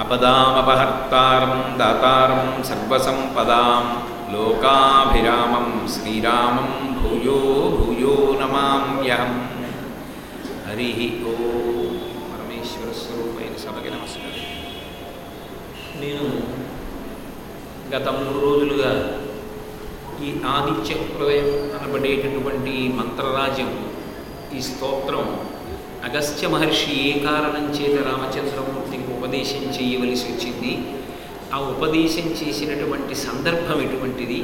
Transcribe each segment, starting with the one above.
ఆపదామపహర్తారం దాతారం సర్వసంపదాం లోకాభిరామం శ్రీరామం భూయో భూయో నమామ్యహం హరి ఓ పరమేశ్వర స్వరూపైన సభకి నమస్కారం। నేను గత మూడు రోజులుగా ఈ ఆదిత్య హృదయం అనబడేటటువంటి మంత్రరాజ్యం ఈ స్తోత్రం అగస్త్య మహర్షి ఏ కారణం చేత రామచంద్రము ఉపదేశం చేయవలసి వచ్చింది. ఆ ఉపదేశం చేసినటువంటి సందర్భం ఎటువంటిది?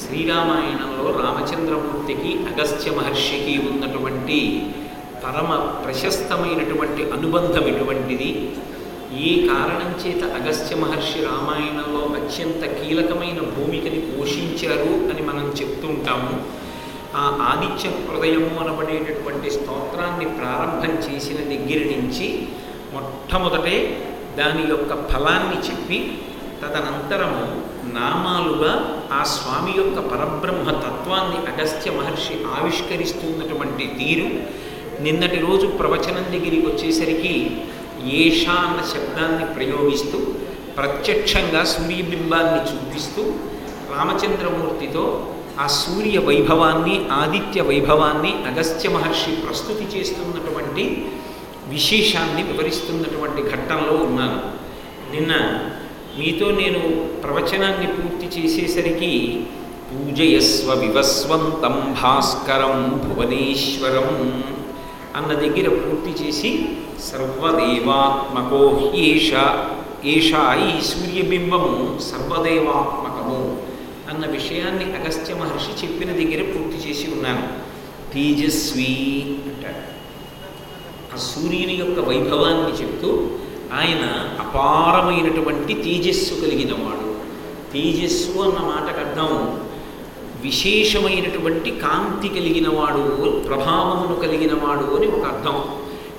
శ్రీరామాయణంలో రామచంద్రమూర్తికి అగస్త్య మహర్షికి ఉన్నటువంటి పరమ ప్రశస్తమైనటువంటి అనుబంధం ఎటువంటిది? ఏ కారణం చేత అగస్త్య మహర్షి రామాయణంలో అత్యంత కీలకమైన భూమికని పోషించారు అని మనం చెప్తుంటాము ఆ ఆదిత్య హృదయము అనబడేటటువంటి స్తోత్రాన్ని ప్రారంభం చేసిన దగ్గర నుంచి మొట్టమొదటే దాని యొక్క ఫలాన్ని చెప్పి తదనంతరము నామాలుగా ఆ స్వామి యొక్క పరబ్రహ్మ తత్వాన్ని అగస్త్య మహర్షి ఆవిష్కరిస్తున్నటువంటి తీరు నిన్నటి రోజు ప్రవచనం దగ్గరికి వచ్చేసరికి ఏషా అన్న శబ్దాన్ని ప్రయోగిస్తూ ప్రత్యక్షంగా సూర్యబింబాన్ని చూపిస్తూ రామచంద్రమూర్తితో ఆ సూర్య వైభవాన్ని ఆదిత్య వైభవాన్ని అగస్త్య మహర్షి ప్రస్తుతి చేస్తున్నటువంటి విశేషాన్ని వివరిస్తున్నటువంటి ఘట్టంలో ఉన్నాను. నిన్న మీతో నేను ప్రవచనాన్ని పూర్తి చేసేసరికి పూజయస్వ వివస్వంతం భాస్కరం భువనేశ్వరం అన్న దగ్గర పూర్తి చేసి సర్వదేవాత్మకో ఏష ఏష ఈ సూర్యబింబము సర్వదేవాత్మకము అన్న విషయాన్ని అగస్త్య మహర్షి చెప్పిన దగ్గర పూర్తి చేసి ఉన్నాను. తేజస్వి అంటారు ఆ సూర్యుని యొక్క వైభవాన్ని చెప్తూ ఆయన అపారమైనటువంటి తేజస్సు కలిగినవాడు. తేజస్సు అన్న మాటకు అర్థం విశేషమైనటువంటి కాంతి కలిగినవాడు ప్రభావమును కలిగినవాడు అని ఒక అర్థం.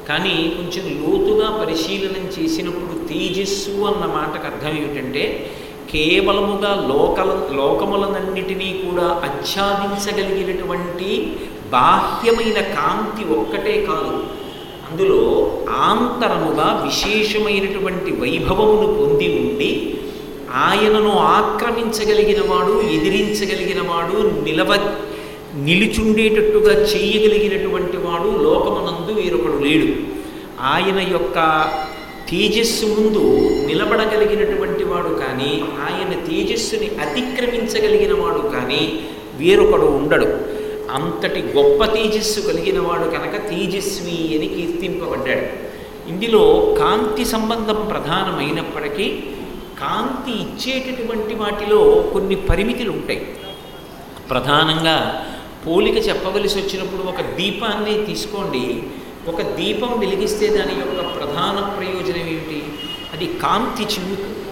కానీ కొంచెం లోతుగా పరిశీలనం చేసినప్పుడు తేజస్సు అన్న మాటకు అర్థం ఏమిటంటే కేవలముగా లోకల లోకములనన్నిటినీ కూడా ఆచ్ఛాదించగలిగినటువంటి బాహ్యమైన కాంతి ఒక్కటే కాదు. అందులో ఆంతరముగా విశేషమైనటువంటి వైభవమును పొంది ఉండి ఆయనను ఆక్రమించగలిగిన వాడు ఎదిరించగలిగిన వాడు నిలవ నిలుచుండేటట్టుగా చేయగలిగినటువంటి వాడు లోకమునందు వేరొకడు లేడు. ఆయన యొక్క తేజస్సు ముందు నిలబడగలిగినటువంటి వాడు కానీ ఆయన తేజస్సుని అతిక్రమించగలిగిన వాడు కానీ వేరొకడు ఉండడు. అంతటి గొప్ప తేజస్సు కలిగిన వాడు కనుక తేజస్వి అని కీర్తింపబడ్డాడు. ఇందులో కాంతి సంబంధం ప్రధానమైనప్పటికీ కాంతి ఇచ్చేటటువంటి వాటిలో కొన్ని పరిమితులు ఉంటాయి ప్రధానంగా పోలిక చెప్పవలసి వచ్చినప్పుడు ఒక దీపాన్ని తీసుకోండి. ఒక దీపం వెలిగిస్తే దాని యొక్క ప్రధాన ప్రయోజనం ఏమిటి? అది కాంతి చిమ్ముతుంది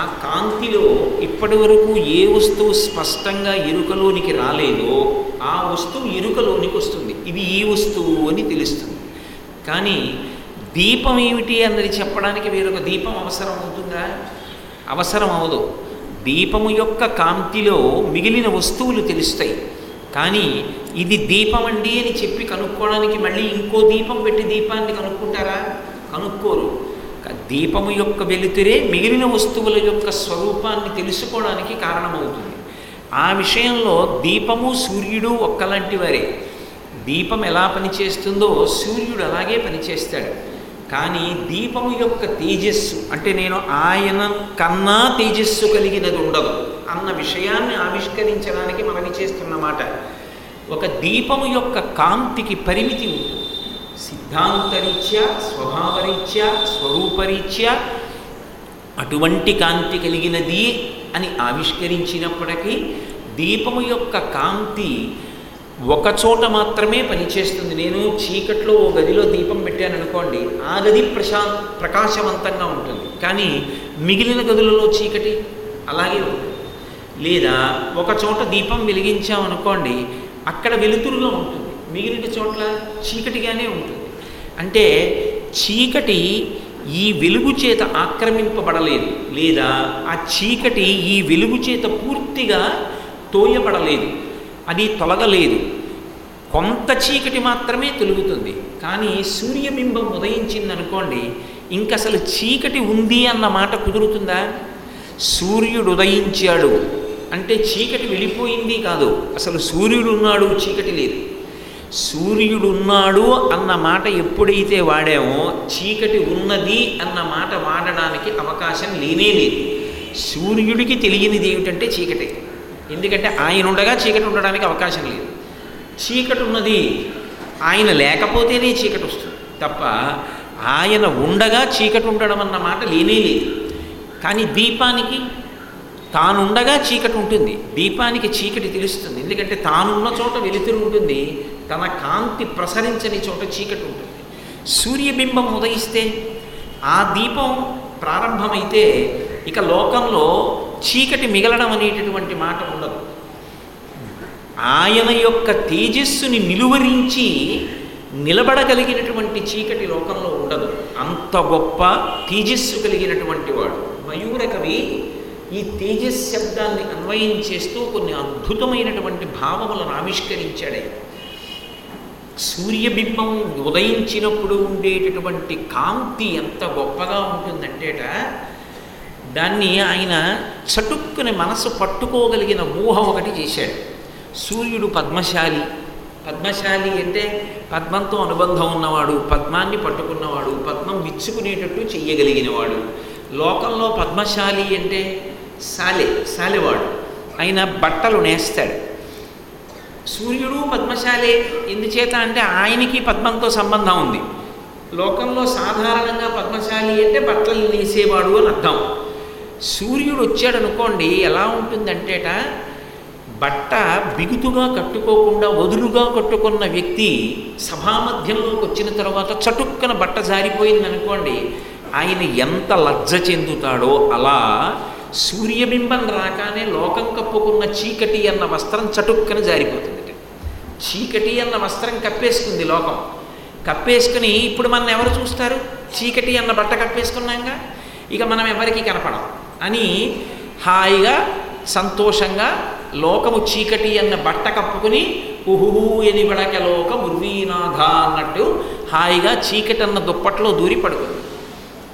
ఆ కాంతిలో ఇప్పటి వరకు ఏ వస్తువు స్పష్టంగా ఎరుకలోనికి రాలేదో ఆ వస్తువు ఎరుకలోనికి వస్తుంది. ఇది ఈ వస్తువు అని తెలుస్తుంది. కానీ దీపం ఏమిటి అన్నది చెప్పడానికి వేరొక దీపం అవసరం అవుతుందా అవసరం అవదు. దీపము యొక్క కాంతిలో మిగిలిన వస్తువులు తెలుస్తాయి. కానీ ఇది దీపం అండి అని చెప్పి కనుక్కోవడానికి మళ్ళీ ఇంకో దీపం పెట్టి దీపాన్ని కనుక్కుంటారా? కనుక్కోరు. దీపము యొక్క వెలుతురే మిగిలిన వస్తువుల యొక్క స్వరూపాన్ని తెలుసుకోవడానికి కారణమవుతుంది. ఆ విషయంలో దీపము సూర్యుడు ఒక్కలాంటి వారే. దీపం ఎలా పనిచేస్తుందో సూర్యుడు అలాగే పనిచేస్తాడు. కానీ దీపము యొక్క తేజస్సు అంటే నేను ఆయన కన్నా తేజస్సు కలిగినది ఉండదు అన్న విషయాన్ని ఆవిష్కరించడానికి మనవి చేస్తున్నమాట. ఒక దీపము యొక్క కాంతికి పరిమితి ఉంటుంది. సిద్ధాంతరీత్యా స్వభావరీత్యా స్వరూపరీత్యా అటువంటి కాంతి కలిగినది అని ఆవిష్కరించినప్పటికీ దీపము యొక్క కాంతి ఒకచోట మాత్రమే పనిచేస్తుంది. నేను చీకట్లో ఓ గదిలో దీపం పెట్టాను అనుకోండి ఆ గది ప్రశా ప్రకాశవంతంగా ఉంటుంది. కానీ మిగిలిన గదులలో చీకటి అలాగే ఉంటుంది. లేదా ఒకచోట దీపం వెలిగించామనుకోండి అక్కడ వెలుతురుగా ఉంటుంది. మిగిలిన చోట్ల చీకటిగానే ఉంటుంది. అంటే చీకటి ఈ వెలుగు చేత ఆక్రమింపబడలేదు. లేదా ఆ చీకటి ఈ వెలుగు చేత పూర్తిగా తోయబడలేదు. అది తొలగలేదు. కొంత చీకటి మాత్రమే తొలుగుతుంది. కానీ సూర్యబింబం ఉదయించింది అనుకోండి ఇంక అసలు చీకటి ఉంది అన్న మాట కుదురుతుందా? సూర్యుడు ఉదయించాడు. అంటే చీకటి వెళ్ళిపోయింది కాదు. అసలు సూర్యుడు ఉన్నాడు చీకటి లేదు. సూర్యుడు ఉన్నాడు అన్న మాట ఎప్పుడైతే వాడామో చీకటి ఉన్నది అన్న మాట వాడడానికి అవకాశం లేనే లేదు. సూర్యుడికి తెలియనిది ఏమిటంటే చీకటి. ఎందుకంటే ఆయన ఉండగా చీకటి ఉండడానికి అవకాశం లేదు. చీకటి ఉన్నది ఆయన లేకపోతేనే చీకటి వస్తుంది. తప్ప ఆయన ఉండగా చీకటి ఉండడం అన్న మాట లేనే లేదు. కానీ దీపానికి తానుండగా చీకటి ఉంటుంది. దీపానికి చీకటి తెలుస్తుంది. ఎందుకంటే తానున్న చోట వెలుతురు ఉంటుంది. తన కాంతి ప్రసరించని చోట చీకటి ఉంటుంది. సూర్యబింబం ఉదయిస్తే ఆ దీపం ప్రారంభమైతే ఇక లోకంలో చీకటి మిగలడం అనేటటువంటి మాట ఉండదు. ఆయన యొక్క తేజస్సుని నిలువరించి నిలబడగలిగినటువంటి చీకటి లోకంలో ఉండదు. అంత గొప్ప తేజస్సు కలిగినటువంటి వాడు. మయూర కవి ఈ తేజస్ శబ్దాన్ని అన్వయం చేస్తూ కొన్ని అద్భుతమైనటువంటి భావములను ఆవిష్కరించాడే సూర్యబింబం ఉదయించినప్పుడు ఉండేటటువంటి కాంతి ఎంత గొప్పగా ఉంటుందంటేట దాన్ని ఆయన చటుక్కుని మనసు పట్టుకోగలిగిన ఊహ ఒకటి చేశాడు. సూర్యుడు పద్మశాలి. పద్మశాలి అంటే పద్మంతో అనుబంధం ఉన్నవాడు పద్మాన్ని పట్టుకున్నవాడు పద్మం విచ్చుకునేటట్టు చెయ్యగలిగినవాడు. లోకంలో పద్మశాలి అంటే సాలె సాలెవాడు. ఆయన బట్టలు నేస్తాడు. సూర్యుడు పద్మశాలే ఎందుచేత అంటే ఆయనకి పద్మంతో సంబంధం ఉంది. లోకంలో సాధారణంగా పద్మశాలి అంటే బట్టలు నేసేవాడు అని అర్థం. సూర్యుడు వచ్చాడు అనుకోండి ఎలా ఉంటుందంటేట బట్ట బిగుతుగా కట్టుకోకుండా వదులుగా కట్టుకున్న వ్యక్తి సభామధ్యంలోకి వచ్చిన తర్వాత చటుక్కన బట్ట జారిపోయింది అనుకోండి ఆయన ఎంత లజ్జ చెందుతాడో అలా సూర్యబింబం రాగానే లోకం కప్పుకున్న చీకటి అన్న వస్త్రం చటుక్కన జారిపోతుంది చీకటి అన్న వస్త్రం కప్పేసుకుంది లోకం. కప్పేసుకుని ఇప్పుడు మన ఎవరు చూస్తారు? చీకటి అన్న బట్ట కప్పేసుకున్నాక ఇక మనం ఎవరికి కనపడం. అని హాయిగా సంతోషంగా లోకము చీకటి అన్న బట్ట కప్పుకుని ఉహుహు ఎని బడక లోక ముర్వీనాథ అన్నట్టు హాయిగా చీకటి అన్న దుప్పట్లో దూరి పడుకుంది.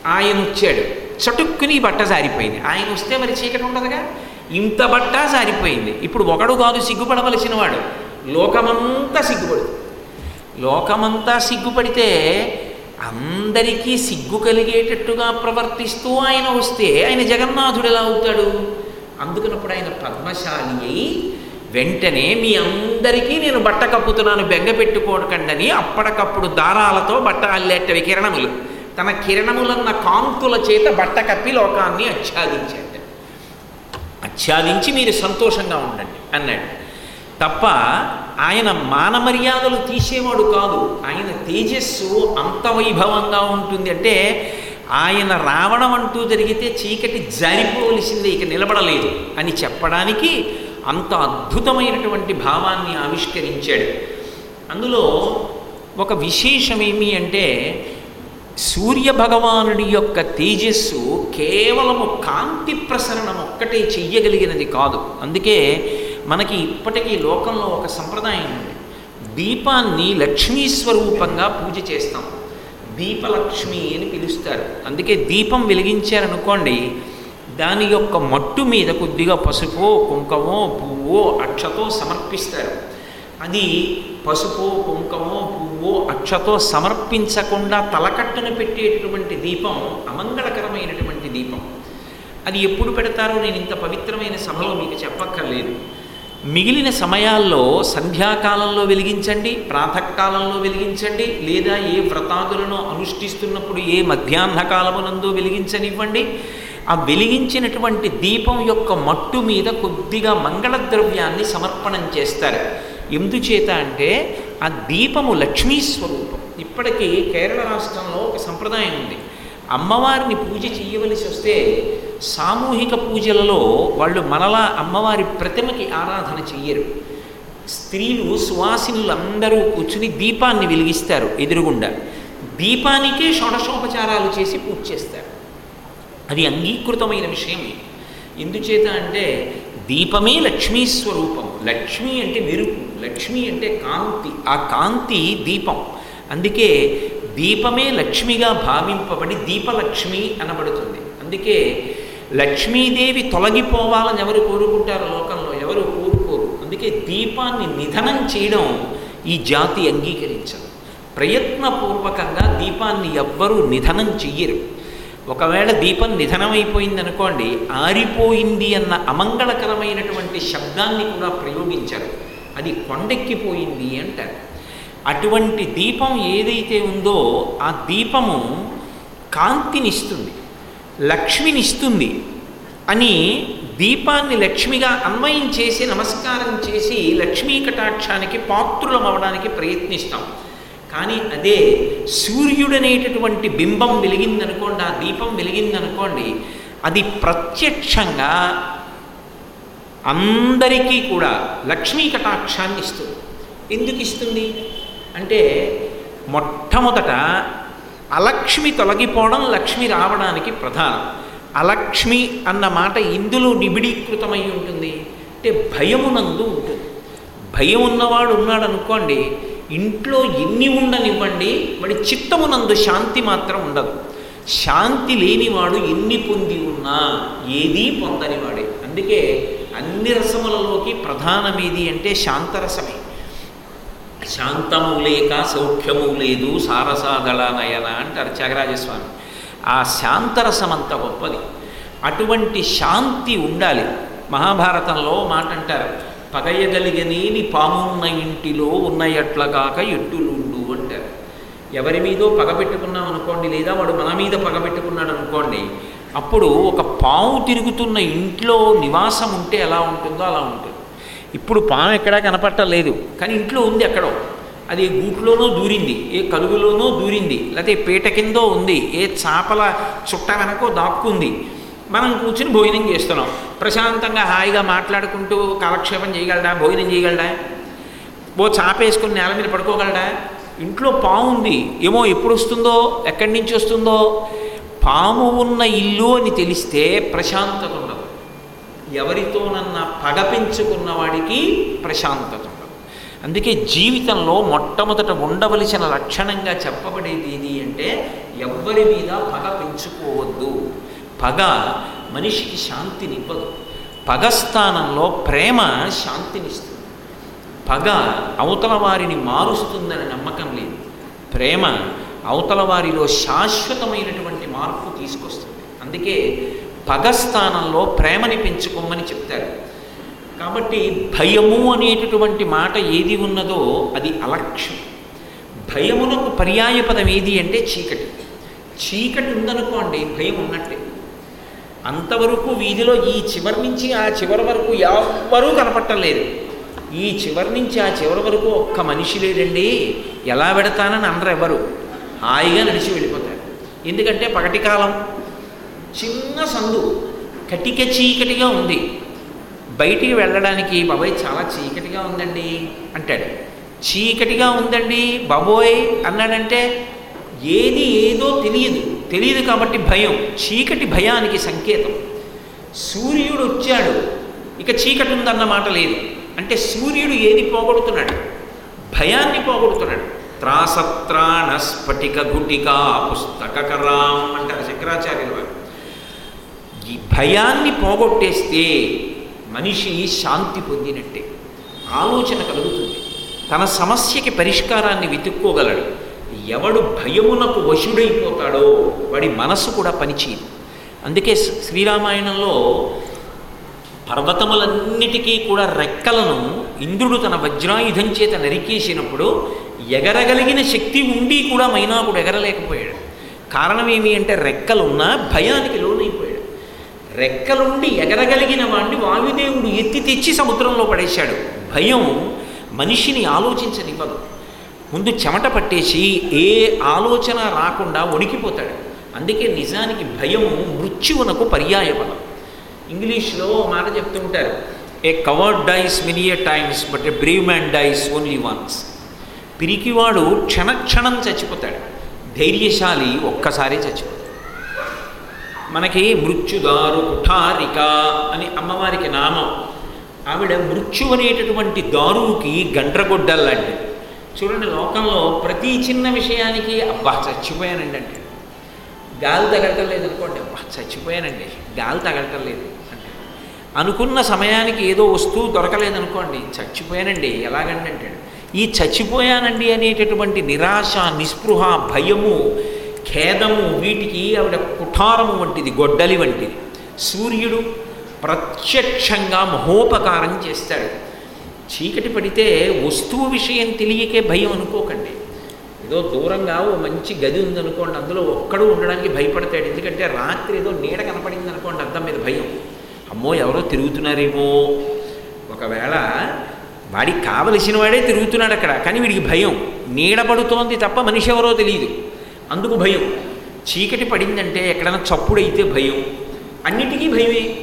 ఆయన వచ్చాడు. చటుక్కుని బట్ట జారిపోయింది. ఆయన వస్తే మరి చీకటి ఉండదుగా ఇంత బట్ట జారిపోయింది. ఇప్పుడు ఒకడు కాదు సిగ్గుపడవలసిన వాడు లోకమంతా సిగ్గుపడు లోకమంతా సిగ్గుపడితే అందరికీ సిగ్గు కలిగేటట్టుగా ప్రవర్తిస్తూ ఆయన వస్తే ఆయన జగన్నాథుడు ఎలా అవుతాడు? అందుకున్నప్పుడు ఆయన పద్మశాలి అయి వెంటనే మీ అందరికీ నేను బట్ట కప్పుతున్నాను బెంగ పెట్టుకోకండని అప్పటికప్పుడు దారాలతో బట్ట అల్లేటవి కిరణములు తన కిరణములన్న కాంతుల చేత బట్ట కప్పి లోకాన్ని ఆచ్ఛాదించాడు. ఆచ్ఛాదించి మీరు సంతోషంగా ఉండండి అన్నాడు. తప్ప ఆయన మానమర్యాదలు తీసేవాడు కాదు. ఆయన తేజస్సు అంత వైభవంగా ఉంటుంది అంటే ఆయన రావడం అంటూ జరిగితే చీకటి జారిపోవలసిందే ఇక నిలబడలేదు అని చెప్పడానికి అంత అద్భుతమైనటువంటి భావాన్ని ఆవిష్కరించాడు. అందులో ఒక విశేషం ఏమి అంటే సూర్య భగవానుడి యొక్క తేజస్సు కేవలము కాంతి ప్రసరణం ఒక్కటే చెయ్యగలిగినది కాదు. అందుకే మనకి ఇప్పటికీ లోకంలో ఒక సంప్రదాయం ఉంది. దీపాన్ని లక్ష్మీ స్వరూపంగా పూజ చేస్తాం. దీపలక్ష్మి అని పిలుస్తారు. అందుకే దీపం వెలిగించారనుకోండి దాని యొక్క మట్టు మీద కొద్దిగా పసుపో కుంకమో పువ్వో అక్షతో సమర్పిస్తారు. అది పసుపో కుంకమో పువ్వు అక్షతో సమర్పించకుండా తలకట్టున పెట్టేటటువంటి దీపం అమంగళకరమైనటువంటి దీపం. అది ఎప్పుడు పెడతారో నేను ఇంత పవిత్రమైన సభలో మీకు చెప్పక్కర్లేదు. మిగిలిన సమయాల్లో సంధ్యాకాలంలో వెలిగించండి ప్రాతకాలంలో వెలిగించండి లేదా ఏ వ్రతాదులను అనుష్ఠిస్తున్నప్పుడు ఏ మధ్యాహ్నకాలమునందు వెలిగించనివ్వండి. ఆ వెలిగించినటువంటి దీపం యొక్క మట్టు మీద కొద్దిగా మంగళ ద్రవ్యాన్ని సమర్పణం చేస్తారు. ఎందుచేత అంటే ఆ దీపము లక్ష్మీ స్వరూపం. ఇప్పటికీ కేరళ రాష్ట్రంలో ఒక సంప్రదాయం ఉంది. అమ్మవారిని పూజ చేయవలసి వస్తే సామూహిక పూజలలో వాళ్ళు మనలా అమ్మవారి ప్రతిమకి ఆరాధన చెయ్యరు. స్త్రీలు సువాసినులు అందరూ కూర్చుని దీపాన్ని వెలిగిస్తారు ఎదురుగుండా. దీపానికే షోడశోపచారాలు చేసి పూజ చేస్తారు. అది అంగీకృతమైన విషయం ఎందుచేత అంటే దీపమే లక్ష్మీ స్వరూపం. లక్ష్మి అంటే మెరుపు. లక్ష్మి అంటే కాంతి ఆ కాంతి దీపం. అందుకే దీపమే లక్ష్మిగా భావింపబడి దీపలక్ష్మి అనబడుతుంది. అందుకే లక్ష్మీదేవి తొలగిపోవాలని ఎవరు కోరుకుంటారు లోకంలో? ఎవరు కోరుకోరు? అందుకే దీపాన్ని నిధనం చేయడం ఈ జాతి అంగీకరించదు. ప్రయత్నపూర్వకంగా దీపాన్ని ఎవ్వరూ నిధనం చెయ్యరు. ఒకవేళ దీపం నిధనమైపోయింది అనుకోండి ఆరిపోయింది అన్న అమంగళకరమైనటువంటి శబ్దాన్ని కూడా ప్రయోగించారు. అది కొండెక్కిపోయింది అంటారు. అటువంటి దీపం ఏదైతే ఉందో ఆ దీపము కాంతినిస్తుంది లక్ష్మినిస్తుంది అని దీపాన్ని లక్ష్మిగా అన్వయం చేసి నమస్కారం చేసి లక్ష్మీ కటాక్షానికి పాత్రులం అవడానికి ప్రయత్నిస్తాం. కానీ అదే సూర్యుడనేటటువంటి బింబం వెలిగిందనుకోండి ఆ దీపం వెలిగిందనుకోండి అది ప్రత్యక్షంగా అందరికీ కూడా లక్ష్మీ కటాక్షాన్ని ఇస్తుంది. ఎందుకు ఇస్తుంది? అంటే మొట్టమొదట అలక్ష్మి తొలగిపోవడం లక్ష్మి రావడానికి ప్రధానం. అలక్ష్మి అన్న మాట ఇందులో నిబిడీకృతమై ఉంటుంది. అంటే భయమునందు ఉంటుంది. భయం ఉన్నవాడు ఉన్నాడు అనుకోండి ఇంట్లో ఎన్ని ఉండనివ్వండి వాడి చిత్తమునందు శాంతి మాత్రం ఉండదు. శాంతి లేనివాడు ఎన్ని పొంది ఉన్నా ఏదీ పొందనివాడే. అందుకే అన్ని రసములలోకి ప్రధానమేది అంటే శాంతరసమే. శాంతము లేక సౌఖ్యము లేదు సారసాదళ నయన అంటారు త్యాగరాజస్వామి. ఆ శాంతరసం అంత గొప్పది. అటువంటి శాంతి ఉండాలి. మహాభారతంలో మాట అంటారు పగయగలిగనేని పామున్న ఇంటిలో ఉన్నయట్లగాక ఎట్టులుండు అంటారు. ఎవరి మీదో పగబెట్టుకున్నాం అనుకోండి లేదా వాడు మన మీద పగబెట్టుకున్నాడు అనుకోండి అప్పుడు ఒక పాము తిరుగుతున్న ఇంట్లో నివాసం ఉంటే ఎలా ఉంటుందో అలా ఉంటుంది. ఇప్పుడు పాము ఎక్కడా కనపట్టలేదు కానీ ఇంట్లో ఉంది ఎక్కడో. అది ఏ గూట్లోనో దూరింది ఏ కలుగులోనో దూరింది లేకపోతే పీట కిందో ఉంది ఏ చాపల చుట్ట వెనకో దాక్కుంది. మనం కూర్చుని భోజనం చేస్తున్నాం. ప్రశాంతంగా హాయిగా మాట్లాడుకుంటూ కాలక్షేపం చేయగలడా? భోజనం చేయగలడా? ఓ చాపేసుకుని నేల మీద పడుకోగలడా? ఇంట్లో పాము ఉంది. ఏమో ఎప్పుడు వస్తుందో ఎక్కడి నుంచి వస్తుందో పాము ఉన్న ఇల్లు అని తెలిస్తే ప్రశాంతత ఉండదు. ఎవరితోనన్నా పగ పెంచుకున్న వాడికి ప్రశాంతత ఉండదు. అందుకే జీవితంలో మొట్టమొదట ఉండవలసిన లక్షణంగా చెప్పబడేది ఏది అంటే ఎవ్వరి మీద పగ పెంచుకోవద్దు. పగ మనిషికి శాంతినివ్వదు. పగ స్థానంలో ప్రేమ శాంతినిస్తుంది. పగ అవతల వారిని మారుస్తుందనే నమ్మకం లేదు. ప్రేమ అవతల వారిలో శాశ్వతమైనటువంటి మార్పు తీసుకొస్తుంది. అందుకే పగ స్థానంలో ప్రేమని పెంచుకోమని చెప్తారు. కాబట్టి భయము అనేటటువంటి మాట ఏది ఉన్నదో అది అలక్ష్యం. భయమునకు పర్యాయపదం ఏది అంటే చీకటి. చీకటి ఉందనుకోండి భయం ఉన్నట్టే. అంతవరకు వీధిలో ఈ చివరి నుంచి ఆ చివరి వరకు ఎవ్వరూ కనపట్టలేదు. ఈ చివరి నుంచి ఆ చివరి వరకు ఒక్క మనిషి లేదండి ఎలా పెడతానని అందరు ఎవరు హాయిగా నడిచి వెళ్ళి ఎందుకంటే పగటి కాలం చిన్న సందు కటిక చీకటిగా ఉంది. బయటికి వెళ్ళడానికి బాబోయ్ చాలా చీకటిగా ఉందండి అంటాడు. చీకటిగా ఉందండి బాబోయ్ అన్నాడంటే ఏది ఏదో తెలియదు. తెలియదు కాబట్టి భయం. చీకటి భయానికి సంకేతం. సూర్యుడు వచ్చాడు. ఇక చీకటి ఉందన్న మాట లేదు. అంటే సూర్యుడు ఏది పోగొడుతున్నాడు? భయాన్ని పోగొడుతున్నాడు. త్రాసత్రాణ స్ఫటిక గుటికా పుస్తకరాం అంటారు శంకరాచార్యుల వారు. ఈ భయాన్ని పోగొట్టేస్తే మనిషి శాంతి పొందినట్టే. ఆలోచన కలుగుతుంది. తన సమస్యకి పరిష్కారాన్ని వెతుక్కోగలడు. ఎవడు భయమునకు వశుడైపోతాడో వాడి మనసు కూడా పనిచేయదు. అందుకే శ్రీరామాయణంలో పర్వతములన్నిటికీ కూడా రెక్కలను ఇంద్రుడు తన వజ్రాయుధం చేత నరికేసినప్పుడు ఎగరగలిగిన శక్తి ఉండి కూడా మైనాకుడు ఎగరలేకపోయాడు. కారణం ఏమి అంటే రెక్కలున్నా భయానికి లోనైపోయాడు. రెక్కలుండి ఎగరగలిగిన వాడిని వాయుదేవుడు ఎత్తి తెచ్చి సముద్రంలో పడేశాడు. భయం మనిషిని ఆలోచించనివ్వదు. ముందు చెమట పట్టేసి ఏ ఆలోచన రాకుండా వణికిపోతాడు. అందుకే నిజానికి భయము మృత్యువునకు పర్యాయపదం ఇంగ్లీష్లో మాట చెప్తుంటారు a coward dies many times but a brave man dies only once పిరికివాడు క్షణక్షణం చచ్చిపోతాడు. ధైర్యశాలి ఒక్కసారి చచ్చిపోతాడు. మనకి మృత్యుదారు కుఠారిక అని అమ్మవారికి నామం. ఆవిడ మృత్యు అనేటటువంటి దారువుకి గండ్రగొడ్డల్లాంటిది చూడండి లోకంలో ప్రతి చిన్న విషయానికి అబ్బా చచ్చిపోయానండి అంటే. గాలి తగలటం లేదు అనుకోండి అబ్బా చచ్చిపోయానండి గాలి తగలటం లేదు అంటే. అనుకున్న సమయానికి ఏదో వస్తువు దొరకలేదనుకోండి చచ్చిపోయానండి ఎలాగండి అంటాడు ఈ చచ్చిపోయానండి అనేటటువంటి నిరాశ నిస్పృహ భయము ఖేదము వీటికి ఆవిడ కుఠారము వంటిది గొడ్డలి వంటిది. సూర్యుడు ప్రత్యక్షంగా మహోపకారం చేస్తాడు. చీకటి పడితే వస్తువు విషయం తెలియకే భయం అనుకోకండి. ఏదో దూరంగా ఓ మంచి గది ఉందనుకోండి అందులో ఒక్కడు ఉండడానికి భయపడతాడు. ఎందుకంటే రాత్రి ఏదో నీడ కనపడింది అనుకోండి అద్దం మీద భయం. అమ్మో ఎవరో తిరుగుతున్నారేమో. ఒకవేళ వాడికి కావలసిన వాడే తిరుగుతున్నాడు అక్కడ కానీ వీడికి భయం. నీడబడుతోంది తప్ప మనిషి ఎవరో తెలియదు అందుకు భయం. చీకటి పడిందంటే ఎక్కడైనా చప్పుడైతే భయం. అన్నిటికీ భయమే.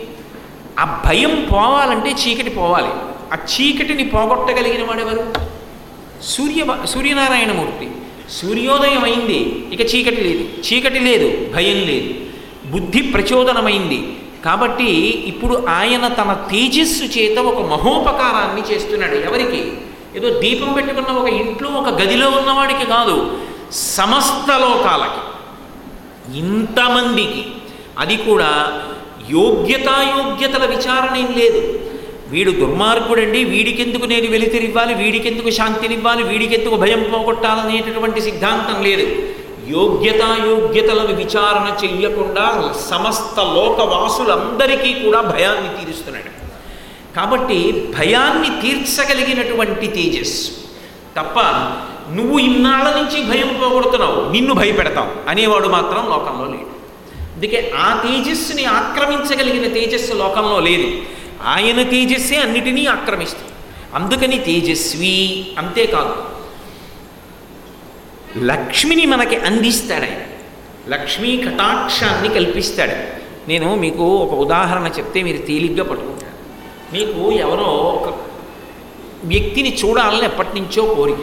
ఆ భయం పోవాలంటే చీకటి పోవాలి. ఆ చీకటిని పోగొట్టగలిగిన వాడెవరు సూర్య సూర్యనారాయణమూర్తి. సూర్యోదయం అయింది ఇక చీకటి లేదు. చీకటి లేదు భయం లేదు. బుద్ధి ప్రచోదనమైంది. కాబట్టి ఇప్పుడు ఆయన తన తేజస్సు చేత ఒక మహోపకారాన్ని చేస్తున్నాడు. ఎవరికి? ఏదో దీపం పెట్టుకున్న ఒక ఇంట్లో ఒక గదిలో ఉన్నవాడికి కాదు సమస్త లోకాలకి. ఇంతమందికి. అది కూడా యోగ్యతాయోగ్యతల విచారణ ఏం లేదు. వీడు దుర్మార్గుడండి వీడికెందుకు నేను వెలితిరివ్వాలి వీడికెందుకు శాంతినివ్వాలి వీడికెందుకు భయం పోగొట్టాలనేటటువంటి సిద్ధాంతం లేదు. యోగ్యతాయోగ్యతలను విచారణ చెయ్యకుండా సమస్త లోకవాసులందరికీ కూడా భయాన్ని తీరుస్తున్నాడు. కాబట్టి భయాన్ని తీర్చగలిగినటువంటి తేజస్సు తప్ప నువ్వు ఇన్నాళ్ళ నుంచి భయం పోగొడుతున్నావు నిన్ను భయపెడతావు అనేవాడు మాత్రం లోకంలో లేడు. అందుకే ఆ తేజస్సుని ఆక్రమించగలిగిన తేజస్సు లోకంలో లేదు. ఆయన తేజస్సే అన్నిటినీ ఆక్రమిస్తుంది. అందుకని తేజస్వి అంతేకాదు. లక్ష్మిని మనకి అందిస్తాడు. ఆయన లక్ష్మీ కటాక్షాన్ని కల్పిస్తాడు. నేను మీకు ఒక ఉదాహరణ చెప్తే మీరు తేలిగ్గా పట్టుకుంటారు. మీకు ఎవరో ఒక వ్యక్తిని చూడాలని ఎప్పటి నుంచో కోరిక.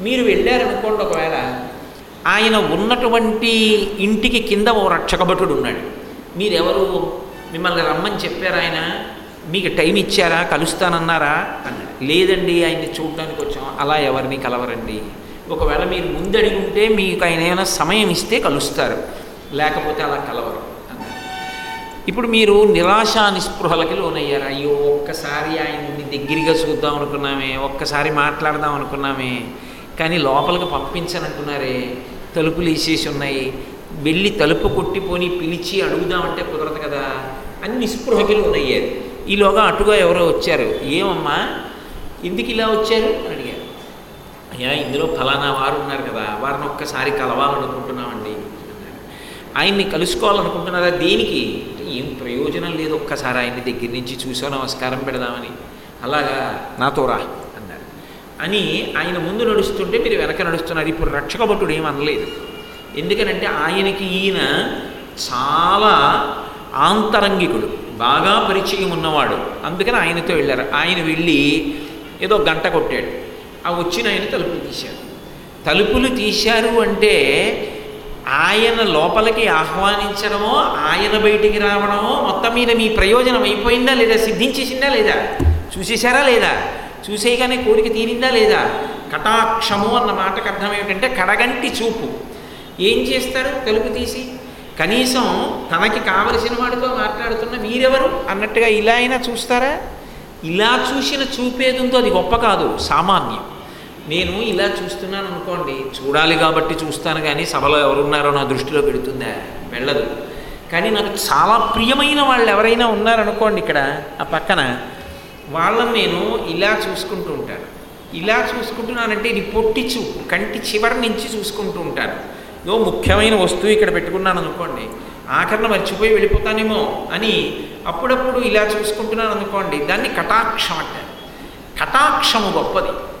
మీరు వెళ్ళారనుకోండి ఒకవేళ ఆయన ఉన్నటువంటి ఇంటికి కింద ఓ రక్షకభటుడు ఉన్నాడు. మీరెవరు? మిమ్మల్ని రమ్మని చెప్పారు ఆయన? మీకు టైం ఇచ్చారా? కలుస్తానన్నారా? అన్నాడు. లేదండి ఆయన్ని చూడడానికి వచ్చాం అలా ఎవరిని కలవరండి? ఒకవేళ మీరు ముందడిగి ఉంటే మీకు ఆయన ఏమైనా సమయం ఇస్తే కలుస్తారు. లేకపోతే అలా కలవరు. ఇప్పుడు మీరు నిరాశ నిస్పృహలకి లోనయ్యారు. అయ్యో ఒక్కసారి ఆయన్ని దగ్గరగా చూద్దాం అనుకున్నామే ఒక్కసారి మాట్లాడదాం అనుకున్నామే. కానీ లోపలికి పంపించనంటున్నారే తలుపులు వేసేసి ఉన్నాయి. వెళ్ళి తలుపు కొట్టిపోని పిలిచి అడుగుదామంటే కుదరదు కదా. అని నిస్పృహకి లోనయ్యారు. ఈలోగా అటుగా ఎవరో వచ్చారు. ఏమమ్మా? ఎందుకు ఇలా వచ్చారు? అని అయ్యా ఇందులో ఫలానా వారు ఉన్నారు కదా వారిని ఒక్కసారి కలవాలనుకుంటున్నామండి. ఆయన్ని కలుసుకోవాలనుకుంటున్నారా? దేనికి? ఏం ప్రయోజనం లేదు ఒక్కసారి ఆయన్ని దగ్గర నుంచి చూసా నమస్కారం పెడదామని. అలాగా నాతో రా అన్నారు. అని ఆయన ముందు నడుస్తుంటే మీరు వెనక నడుస్తున్నారు. ఇప్పుడు రక్షక భటుడు ఎందుకనంటే ఆయనకి ఈయన చాలా ఆంతరంగికుడు బాగా పరిచయం ఉన్నవాడు. అందుకని ఆయనతో వెళ్ళారు. ఆయన వెళ్ళి ఏదో గంట కొట్టాడు. ఆ వచ్చిన ఆయన తలుపులు తీశారు. తలుపులు తీశారు అంటే ఆయన లోపలికి ఆహ్వానించడమో ఆయన బయటికి రావడమో మొత్తం మీద మీ ప్రయోజనం అయిపోయిందా లేదా? సిద్ధించేసిందా లేదా? చూసేశారా లేదా? చూసేయగానే కోరిక తీరిందా లేదా? కటాక్షము అన్న మాటకు అర్థం ఏమిటంటే కడగంటి చూపు. ఏం చేస్తారు? తలుపు తీసి కనీసం తనకి కావలసిన వాడితో మాట్లాడుతున్న మీరెవరు? అన్నట్టుగా ఇలా అయినా చూస్తారా? ఇలా చూసిన చూపేది ఉందో అది గొప్ప కాదు సామాన్యం. నేను ఇలా చూస్తున్నాను అనుకోండి చూడాలి కాబట్టి చూస్తాను కానీ సభలో ఎవరున్నారో నా దృష్టిలో పెడుతుందా? వెళ్ళదు. కానీ నాకు చాలా ప్రియమైన వాళ్ళు ఎవరైనా ఉన్నారనుకోండి ఇక్కడ ఆ పక్కన వాళ్ళని నేను ఇలా చూసుకుంటూ ఉంటాను. ఇలా చూసుకుంటున్నానంటే ఇది పొట్టి చూపు కంటి చివరి నుంచి చూసుకుంటూ ఉంటాను. ఏదో ముఖ్యమైన వస్తువు ఇక్కడ పెట్టుకున్నాను అనుకోండి ఆఖరణ మర్చిపోయి వెళ్ళిపోతానేమో అని అప్పుడప్పుడు ఇలా చూసుకుంటున్నాను అనుకోండి దాన్ని కటాక్షం అంటారు. కటాక్షము గొప్పది.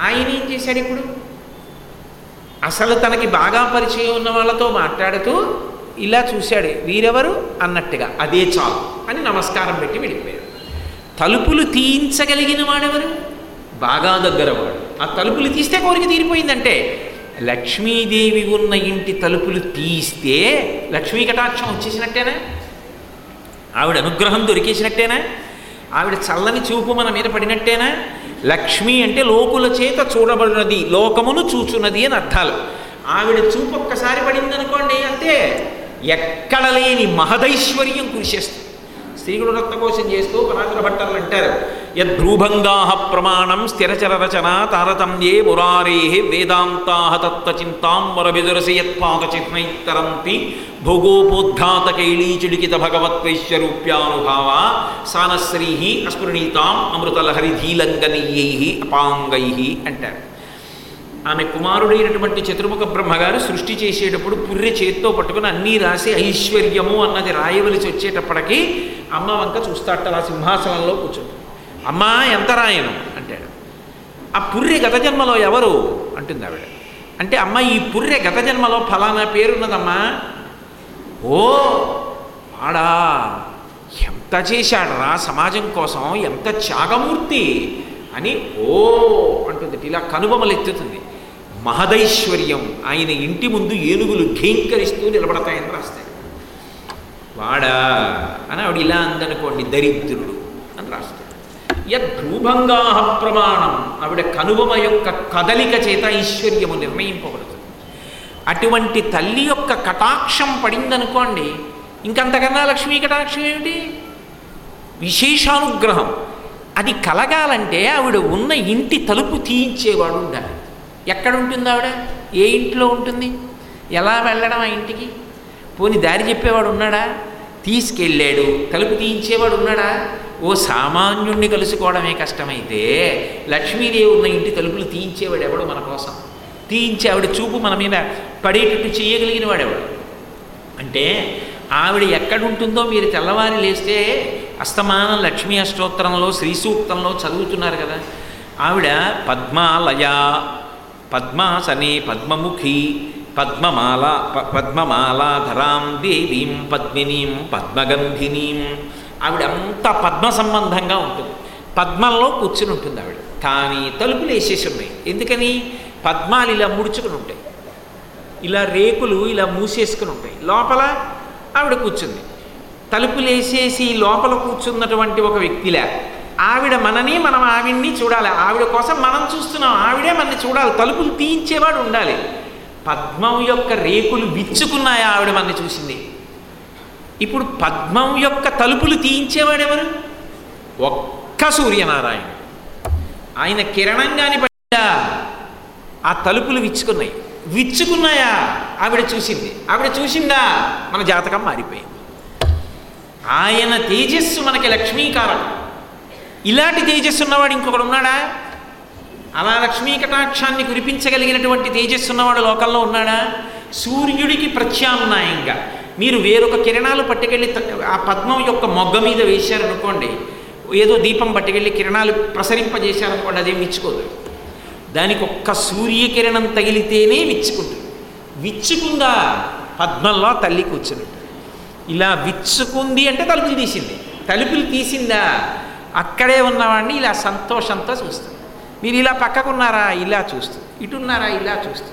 ఆయన ఏం చేశాడు ఇప్పుడు? అసలు తనకి బాగా పరిచయం ఉన్న వాళ్ళతో మాట్లాడుతూ ఇలా చూశాడు. వీరెవరు? అన్నట్టుగా అదే చాలు అని నమస్కారం పెట్టి వెళ్ళిపోయాడు. తలుపులు తీయించగలిగిన వాడెవరు? బాగా దగ్గరవాడు. ఆ తలుపులు తీస్తే కోరిక తీరిపోయిందంటే లక్ష్మీదేవి ఉన్న ఇంటి తలుపులు తీస్తే లక్ష్మీ కటాక్షం వచ్చేసినట్టేనా? ఆవిడ అనుగ్రహం దొరికేసినట్టేనా? ఆవిడ చల్లని చూపు మన మీద పడినట్టేనా? లక్ష్మి అంటే లోకుల చేత చూడబడినది లోకమును చూచున్నది అని అర్థాలు. ఆవిడ చూపు ఒక్కసారి పడింది అనుకోండి అంతే. ఎక్కడ లేని మహదైశ్వర్యం కురిసేస్తుంది. స్త్రీగుడు రక్తకోశం చేస్తూ పరాకుల భట్టలు అంటారు యద్భ్రూభంగా ప్రమాణం స్థిరచర రచన తారతమ్యే మురారే వేదాంతా తత్వచింతాం వరబిదురసి యత్పాద భగవత్వైశ్వరూప్యానుభావ సానశ్రీ అస్మృణీతాం అమృతలహరిధీలంగనీయై అపాంగై అంటారు. ఆమె కుమారుడైనటువంటి చతుర్ముఖ బ్రహ్మగారు సృష్టి చేసేటప్పుడు పుర్రె చేత్తో పట్టుకుని అన్నీ రాసి ఐశ్వర్యము అన్నది రాయవలసి వచ్చేటప్పటికి అమ్మ వంక చూస్తాట సింహాసనంలో కూర్చుంటారు అమ్మా ఎంత రాయను? అంటాడు. ఆ పుర్రె గత జన్మలో ఎవరు? అంటుంది ఆవిడ. అంటే అమ్మ ఈ పుర్రె గత జన్మలో ఫలానా పేరున్నదమ్మా? ఓ వాడా ఎంత చేశాడరా సమాజం కోసం ఎంత త్యాగమూర్తి అని ఓ అంటుంది. ఇలా కనుబొమలు ఎత్తుతుంది. మహదైశ్వర్యం ఆయన ఇంటి ముందు ఏనుగులు ఘీంకరిస్తూ నిలబడతాయని రాస్తాయి. వాడా అని ఆవిడ ఇలా అందనుకోండి దరిద్రుడు అని రాస్తాడు యద్భూభంగా ప్రమాణం. ఆవిడ కనుబొమ యొక్క కదలిక చేత ఐశ్వర్యము నిర్ణయింపబడుతుంది. అటువంటి తల్లి యొక్క కటాక్షం పడిందనుకోండి ఇంకంతకన్నా లక్ష్మీ కటాక్షం ఏమిటి? విశేషానుగ్రహం. అది కలగాలంటే ఆవిడ ఉన్న ఇంటి తలుపు తీయించేవాడు ఉండాలి. ఎక్కడ ఉంటుంది ఆవిడ? ఏ ఇంట్లో ఉంటుంది? ఎలా వెళ్ళడం ఆ ఇంటికి? పోని దారి చెప్పేవాడు ఉన్నాడా? తీసుకెళ్ళాడు. తలుపు తీయించేవాడు ఉన్నాడా? ఓ సామాన్యుణ్ణి కలుసుకోవడమే కష్టమైతే లక్ష్మీదేవి ఉన్న ఇంటి తలుపులు తీయించేవాడు ఎవడు మన కోసం. తీయించి ఆవిడ చూపు మన మీద పడేటట్టు చేయగలిగిన వాడెవడు అంటే ఆవిడ ఎక్కడుంటుందో మీరు తెల్లవారి లేస్తే అస్తమానం లక్ష్మీ అష్టోత్తరంలో శ్రీ సూక్తంలో చదువుతున్నారు కదా. ఆవిడ పద్మాలయ పద్మాసనే పద్మముఖి పద్మమాల ప- పద్మమాలాధరాం దేవీం పద్మినీం పద్మగంధినీం ఆవిడ అంత పద్మ సంబంధంగా ఉంటుంది. పద్మంలో కూర్చుని ఉంటుంది ఆవిడ. కానీ తలుపులు వేసేసి ఉన్నాయి. ఎందుకని? పద్మాలు ఇలా ముడుచుకుని ఉంటాయి. ఇలా రేకులు ఇలా మూసేసుకుని ఉంటాయి. లోపల ఆవిడ కూర్చుంది. తలుపులు వేసేసి లోపల కూర్చున్నటువంటి ఒక వ్యక్తిలా ఆవిడ మనని మనం ఆవిడ్ని చూడాలి. ఆవిడ కోసం మనం చూస్తున్నాం. ఆవిడే మనని చూడాలి. తలుపులు తీయించేవాడు ఉండాలి. పద్మం యొక్క రేకులు విచ్చుకున్నాయి ఆవిడ మనని చూసింది. ఇప్పుడు పద్మం యొక్క తలుపులు తీయించేవాడు ఎవరు ఒక్క సూర్యనారాయణ. ఆయన కిరణంగాని పడ్డా. ఆ తలుపులు విచ్చుకున్నాయి. విచ్చుకున్నాయా? ఆవిడ చూసింది. ఆవిడ చూసిందా? మన జాతకం మారిపోయింది. ఆయన తేజస్సు మనకి లక్ష్మీకారం. ఇలాంటి తేజస్సు ఉన్నవాడు ఇంకొకడు ఉన్నాడా? అలా లక్ష్మీ కటాక్షాన్ని కురిపించగలిగినటువంటి తేజస్సు ఉన్నవాడు లోకంలో ఉన్నాడా? సూర్యుడికి ప్రత్యామ్నాయంగా. మీరు వేరొక కిరణాలు పట్టుకెళ్ళి ఆ పద్మం యొక్క మొగ్గ మీద వేశారనుకోండి ఏదో దీపం పట్టుకెళ్ళి కిరణాలు ప్రసరింపజేశారనుకోండి అదేం విచ్చుకోదు. దానికి ఒక్క సూర్యకిరణం తగిలితేనే విచ్చుకుంటుంది. విచ్చుకుందా? పద్మంలో తల్లి కూర్చుని ఇలా విచ్చుకుంది అంటే తలుపులు తీసింది. తలుపులు తీసిందా? అక్కడే ఉన్నవాడిని ఇలా సంతోషంతో చూస్తుంది. మీరు ఇలా పక్కకున్నారా? ఇలా చూస్తుంది. ఇటున్నారా? ఇలా చూస్తుంది.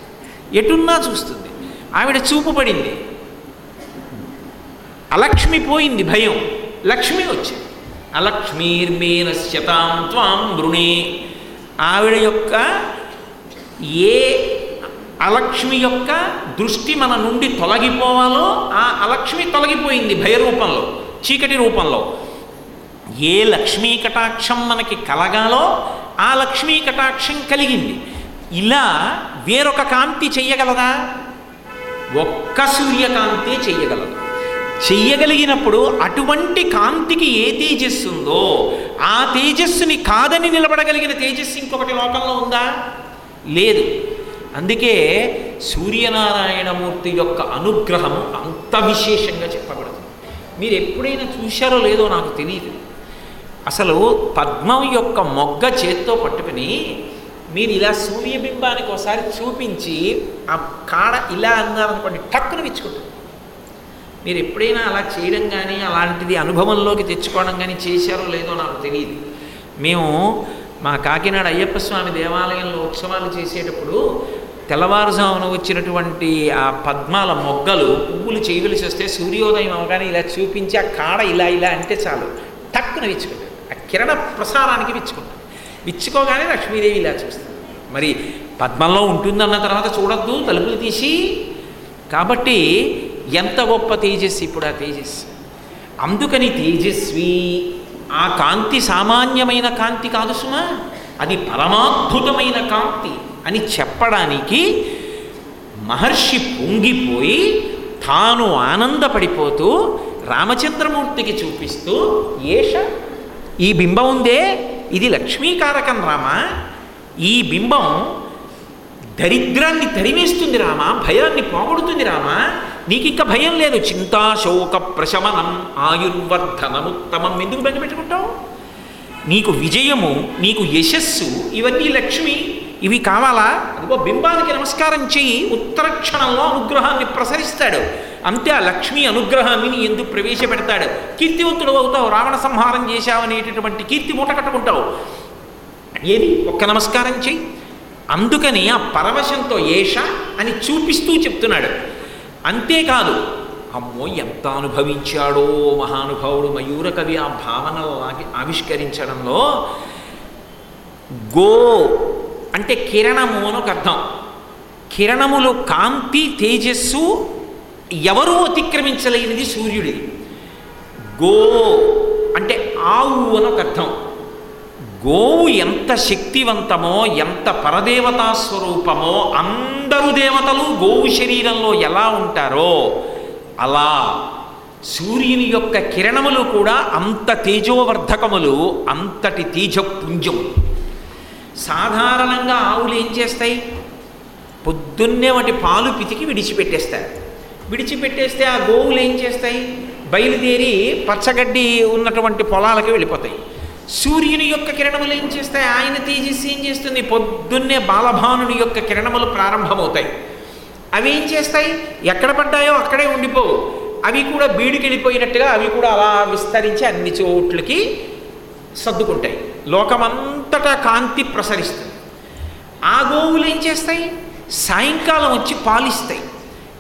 ఎటున్నా చూస్తుంది. ఆవిడ చూపు పడింది. అలక్ష్మి పోయింది భయం. లక్ష్మి వచ్చింది. అలక్ష్మీర్మేనశ్యతాం త్వాం వృణే ఆవిడ యొక్క ఏ అలక్ష్మి యొక్క దృష్టి మన నుండి తొలగిపోవాలో ఆ అలక్ష్మి తొలగిపోయింది భయరూపంలో చీకటి రూపంలో. ఏ లక్ష్మీ కటాక్షం మనకి కలగాలో ఆ లక్ష్మీ కటాక్షం కలిగింది. ఇలా వేరొక కాంతి చెయ్యగలదా ఒక్క సూర్యకాంతి చెయ్యగలదు చెయ్యగలిగినప్పుడు అటువంటి కాంతికి ఏ తేజస్సు ఉందో ఆ తేజస్సుని కాదని నిలబడగలిగిన తేజస్సు ఇంకొకటి లోకంలో ఉందా? లేదు. అందుకే సూర్యనారాయణమూర్తి యొక్క అనుగ్రహం అంత విశేషంగా చెప్పబడదు మీరు ఎప్పుడైనా చూశారో లేదో నాకు తెలియదు అసలు పద్మం యొక్క మొగ్గ చేత్తో పట్టుకుని మీరు ఇలా సూర్యబింబానికి ఒకసారి చూపించి ఆ కాడ ఇలా అన్నారనుకోండి టక్కున విచ్చుకుంటుంది. మీరు ఎప్పుడైనా అలా చేయడం కానీ అలాంటిది అనుభవంలోకి తెచ్చుకోవడం కానీ చేశారో లేదో నాకు తెలియదు మేము మా కాకినాడ అయ్యప్ప స్వామి దేవాలయంలో ఉత్సవాలు చేసేటప్పుడు తెల్లవారుజామున వచ్చినటువంటి ఆ పద్మాల మొగ్గలు పువ్వులు చేయవలసి వస్తే సూర్యోదయం అవగానే ఇలా చూపించి ఆ కాడ ఇలా ఇలా అంటే చాలు. టక్కున విచ్చుకుంటారు. ఆ కిరణ ప్రసారానికి విచ్చుకుంటారు. విచ్చుకోగానే లక్ష్మీదేవి ఇలా చూస్తుంది మరి పద్మంలో ఉంటుందన్న తర్వాత చూడద్దు తలుపులు తీసి. కాబట్టి ఎంత గొప్ప తేజస్సు ఇప్పుడు ఆ తేజస్సు? అందుకని తేజస్వి ఆ కాంతి సామాన్యమైన కాంతి కాదు సుమా అది పరమాద్భుతమైన కాంతి అని చెప్పడానికి మహర్షి పొంగిపోయి తాను ఆనందపడిపోతూ రామచంద్రమూర్తికి చూపిస్తూ ఏష ఈ బింబం ఉందే? ఇది లక్ష్మీకారకం రామ? ఈ బింబం దరిద్రాన్ని తరిమేస్తుంది రామ భయాన్ని పోగొడుతుంది రామ? నీకు ఇంకా భయం లేదు. చింతా శోక ప్రశమనం ఆయుర్వర్ధనముత్తమం. ఎందుకు బెంగపెట్టుకుంటావు నీకు విజయము నీకు యశస్సు ఇవన్నీ లక్ష్మి ఇవి కావాలా? అదిగో బింబానికి నమస్కారం చేయి ఉత్తర క్షణంలో అనుగ్రహాన్ని ప్రసరిస్తాడు. అంతే ఆ లక్ష్మి అనుగ్రహాన్ని నీ ఎందుకు ప్రవేశపెడతాడు. కీర్తివంతుడు అవుతావు రావణ సంహారం చేశావనేటటువంటి కీర్తి మూట కట్టుకుంటావు. ఏది? ఒక్క నమస్కారం చెయ్యి. అందుకని ఆ పరవశంతో ఏష అని చూపిస్తూ చెప్తున్నాడు. అంతేకాదు అమ్మో ఎంత అనుభవించాడో మహానుభావుడు మయూర కవి ఆ భావనలాగి ఆవిష్కరించడంలో గో అంటే కిరణము అని ఒక అర్థం. కిరణములు కాంతి తేజస్సు ఎవరూ అతిక్రమించలేనిది సూర్యుడిది. గో అంటే ఆవు అని ఒక అర్థం. గోవు ఎంత శక్తివంతమో ఎంత పరదేవతా స్వరూపమో అందరు దేవతలు గోవు శరీరంలో ఎలా ఉంటారో అలా సూర్యుని యొక్క కిరణములు కూడా అంత తేజోవర్ధకములు అంతటి తేజపుంజములు సాధారణంగా ఆవులు ఏం చేస్తాయి? పొద్దున్నే వాటి పాలు పితికి విడిచిపెట్టేస్తారు. విడిచిపెట్టేస్తే ఆ గోవులు ఏం చేస్తాయి? బయలుదేరి పచ్చగడ్డి ఉన్నటువంటి పొలాలకి వెళ్ళిపోతాయి. సూర్యుని యొక్క కిరణములు ఏం చేస్తాయి? ఆయన తేజస్సు ఏం చేస్తుంది? పొద్దున్నే బాలభానుని యొక్క కిరణములు ప్రారంభమవుతాయి. అవి ఏం చేస్తాయి? ఎక్కడ పడ్డాయో అక్కడే ఉండిపోవు. అవి కూడా బీడికెళ్ళిపోయినట్టుగా అవి కూడా అలా విస్తరించి అన్ని చోట్లకి సర్దుకుంటాయి. లోకమంతటా కాంతి ప్రసరిస్తుంది. ఆ గోవులు ఏం చేస్తాయి? సాయంకాలం వచ్చి పాలిస్తాయి.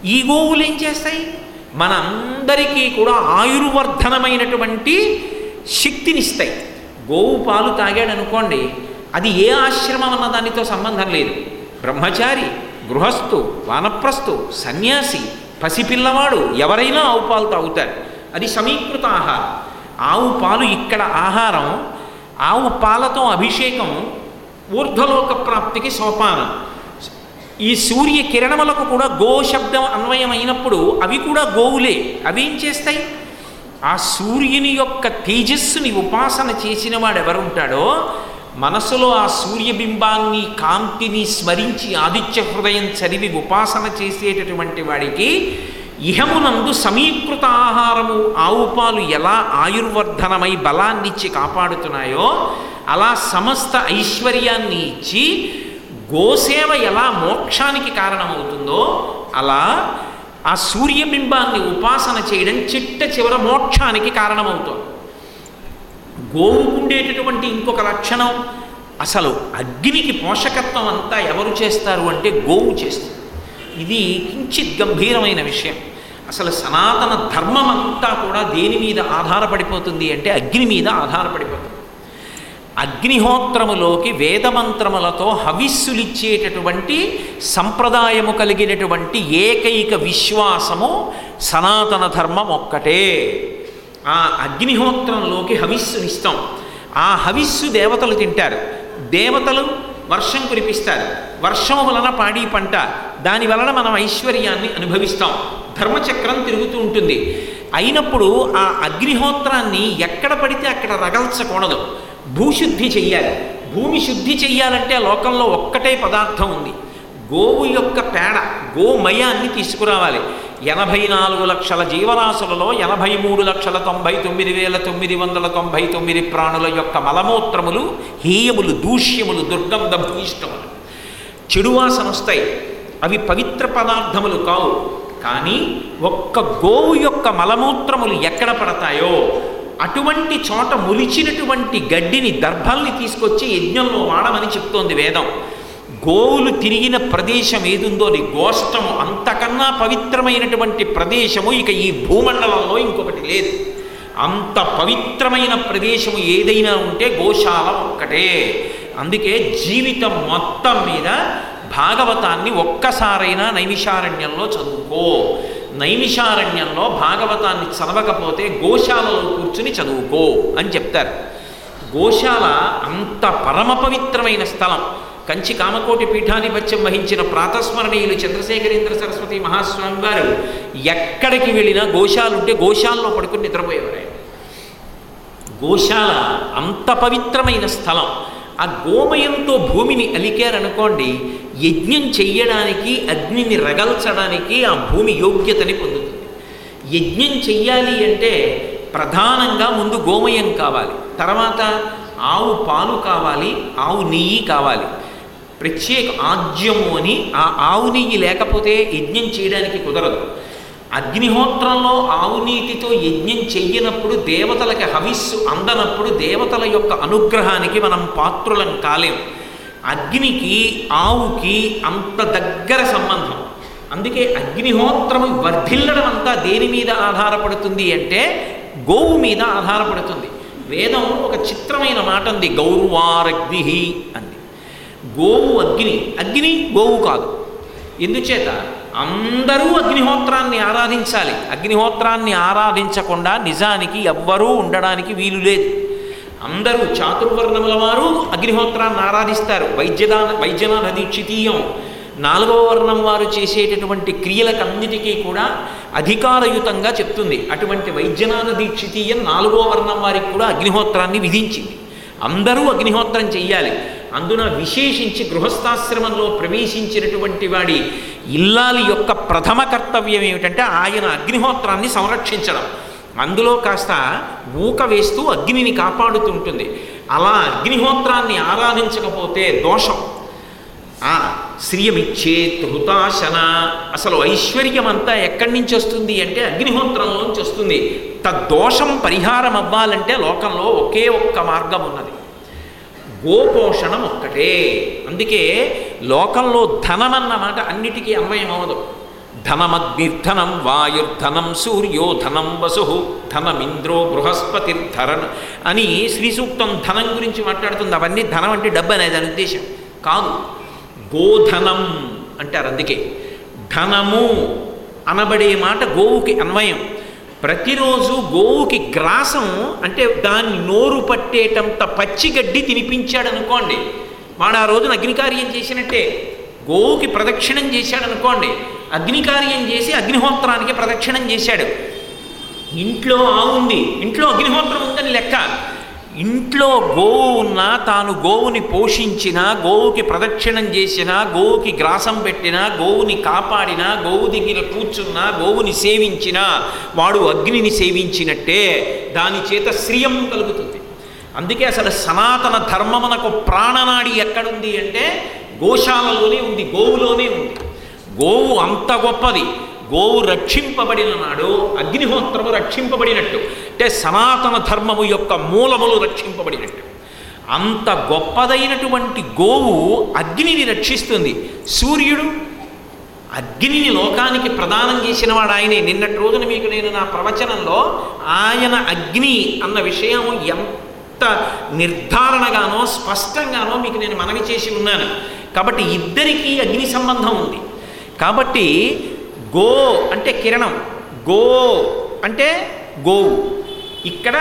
ఈ గోవులు ఏం చేస్తాయి? మనందరికీ కూడా ఆయుర్వర్ధనమైనటువంటి శక్తినిస్తాయి. గోవు పాలు తాగాడు అనుకోండి అది ఏ ఆశ్రమం అన్న దానితో సంబంధం లేదు. బ్రహ్మచారి గృహస్థు వానప్రస్థు సన్యాసి పసిపిల్లవాడు ఎవరైనా ఆవు పాలు తాగుతారు. అది సమీకృత ఆహారం. ఆవు పాలు ఇక్కడ ఆహారం ఆవు పాలతో అభిషేకం ఊర్ధ్వలోక ప్రాప్తికి సోపానం. ఈ సూర్య కిరణములకు కూడా గో శబ్దం అన్వయం అయినప్పుడు అవి కూడా గోవులే. అవి ఏం చేస్తాయి? ఆ సూర్యుని యొక్క తేజస్సుని ఉపాసన చేసిన వాడు ఎవరుంటాడో మనసులో ఆ సూర్యబింబాన్ని కాంతిని స్మరించి ఆదిత్య హృదయం చదివి ఉపాసన చేసేటటువంటి వాడికి ఇహమునందు సమీకృత ఆహారము ఆవు పాలు ఎలా ఆయుర్వర్ధనమై బలాన్నిచ్చి కాపాడుతున్నాయో అలా సమస్త ఐశ్వర్యాన్ని ఇచ్చి గోసేవ ఎలా మోక్షానికి కారణమవుతుందో అలా ఆ సూర్యబింబాన్ని ఉపాసన చేయడం చిట్ట చివర మోక్షానికి కారణమవుతుంది. గోవుకుండేటటువంటి ఇంకొక లక్షణం అసలు అగ్నికి పోషకత్వం అంతా ఎవరు చేస్తారు అంటే గోవు చేస్తారు. ఇది కించిత్ గంభీరమైన విషయం. అసలు సనాతన ధర్మం అంతా కూడా దేని మీద ఆధారపడిపోతుంది అంటే అగ్ని మీద ఆధారపడిపోతుంది. అగ్నిహోత్రములోకి వేదమంత్రములతో హవిస్సులిచ్చేటటువంటి సంప్రదాయము కలిగినటువంటి ఏకైక విశ్వాసము సనాతన ధర్మం ఒక్కటే. ఆ అగ్నిహోత్రంలోకి హవిస్సునిస్తాం. ఆ హవిస్సు దేవతలు తింటారు. దేవతలు వర్షం కురిపిస్తారు. వర్షం వలన పాడి పంట. దాని వలన మనం ఐశ్వర్యాన్ని అనుభవిస్తాం. ధర్మచక్రం తిరుగుతూ ఉంటుంది. అయినప్పుడు ఆ అగ్నిహోత్రాన్ని ఎక్కడ పడితే అక్కడ రగల్చకూడదు. భూశుద్ధి చెయ్యాలి. భూమి శుద్ధి చెయ్యాలంటే లోకంలో ఒక్కటే పదార్థం ఉంది. గోవు యొక్క పేడ గోమయాన్ని తీసుకురావాలి. ఎనభై నాలుగు లక్షల జీవరాశులలో ఎనభై మూడు లక్షల తొంభై తొమ్మిది వేల తొమ్మిది వందల తొంభై తొమ్మిది ప్రాణుల యొక్క మలమూత్రములు హీయములు దూష్యములు దుర్గంధ భూయిష్టములు. చెడువాసన వస్తాయి. అవి పవిత్ర పదార్థములు కావు. కానీ ఒక్క గోవు యొక్క మలమూత్రములు ఎక్కడ పడతాయో అటువంటి చోట మొలిచినటువంటి గడ్డిని దర్భల్ని తీసుకొచ్చి యజ్ఞంలో వాడమని చెప్తోంది వేదం. గోవులు తిరిగిన ప్రదేశం ఏదుందో అని గోష్టము అంతకన్నా పవిత్రమైనటువంటి ప్రదేశము ఇక ఈ భూమండలంలో ఇంకొకటి లేదు. అంత పవిత్రమైన ప్రదేశము ఏదైనా ఉంటే గోశాల ఒక్కటే. అందుకే జీవితం మొత్తం మీద భాగవతాన్ని ఒక్కసారైనా నైమిషారణ్యంలో చదువుకో. నైమిషారణ్యంలో భాగవతాన్ని చదవకపోతే గోశాలలో కూర్చుని చదువుకో అని చెప్తారు. గోశాల అంత పరమ పవిత్రమైన స్థలం. కంచి కామకోటి పీఠాధిపత్యం వహించిన ప్రాతస్మరణీయులు చంద్రశేఖరేంద్ర సరస్వతి మహాస్వామి వారు ఎక్కడికి వెళ్ళినా గోశాలుంటే గోశాలలో పడుకుని నిద్రపోయేవారు. గోశాల అంత పవిత్రమైన స్థలం. ఆ గోమయంతో భూమిని అలికారనుకోండి యజ్ఞం చెయ్యడానికి అగ్నిని రగల్చడానికి ఆ భూమి యోగ్యతని పొందుతుంది. యజ్ఞం చెయ్యాలి అంటే ప్రధానంగా ముందు గోమయం కావాలి తర్వాత ఆవు పాలు కావాలి ఆవు నెయ్యి కావాలి. ప్రత్యేక ఆజ్యము అని ఆ ఆవు నెయ్యి లేకపోతే యజ్ఞం చేయడానికి కుదరదు. అగ్నిహోత్రంలో ఆవునీతితో యజ్ఞం చెయ్యనప్పుడు దేవతలకి హవిస్సు అందనప్పుడు దేవతల యొక్క అనుగ్రహానికి మనం పాత్రులం కాలేం. అగ్నికి ఆవుకి అంత దగ్గర సంబంధం. అందుకే అగ్నిహోత్రము వర్ధిల్లడం అంతా దేని మీద ఆధారపడుతుంది అంటే గోవు మీద ఆధారపడుతుంది. వేదం ఒక చిత్రమైన మాట ఉంది గౌరవారగ్ని అంది. గోవు అగ్ని. అగ్ని గోవు కాదు. ఎందుచేత? అందరూ అగ్నిహోత్రాన్ని ఆరాధించాలి. అగ్నిహోత్రాన్ని ఆరాధించకుండా నిజానికి ఎవ్వరూ ఉండడానికి వీలు లేదు. అందరూ చాతుర్వర్ణముల వారు అగ్నిహోత్రాన్ని ఆరాధిస్తారు. వైద్యదాన వైద్యనాథ దీక్షితీయం నాలుగవ వర్ణం వారు చేసేటటువంటి క్రియలకన్నిటికీ కూడా అధికారయుతంగా చెప్తుంది. అటువంటి వైద్యనాథ దీక్షితీయం నాలుగో వర్ణం వారికి కూడా అగ్నిహోత్రాన్ని విధించింది. అందరూ అగ్నిహోత్రం చెయ్యాలి. అందున విశేషించి గృహస్థాశ్రమంలో ప్రవేశించినటువంటి వాడి ఇల్లాలి యొక్క ప్రథమ కర్తవ్యం ఏమిటంటే ఆయన అగ్నిహోత్రాన్ని సంరక్షించడం. అందులో కాస్త ఊక వేస్తూ అగ్నిని కాపాడుతుంటుంది అలా అగ్నిహోత్రాన్ని ఆరాధించకపోతే దోషం. ఆ శ్రియమిచ్చేత్ హృతాశన అసలు ఐశ్వర్యం అంతా ఎక్కడి నుంచి వస్తుంది అంటే అగ్నిహోత్రంలోంచి వస్తుంది. తద్దోషం పరిహారం అవ్వాలంటే లోకంలో ఒకే ఒక్క మార్గం ఉన్నది. గోపోషణం ఒక్కటే. అందుకే లోకంలో ధనం మాట అన్నిటికీ అన్వయం అవ్వదు ధనమగ్నిర్ధనం వాయుర్ధనం సూర్యో ధనం వసు ధనమింద్రో బృహస్పతిర్ధరన్ అని శ్రీ సూక్తం ధనం గురించి మాట్లాడుతుంది. అవన్నీ ధనం అంటే డబ్బు అనేది దాని ఉద్దేశం. కాదు. గోధనం అంటారు అందుకే. ధనము అనబడే మాట గోవుకి అన్వయం. ప్రతిరోజు గోవుకి గ్రాసం అంటే దాన్ని నోరు పట్టేటంత పచ్చిగడ్డి తినిపించాడు అనుకోండి వాడు ఆ రోజున అగ్నికార్యం చేసినట్టే. గోవుకి ప్రదక్షిణం చేశాడు అనుకోండి అగ్నికార్యం చేసి అగ్నిహోత్రానికి ప్రదక్షిణం చేశాడు. ఇంట్లో ఆవు ఉంది ఇంట్లో అగ్నిహోత్రం ఉందని లెక్క. ఇంట్లో గోవు ఉన్నా తాను గోవుని పోషించినా గోవుకి ప్రదక్షిణం చేసినా గోవుకి గ్రాసం పెట్టినా గోవుని కాపాడినా గోవు దగ్గర కూర్చున్నా గోవుని సేవించినా వాడు అగ్నిని సేవించినట్టే దాని చేత శ్రియం కలుగుతుంది. అందుకే అసలు సనాతన ధర్మమునకు ప్రాణనాడి ఎక్కడుంది అంటే గోశాలలోనే ఉంది గోవులోనే ఉంది. గోవు అంత గొప్పది. గోవు రక్షింపబడిన నాడు అగ్నిహోత్రము రక్షింపబడినట్టు అంటే సనాతన ధర్మము యొక్క మూలములు రక్షింపబడినట్టు. అంత గొప్పదైనటువంటి గోవు అగ్నిని రక్షిస్తుంది. సూర్యుడు అగ్నిని లోకానికి ప్రదానం చేసిన వాడు ఆయనే. నిన్నటి రోజున మీకు నేను నా ప్రవచనంలో ఆయన అగ్ని అన్న విషయం ఎంత నిర్ధారణగానో స్పష్టంగానో మీకు నేను మనవి చేసి ఉన్నాను. కాబట్టి ఇద్దరికీ అగ్ని సంబంధం ఉంది. కాబట్టి గో అంటే కిరణం. గో అంటే గోవు. ఇక్కడ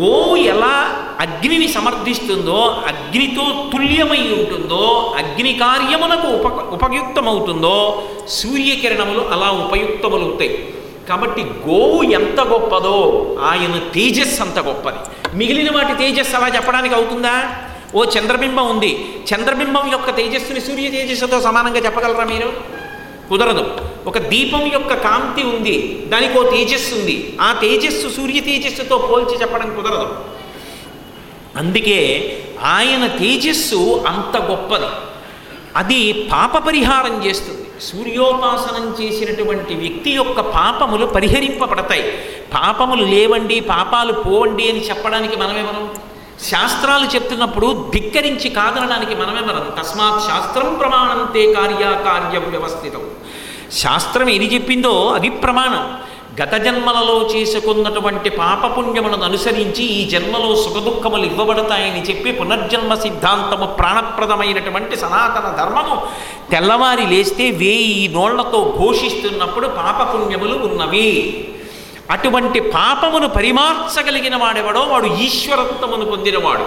గోవు ఎలా అగ్నిని సమర్థిస్తుందో అగ్నితో తుల్యమై ఉంటుందో అగ్ని కార్యమునకు ఉప ఉపయుక్తమవుతుందో సూర్యకిరణములు అలా ఉపయుక్తములవుతాయి. కాబట్టి గోవు ఎంత గొప్పదో ఆయన తేజస్సు అంత గొప్పది. మిగిలిన వాటి తేజస్సు అలా చెప్పడానికి అవుతుందా? ఓ చంద్రబింబం ఉంది. చంద్రబింబం యొక్క తేజస్సుని సూర్య తేజస్సుతో సమానంగా చెప్పగలరా మీరు? కుదరదు. ఒక దీపం యొక్క కాంతి ఉంది దానికి ఓ తేజస్సు ఉంది. ఆ తేజస్సు సూర్య తేజస్సుతో పోల్చి చెప్పడం కుదరదు. అందుకే ఆయన తేజస్సు అంత గొప్పది. అది పాప పరిహారం చేస్తుంది. సూర్యోపాసనం చేసినటువంటి వ్యక్తి యొక్క పాపములు పరిహరింపబడతాయి. పాపములు లేవండి పాపాలు పోవండి అని చెప్పడానికి మనమేమనం? శాస్త్రాలు చెప్తున్నప్పుడు ధిక్కరించి కాదనడానికి మనమేమనం తస్మాత్ శాస్త్రం ప్రమాణంతే కార్యకార్యం వ్యవస్థితం. శాస్త్రం ఏది చెప్పిందో అది ప్రమాణం. గత జన్మలలో చేసుకున్నటువంటి పాపపుణ్యములను అనుసరించి ఈ జన్మలో సుఖదుఖములు ఇవ్వబడతాయని చెప్పి పునర్జన్మ సిద్ధాంతము ప్రాణప్రదమైనటువంటి సనాతన ధర్మము తెల్లవారి లేస్తే వేయి నోళ్ళతో ఘోషిస్తున్నప్పుడు పాపపుణ్యములు ఉన్నవి. అటువంటి పాపమును పరిమార్చగలిగిన వాడెవడో వాడు ఈశ్వరత్వమును పొందినవాడు.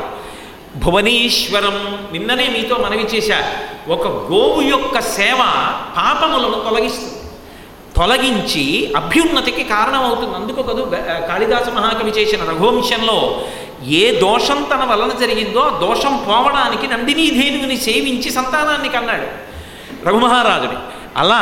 భువనేశ్వరం నిన్ననే మీతో మనవి చేశారు ఒక గోవు యొక్క సేవ పాపములను తొలగిస్తుంది. తొలగించి అభ్యున్నతికి కారణమవుతుంది. అందుకు కదూ కాళిదాస మహాకవి చేసిన రఘువంశంలో ఏ దోషం తన వలన జరిగిందో దోషం పోవడానికి నందినీధేనువుని సేవించి సంతానాన్ని కన్నాడు రఘుమహారాజుని అలా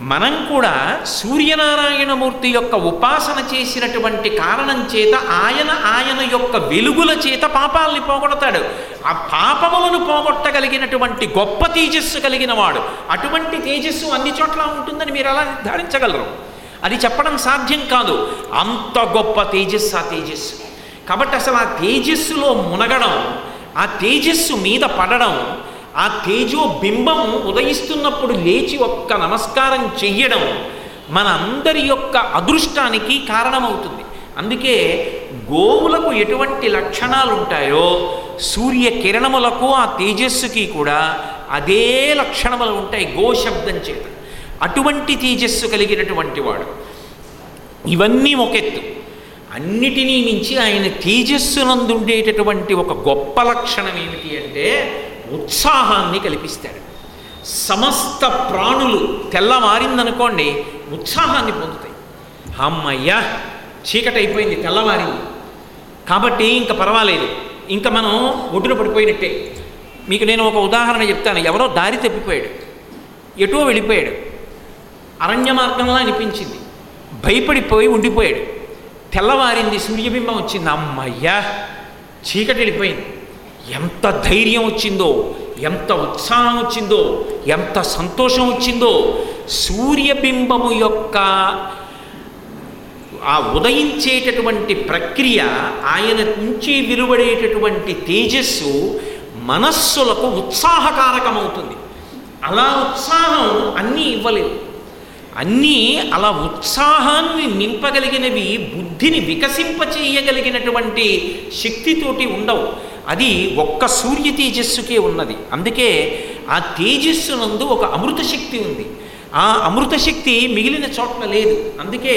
మనం కూడా సూర్యనారాయణమూర్తి యొక్క ఉపాసన చేసినటువంటి కారణం చేత ఆయన ఆయన యొక్క వెలుగుల చేత పాపాలని పోగొడతాడు. ఆ పాపములను పోగొట్టగలిగినటువంటి గొప్ప తేజస్సు కలిగిన వాడు. అటువంటి తేజస్సు అన్ని చోట్ల ఉంటుందని మీరు అలా నిర్ధారించగలరు? అది చెప్పడం సాధ్యం కాదు. అంత గొప్ప తేజస్సు ఆ తేజస్సు. కాబట్టి అసలు ఆ తేజస్సులో మునగడం ఆ తేజస్సు మీద పడడం ఆ తేజో బింబం ఉదయిస్తున్నప్పుడు లేచి ఒక్క నమస్కారం చెయ్యడం మన అందరి యొక్క అదృష్టానికి కారణమవుతుంది. అందుకే గోవులకు ఎటువంటి లక్షణాలు ఉంటాయో సూర్య కిరణములకు ఆ తేజస్సుకి కూడా అదే లక్షణములు ఉంటాయి గో శబ్దం చేత. అటువంటి తేజస్సు కలిగినటువంటి వాడు. ఇవన్నీ ఒకెత్తు అన్నిటినీ మించి ఆయన తేజస్సునందుండేటటువంటి ఒక గొప్ప లక్షణం ఏమిటి అంటే ఉత్సాహాన్ని కల్పిస్తాడు. సమస్త ప్రాణులు తెల్లవారిందనుకోండి ఉత్సాహాన్ని పొందుతాయి. అమ్మయ్యా చీకటి అయిపోయింది తెల్లవారింది కాబట్టి ఇంకా పర్వాలేదు. ఇంకా మనం ఒడ్డున పడిపోయినట్టే. మీకు నేను ఒక ఉదాహరణ చెప్తాను. ఎవరో దారి తప్పిపోయాడు. ఎటో వెళ్ళిపోయాడు. అరణ్య మార్గంలా అనిపించింది. భయపడిపోయి ఉండిపోయాడు. తెల్లవారింది సూర్యబింబం వచ్చింది. అమ్మయ్యా చీకటి వెళ్ళిపోయింది ఎంత ధైర్యం వచ్చిందో ఎంత ఉత్సాహం వచ్చిందో ఎంత సంతోషం వచ్చిందో సూర్యబింబము యొక్క ఆ ఉదయించేటటువంటి ప్రక్రియ ఆయన నుంచి వెలువడేటటువంటి తేజస్సు మనస్సులకు ఉత్సాహకారకమవుతుంది. అలా ఉత్సాహం అన్నీ ఇవ్వలేవు అన్నీ అలా ఉత్సాహాన్ని నింపగలిగినవి బుద్ధిని వికసింపచేయగలిగినటువంటి శక్తితోటి ఉండవు. అది ఒక్క సూర్య తేజస్సుకే ఉన్నది. అందుకే ఆ తేజస్సునందు ఒక అమృత శక్తి ఉంది. ఆ అమృత శక్తి మిగిలిన చోట్ల లేదు. అందుకే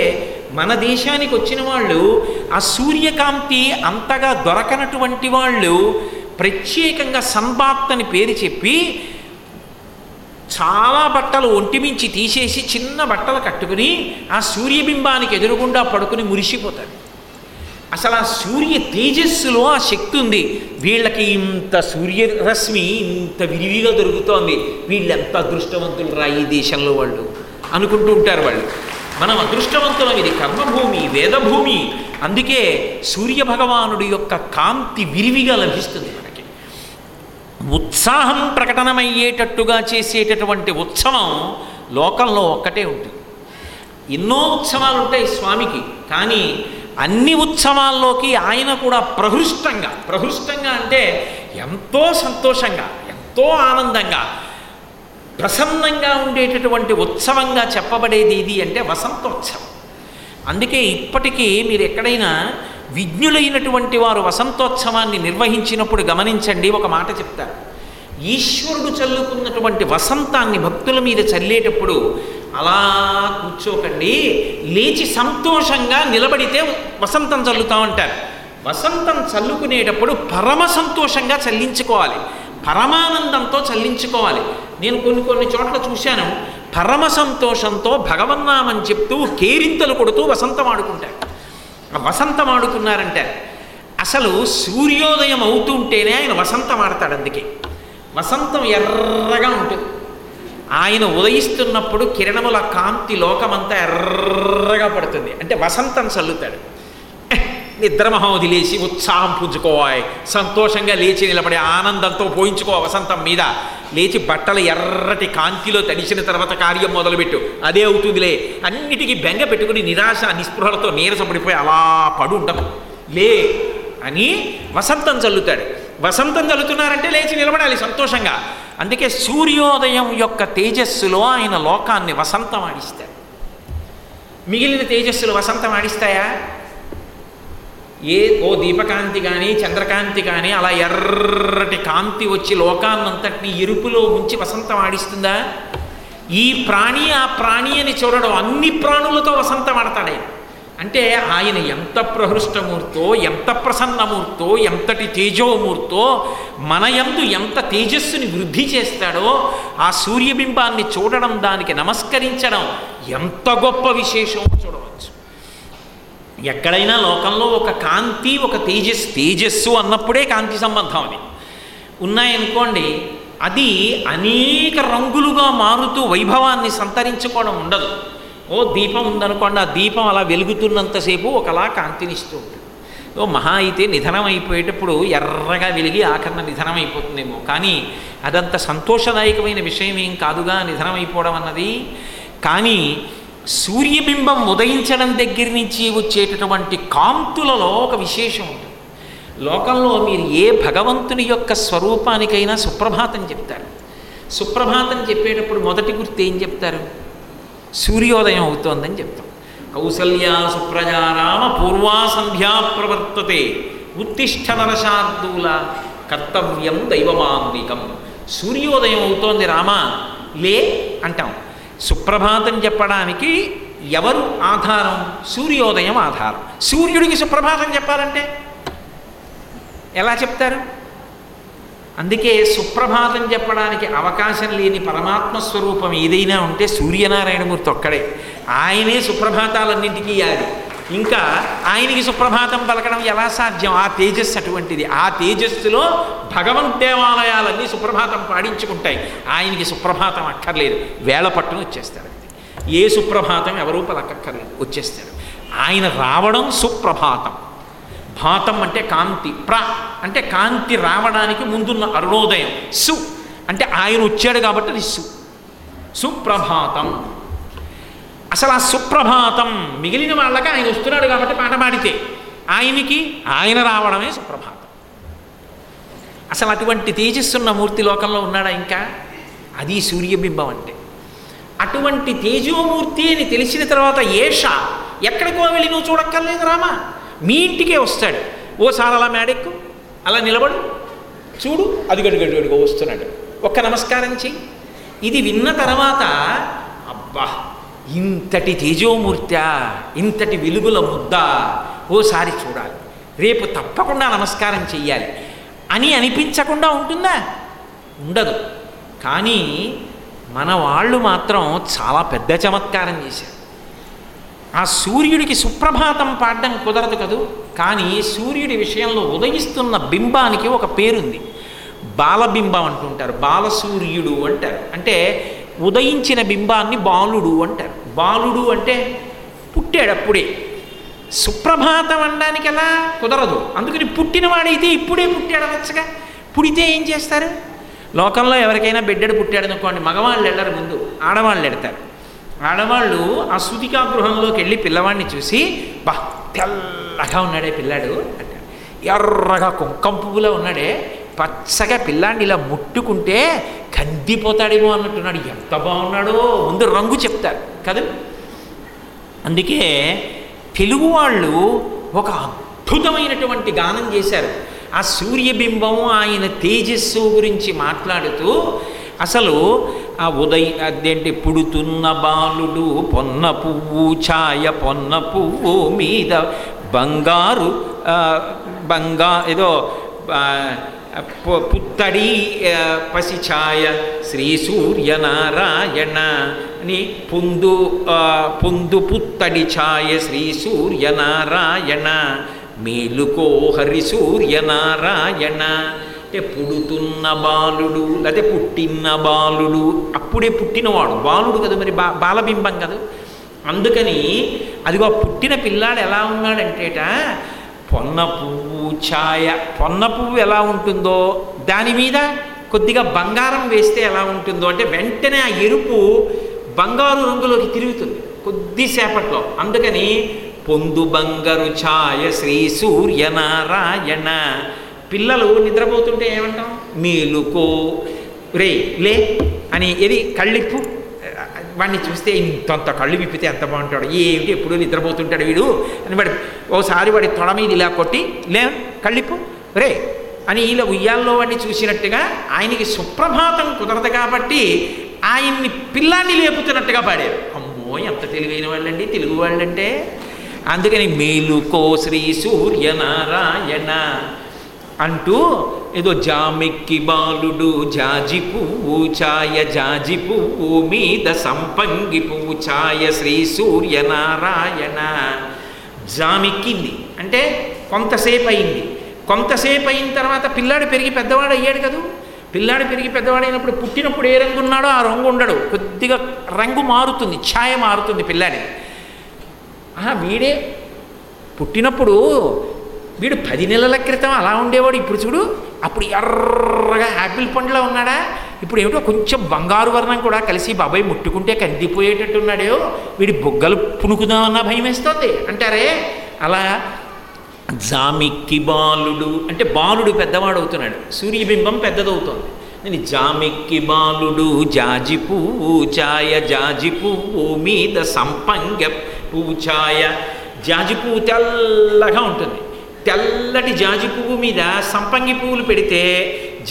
మన దేశానికి వచ్చిన వాళ్ళు ఆ సూర్యకాంతి అంతగా దొరకనటువంటి వాళ్ళు ప్రత్యేకంగా సన్బాత్ అని పేరు చెప్పి చాలా బట్టలు ఒంటిమించి తీసేసి చిన్న బట్టలు కట్టుకుని ఆ సూర్యబింబానికి ఎదురుగుండా పడుకుని మురిసిపోతారు. అసలు ఆ సూర్య తేజస్సులో ఆ శక్తి ఉంది. వీళ్ళకి ఇంత సూర్యరశ్మి ఇంత విరివిగా దొరుకుతోంది. వీళ్ళు ఎంత అదృష్టవంతులు రా ఈ దేశంలో వాళ్ళు? అనుకుంటూ ఉంటారు వాళ్ళు. మనం అదృష్టవంతులం ఇది. కర్మభూమి వేదభూమి. అందుకే సూర్యభగవానుడి యొక్క కాంతి విరివిగా లభిస్తుంది మనకి. ఉత్సాహం ప్రకటనమయ్యేటట్టుగా చేసేటటువంటి ఉత్సవం లోకంలో ఒక్కటే ఉంటుంది. ఎన్నో ఉత్సవాలు ఉంటాయి స్వామికి. కానీ అన్ని ఉత్సవాల్లోకి ఆయన కూడా ప్రహృష్టంగా. ప్రహృష్టంగా అంటే ఎంతో సంతోషంగా ఎంతో ఆనందంగా ప్రసన్నంగా ఉండేటటువంటి ఉత్సవంగా చెప్పబడేది ఇది అంటే వసంతోత్సవం. అందుకే ఇప్పటికీ మీరు ఎక్కడైనా విజ్ఞులైనటువంటి వారు వసంతోత్సవాన్ని నిర్వహించినప్పుడు గమనించండి ఒక మాట చెప్తారు ఈశ్వరుడు చల్లుకున్నటువంటి వసంతాన్ని భక్తుల మీద చల్లేటప్పుడు అలా కూర్చోకండి. లేచి సంతోషంగా నిలబడితే వసంతం చల్లుతా ఉంటారు. వసంతం చల్లుకునేటప్పుడు పరమ సంతోషంగా చల్లించుకోవాలి. పరమానందంతో చల్లించుకోవాలి. నేను కొన్ని కొన్ని చోట్ల చూశాను. పరమ సంతోషంతో భగవన్నామని చెప్తూ కేరింతలు కొడుతూ వసంతం ఆడుకుంటారు. వసంతం ఆడుకున్నారంటే అసలు సూర్యోదయం అవుతుంటేనే ఆయన వసంతం ఆడతాడు అందుకే. వసంతం ఎర్రగా ఉంటుంది. ఆయన ఉదయిస్తున్నప్పుడు కిరణముల కాంతి లోకమంతా ఎర్రగా పడుతుంది. అంటే వసంతం చల్లుతాడు. నిద్రమహం నిద్ర వదిలేసి ఉత్సాహం పుంజుకోవాలి సంతోషంగా లేచి నిలబడి ఆనందంతో పోయించుకో వసంతం మీద. లేచి బట్టలు ఎర్రటి కాంతిలో తడిచిన తర్వాత కార్యం మొదలుపెట్టు. అదే అవుతుందిలే. అన్నిటికీ బెంగ పెట్టుకుని నిరాశ నిస్పృహలతో నీరసపడిపోయి అలా పడు ఉండకు. లే అని వసంతం చల్లుతాడు. వసంతం చల్లుతున్నారంటే లేచి నిలబడాలి సంతోషంగా. అందుకే సూర్యోదయం యొక్క తేజస్సులో ఆయన లోకాన్ని వసంతం ఆడిస్తారు మిగిలిన తేజస్సులు వసంతం ఆడిస్తాయా? ఏ ఓ దీపకాంతి కానీ చంద్రకాంతి కానీ అలా ఎర్రటి కాంతి వచ్చి లోకాన్నంతటిని ఎరుపులో ఉంచి వసంతం ఆడిస్తుందా? ఈ ప్రాణి ఆ ప్రాణి అని చూడడం అన్ని ప్రాణులతో వసంతం ఆడతాడే. అంటే ఆయన ఎంత ప్రహృష్టమూర్తో ఎంత ప్రసన్నమూర్తో ఎంతటి తేజోమూర్తో మన యందు ఎంత తేజస్సుని వృద్ధి చేస్తాడో ఆ సూర్యబింబాన్ని చూడడం దానికి నమస్కరించడం ఎంత గొప్ప విశేషమో చూడవచ్చు. ఎక్కడైనా లోకంలో ఒక కాంతి ఒక తేజస్ తేజస్సు అన్నప్పుడే కాంతి సంబంధం అది. ఉన్నాయనుకోండి అది అనేక రంగులుగా మారుతూ వైభవాన్ని సంతరించుకోవడం ఉండదు. ఓ దీపం ఉందనుకోండి ఆ దీపం అలా వెలుగుతున్నంతసేపు ఒకలా కాంతినిస్తూ ఉంటుంది. ఓ మహా అయితే నిధనం అయిపోయేటప్పుడు ఎర్రగా వెలిగి ఆఖరణ నిధనం అయిపోతుందేమో కానీ అదంత సంతోషదాయకమైన విషయం ఏం కాదుగా నిధనం అయిపోవడం అన్నది. కానీ సూర్యబింబం ఉదయించడం దగ్గర నుంచి వచ్చేటటువంటి కాంతులలో ఒక విశేషం ఉంటుంది. లోకంలో మీరు ఏ భగవంతుని యొక్క స్వరూపానికైనా సుప్రభాతం చెప్తారు. సుప్రభాతం చెప్పేటప్పుడు మొదటి గుర్తు ఏం చెప్తారు? సూర్యోదయం అవుతోందని చెప్తాం. కౌసల్యా సుప్రజారామ పూర్వా సంధ్యా ప్రవర్తతే. ఉత్తిష్ట నరశార్దూల కర్తవ్యం దైవమాంగికం సూర్యోదయం అవుతోంది రామ లే అంటాం. సుప్రభాతం చెప్పడానికి ఎవరు ఆధారం? సూర్యోదయం ఆధారం. సూర్యుడికి సుప్రభాతం చెప్పాలంటే ఎలా చెప్తారు? అందుకే సుప్రభాతం చెప్పడానికి అవకాశం లేని పరమాత్మ స్వరూపం ఏదైనా ఉంటే సూర్యనారాయణమూర్తి ఒక్కడే. ఆయనే సుప్రభాతాలన్నింటికీ యాది. ఇంకా ఆయనకి సుప్రభాతం పలకడం ఎలా సాధ్యం? ఆ తేజస్సు అటువంటిది. ఆ తేజస్సులో భగవంత్ దేవాలయాలన్నీ సుప్రభాతం పాడించుకుంటాయి. ఆయనకి సుప్రభాతం అక్కర్లేదు. వేళ పట్టును వచ్చేస్తాడు ఏ సుప్రభాతం ఎవరూ పలకక్కర్లేదు. వచ్చేస్తాడు. ఆయన రావడం సుప్రభాతం. భాతం అంటే కాంతి ప్ర అంటే కాంతి రావడానికి ముందున్న అరుణోదయం సు అంటే ఆయన వచ్చాడు కాబట్టి అది సు. సుప్రభాతం. అసలు ఆ సుప్రభాతం మిగిలిన వాళ్ళకి ఆయన వస్తున్నాడు కాబట్టి పాట పాడితే ఆయనకి ఆయన రావడమే సుప్రభాతం. అసలు అటువంటి తేజస్సున్న మూర్తి లోకంలో ఉన్నాడా ఇంకా? అది సూర్యబింబం అంటే. అటువంటి తేజోమూర్తి అని తెలిసిన తర్వాత ఏష ఎక్కడికో వెళ్ళి నువ్వు చూడక్కర్లేదు రామా? మీ ఇంటికే వస్తాడు. ఓసారి అలా మేడెక్కు. అలా నిలబడు. చూడు అదిగడుగడుగడుగో వస్తున్నాడు. ఒక్క నమస్కారం చెయ్యి. ఇది విన్న తర్వాత అబ్బా ఇంతటి తేజోమూర్త ఇంతటి వెలుగుల ముద్ద ఓసారి చూడాలి. రేపు తప్పకుండా నమస్కారం చెయ్యాలి. అని అనిపించకుండా ఉంటుందా? ఉండదు. కానీ మన వాళ్ళు మాత్రం చాలా పెద్ద చమత్కారం చేశారు. ఆ సూర్యుడికి సుప్రభాతం పాడడం కుదరదు కదూ? కానీ సూర్యుడి విషయంలో ఉదయిస్తున్న బింబానికి ఒక పేరుంది. బాలబింబం అంటుంటారు. బాలసూర్యుడు అంటారు. అంటే ఉదయించిన బింబాన్ని బాలుడు అంటారు. బాలుడు అంటే పుట్టాడప్పుడే సుప్రభాతం అనడానికి ఎలా కుదరదు. అందుకని పుట్టినవాడైతే ఇప్పుడే పుట్టాడు పుడితే ఏం చేస్తారు? లోకంలో ఎవరికైనా బిడ్డడు పుట్టాడనుకోండి మగవాళ్ళు వెళ్ళరు ముందు ఆడవాళ్ళు ఎడతారు. ఆడవాళ్ళు ఆ సుతికా గృహంలోకి వెళ్ళి పిల్లవాడిని చూసి బా తెల్లగా ఉన్నాడే పిల్లాడు ఎర్రగా కుంకం ఉన్నాడే. పచ్చగా పిల్లాడిని ఇలా ముట్టుకుంటే కందిపోతాడేమో అన్నట్టున్నాడు. ఎంత బాగున్నాడో ముందు రంగు చెప్తారు కదా? అందుకే తెలుగు వాళ్ళు ఒక అద్భుతమైనటువంటి గానం చేశారు. ఆ సూర్యబింబం ఆయన తేజస్సు గురించి మాట్లాడుతూ అసలు ఆ ఉదయ అదేంటి? పుడుతున్న బాలుడు పొన్న పువ్వు ఛాయ పొన్న పువ్వు మీద బంగారు బంగా ఏదో పుత్తడి పసిఛాయ శ్రీ సూర్యనారాయణ అని పుందు పుందు పుత్తడి ఛాయ శ్రీ సూర్యనారాయణ మేలుకో హరి సూర్యనారాయణ. అంటే పుడుతున్న బాలుడు లేకపోతే పుట్టిన బాలుడు అప్పుడే పుట్టినవాడు. బాలుడు కదా మరి బా బాలబింబం కదా. అందుకని అదిగో పుట్టిన పిల్లాడు ఎలా ఉన్నాడంటేట పొన్న పువ్వు ఛాయ పొన్న పువ్వు ఎలా ఉంటుందో దాని మీద కొద్దిగా బంగారం వేస్తే ఎలా ఉంటుందో అంటే వెంటనే ఆ ఎరుపు బంగారు రంగులోకి తిరుగుతుంది కొద్దిసేపట్లో. అందుకని పొందు బంగారు ఛాయ శ్రీ సూర్యనారాయణ. పిల్లలు నిద్రపోతుంటే ఏమంటాం? మేలుకో రే లే అని ఏది? కళ్ళిప్పు? వాడిని చూస్తే ఇంతంత కళ్ళు విప్పితే ఎంత బాగుంటాడు? ఏమిటి ఎప్పుడు నిద్రపోతుంటాడు వీడు? అని వాడు ఓసారి వాడి తొడ మీద ఇలా కొట్టి లే కళ్ళిప్పు రే అని ఇలా ఉయ్యాల్లో వాడిని చూసినట్టుగా ఆయనకి సుప్రభాతం కుదరదు కాబట్టి ఆయన్ని పిల్లాన్ని లేపుతున్నట్టుగా పాడారు. అమ్మో ఎంత తెలివైన వాళ్ళండి తెలుగు వాళ్ళంటే. అందుకని మేలుకో శ్రీ సూర్యనారాయణ. అంటూ ఏదో జామిక్కి బాలుడు జాజి పువ్వు ఛాయ జాజి పువ్వు మీద సంపంగి పువ్వు ఛాయ శ్రీ సూర్యనారాయణ. జామిక్కింది. అంటే కొంతసేపు అయింది కొంతసేపు అయిన తర్వాత పిల్లాడు పెరిగి పెద్దవాడు అయ్యాడు కదూ? పిల్లాడు పెరిగి పెద్దవాడైనప్పుడు పుట్టినప్పుడు ఏ రంగు ఉన్నాడో ఆ రంగు ఉండడు. కొద్దిగా రంగు మారుతుంది ఛాయ మారుతుంది పిల్లాడి ఆహా, వీడే పుట్టినప్పుడు వీడు పది నెలల క్రితం అలా ఉండేవాడు. ఇప్పుడు చూడు అప్పుడు ఎర్రగా యాపిల్ పండులో ఉన్నాడా? ఇప్పుడు ఏమిటో కొంచెం బంగారు వర్ణం కూడా కలిసి బాబాయ్ ముట్టుకుంటే కందిపోయేటట్టున్నాడో వీడి బొగ్గలు పుణుకుదామన్న భయం వేస్తుంది. అంటారే అలా జామిక్కి బాలుడు అంటే బాలుడు పెద్దవాడు అవుతున్నాడు సూర్యబింబం పెద్దదవుతోంది. నేను జామిక్కి బాలుడు జాజి పువ్వు ఛాయ జాజి పువ్వు మీద సంపంగ పువ్వు ఛాయ జాజి పువ్వు తెల్లగా ఉంటుంది. తెల్లటి జాజి పువ్వు మీద సంపంగి పువ్వులు పెడితే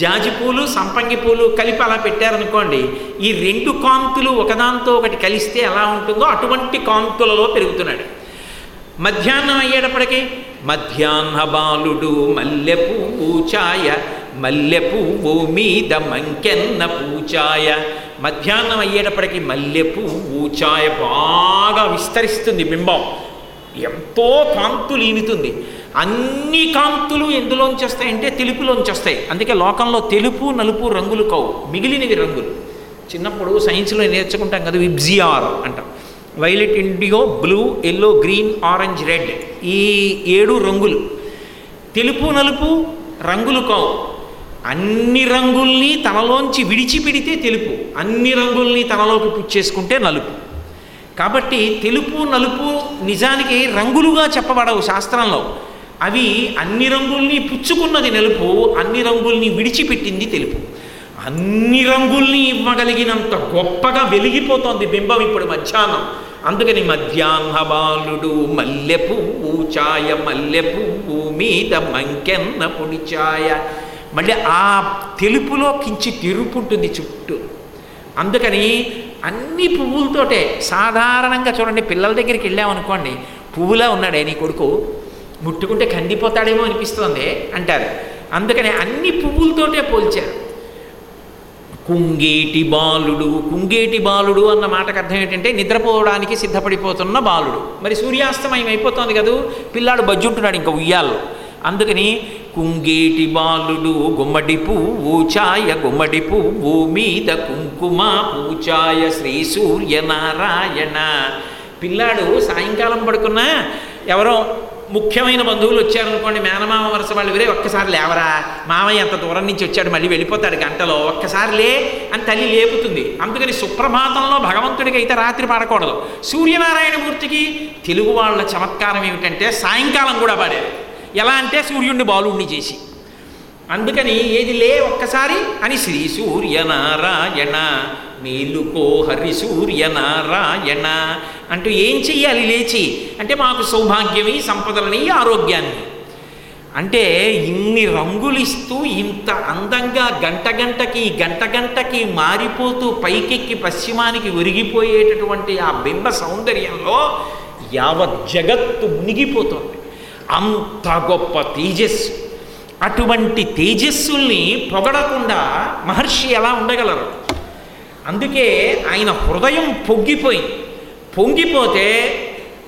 జాజి పూలు సంపంగి పూలు కలిపి అలా పెట్టారనుకోండి ఈ రెండు కాంతులు ఒకదాంతో ఒకటి కలిస్తే ఎలా ఉంటుందో అటువంటి కాంతులలో పెరుగుతున్నాడు. మధ్యాహ్నం అయ్యేటప్పటికి మధ్యాహ్న బాలుడు మల్లె పువ్వు ఛాయ మల్లె పువ్వు మీద మంకెన్న పూచాయ మధ్యాహ్నం అయ్యేటప్పటికి మల్లె పువ్వు ఛాయ బాగా విస్తరిస్తుంది బింబం. ఎంతో కాంతులు ఈనుతుంది. అన్ని కాంతులు ఎందులోంచి వస్తాయంటే తెలుపులోంచి వస్తాయి. అందుకే లోకంలో తెలుపు నలుపు రంగులు కావు. మిగిలినవి రంగులు. చిన్నప్పుడు సైన్స్లో నేర్చుకుంటాం కదా విబ్జిఆర్ అంటాం. Violet indigo blue yellow green orange red ఈ ఏడు రంగులు. తెలుపు నలుపు రంగులు కావు. అన్ని రంగుల్ని తనలోంచి విడిచిపెడితే తెలుపు. అన్ని రంగుల్ని తనలోకి పుచ్చేసుకుంటే నలుపు. కాబట్టి తెలుపు నలుపు నిజానికి రంగులుగా చెప్పబడవు శాస్త్రంలో. అవి అన్ని రంగుల్ని పుచ్చుకున్నది నలుపు అన్ని రంగుల్ని విడిచిపెట్టింది తెలుపు. అన్ని రంగుల్ని ఇవ్వగలిగినంత గొప్పగా వెలిగిపోతోంది బింబం ఇప్పుడు మధ్యాహ్నం. అందుకని మధ్యాహ్న బాలుడు మల్లె పువ్వు ఛాయ మల్లె పువ్వు మీద మంకెన్న పొడి ఛాయ మళ్ళీ ఆ తెలుపులో కించి తెరుపు ఉంటుంది చుట్టూ. అందుకని అన్ని పువ్వులతోటే సాధారణంగా చూడండి పిల్లల దగ్గరికి వెళ్ళామనుకోండి పువ్వులా ఉన్నాడే నీ కొడుకు? ముట్టుకుంటే కందిపోతాడేమో అనిపిస్తోంది అంటారు. అందుకని అన్ని పువ్వులతోటే పోల్చారు. కుంగేటి బాలుడు కుంగేటి బాలుడు అన్న మాటకు అర్థం ఏంటంటే నిద్రపోవడానికి సిద్ధపడిపోతున్న బాలుడు. మరి సూర్యాస్తమయం అయిపోతుంది కదూ? పిల్లాడు బజ్జుంటున్నాడు ఇంకా ఉయ్యాల్లో. అందుకని కుంగేటి బాలుడు గుమ్మడి పువ్వు ఛాయ గుమ్మడి పువ్వు మీద కుంకుమ పూచాయ శ్రీ సూర్యనారాయణ. పిల్లాడు సాయంకాలం పడుకున్నా ఎవరో ముఖ్యమైన బంధువులు వచ్చారనుకోండి మేనమామ వరుస వాళ్ళు వేరే ఒక్కసారి లేవరా. మామయ్య అంత దూరం నుంచి వచ్చాడు మళ్ళీ వెళ్ళిపోతాడు గంటలో. ఒక్కసారి లే అని తల్లి లేపుతుంది. అందుకని సుప్రభాతంలో భగవంతుడికి అయితే రాత్రి పాడకూడదు. సూర్యనారాయణ మూర్తికి తెలుగు వాళ్ళ చమత్కారం ఏమిటంటే సాయంకాలం కూడా పాడారు. ఎలా అంటే సూర్యుడిని బాలుడిని చేసి. అందుకని ఏది లే ఒక్కసారి అని శ్రీ సూర్యనారాయణ మేలుకో హరి సూర్యనారాయణ అంటూ ఏం చెయ్యాలి లేచి? అంటే మాకు సౌభాగ్యమి సంపదలని ఆరోగ్యాన్ని. అంటే ఇన్ని రంగులు ఇస్తూ ఇంత అందంగా గంట గంటకి గంట గంటకి మారిపోతూ పైకెక్కి పశ్చిమానికి ఒరిగిపోయేటటువంటి ఆ బింబ సౌందర్యంలో యావత్ జగత్తు మునిగిపోతుంది. అంత గొప్ప తేజస్సు. అటువంటి తేజస్సుల్ని పొగడకుండా మహర్షి ఎలా ఉండగలరు. అందుకే ఆయన హృదయం పొంగిపోయింది. పొంగిపోతే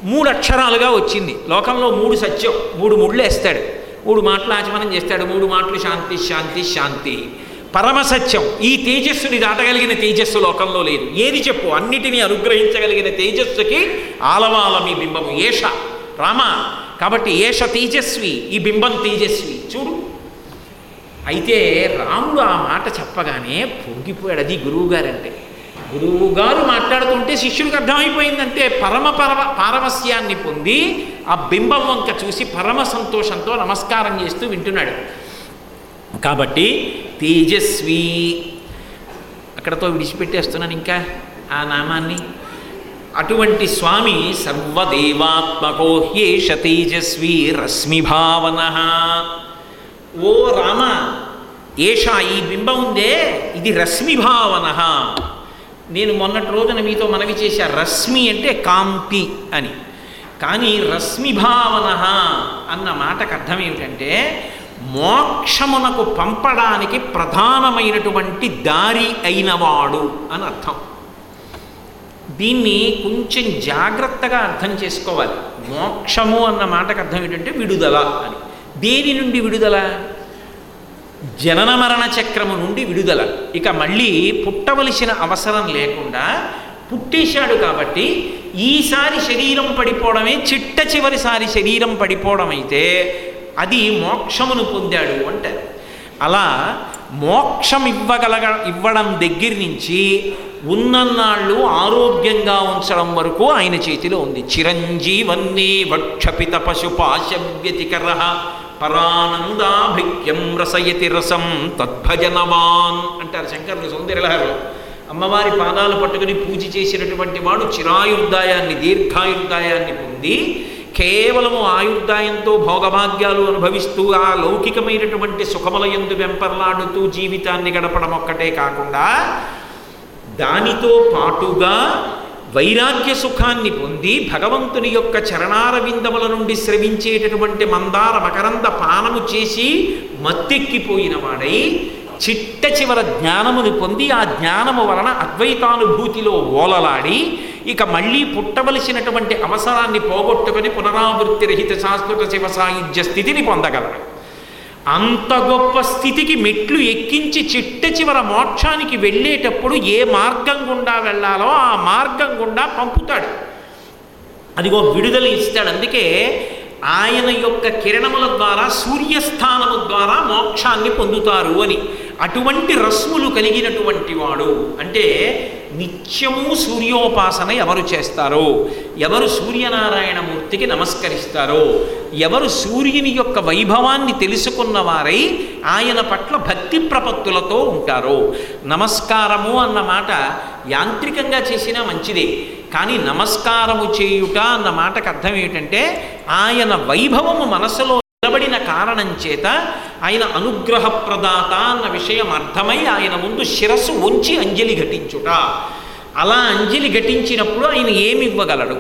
మూడు అక్షరాలుగా వచ్చింది. లోకంలో మూడు సత్యం మూడు ముళ్ళు వేస్తాడు. మూడు మాటలు ఆచమనం చేస్తాడు. మూడు మాటలు శాంతి శాంతి శాంతి. పరమసత్యం ఈ తేజస్సుని దాటగలిగిన తేజస్సు లోకంలో లేదు. ఏది చెప్పు? అన్నిటినీ అనుగ్రహించగలిగిన తేజస్సుకి ఆలవాలమి బింబము. ఏష రామ కాబట్టి ఏష తేజస్వి ఈ బింబం తేజస్వి. చూడు. అయితే రాముడు ఆ మాట చెప్పగానే పొంగిపోయాడు అది గురువుగారంటే. గురువుగారు మాట్లాడుతుంటే శిష్యుడికి అర్థమైపోయిందంటే పరమ పరమ పారవస్యాన్ని పొంది ఆ బింబం వంక చూసి పరమ సంతోషంతో నమస్కారం చేస్తూ వింటున్నాడు. కాబట్టి తేజస్వి. అక్కడతో విడిచిపెట్టేస్తున్నాను ఇంకా ఆ నామాన్ని? అటువంటి స్వామి సర్వదేవాత్మకో హ్యేష తేజస్వి రశ్మిభావన ఓ రామ ఏష ఈ బింబం ఉందే ఇది రశ్మిభావన నేను మొన్నటి రోజున మీతో మనవి చేశా రశ్మి అంటే కాంతి అని. కానీ రశ్మిభావన అన్న మాటకు అర్థం ఏమిటంటే మోక్షమునకు పంపడానికి ప్రధానమైనటువంటి దారి అయినవాడు అని అర్థం. దీన్ని కొంచెం జాగ్రత్తగా అర్థం చేసుకోవాలి. మోక్షము అన్న మాటకు అర్థం ఏంటంటే విడుదల అని. దేని నుండి విడుదల? జనన మరణ చక్రము నుండి విడుదల. ఇక మళ్ళీ పుట్టవలసిన అవసరం లేకుండా పుట్టేశాడు కాబట్టి ఈసారి శరీరం పడిపోవడమే చిట్ట చివరిసారి శరీరం పడిపోవడం అయితే అది మోక్షమును పొందాడు అంటారు. అలా మోక్షం ఇవ్వగలగ ఇవ్వడం దగ్గర నుంచి ఉన్నన్నాళ్ళు ఆరోగ్యంగా ఉంచడం వరకు ఆయన చేతిలో ఉంది. చిరంజీవన్నీ వక్షపిత పశుపాశవ్యతికర పరానందాభిక్యం రసయతి రసం తద్భజనవాన్ అంటారు శంకరులు సౌందర్యలహరిలో. అమ్మవారి పాదాలు పట్టుకుని పూజ చేసినటువంటి వాడు చిరాయుర్దాయాన్ని దీర్ఘాయుర్దాయాన్ని పొంది కేవలము ఆయుర్దాయంతో భోగభాగ్యాలు అనుభవిస్తూ ఆ లౌకికమైనటువంటి సుఖముల ఎందు వెంపర్లాడుతూ జీవితాన్ని గడపడం ఒక్కటే కాకుండా దానితో పాటుగా వైరాగ్య సుఖాన్ని పొంది భగవంతుని యొక్క చరణార విందముల నుండి శ్రవించేటటువంటి మందార మకరంద పానము చేసి మత్తెక్కిపోయిన వాడై చిట్ట చివర జ్ఞానమును పొంది ఆ జ్ఞానము వలన అద్వైతానుభూతిలో ఓలలాడి ఇక మళ్ళీ పుట్టవలసినటువంటి అవసరాన్ని పోగొట్టుకొని పునరావృత్తి రహిత శాశ్వత శివ సాయుధ్య స్థితిని పొందగలరు అంత గొప్ప స్థితికి మెట్లు ఎక్కించి చిట్ట చివర మోక్షానికి వెళ్ళేటప్పుడు ఏ మార్గం గుండా వెళ్ళాలో ఆ మార్గం గుండా పంపుతాడు. అదిగో విడుదల ఇస్తాడు. అందుకే ఆయన యొక్క కిరణముల ద్వారా సూర్యస్థానము ద్వారా మోక్షాన్ని పొందుతారు అని. అటువంటి రస్ములు కలిగినటువంటి వాడు అంటే నిత్యము సూర్యోపాసన ఎవరు చేస్తారో ఎవరు సూర్యనారాయణమూర్తికి నమస్కరిస్తారో ఎవరు సూర్యుని యొక్క వైభవాన్ని తెలుసుకున్న వారై ఆయన పట్ల భక్తి ప్రపత్తులతో ఉంటారో. నమస్కారము అన్న మాట యాంత్రికంగా చేసినా మంచిదే కానీ నమస్కారము చేయుట అన్న మాటకు అర్థం ఏమిటంటే ఆయన వైభవము మనసులో నిలబడిన కారణం చేత ఆయన అనుగ్రహ ప్రదాత అన్న విషయం అర్థమై ఆయన ముందు శిరస్సు ఉంచి అంజలి ఘటించుట. అలా అంజలి ఘటించినప్పుడు ఆయన ఏమి ఇవ్వగలడు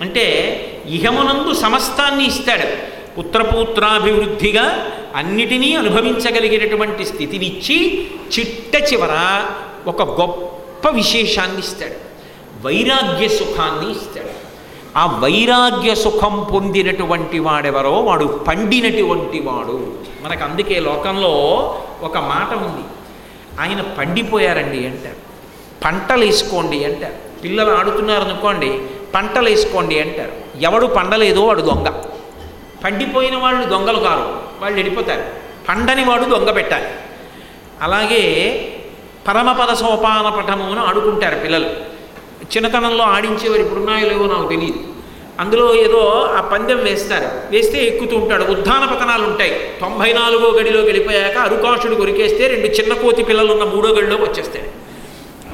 అంటే ఇహమునందు సమస్తాన్ని ఇస్తాడు. పుత్రపుత్రాభివృద్ధిగా అన్నిటినీ అనుభవించగలిగినటువంటి స్థితినిచ్చి చిట్ట చివర ఒక గొప్ప విశేషాన్ని ఇస్తాడు. వైరాగ్య సుఖాన్ని ఇస్తాడు. ఆ వైరాగ్య సుఖం పొందినటువంటి వాడెవరో వాడు పండినటువంటి వాడు. మనకు అందుకే లోకంలో ఒక మాట ఉంది. ఆయన పండిపోయారండి అంటారు పంటలు వేసుకోండి అంటారు పిల్లలు ఆడుతున్నారు అనుకోండి పంటలు వేసుకోండి అంటారు ఎవడు పండలేదో వాడు దొంగ. పండిపోయిన వాళ్ళు దొంగలు కారు. వాళ్ళు వెళ్ళిపోతారు. పండని వాడు దొంగ పెట్టాలి. అలాగే పరమపద సోపాన పఠము అని ఆడుకుంటారు పిల్లలు. చిన్నతనంలో ఆడించేవారు ఇప్పుడున్నాయో లేవో నాకు తెలియదు. అందులో ఏదో ఆ పందెం వేస్తారు. వేస్తే ఎక్కుతూ ఉంటాడు. ఉద్ధాన పతనాలు ఉంటాయి. తొంభై నాలుగో గడిలోకి వెళ్ళిపోయాక అరుకాషుడు కొరికేస్తే రెండు చిన్న కోతి పిల్లలు ఉన్న మూడో గడిలోకి వచ్చేస్తాడు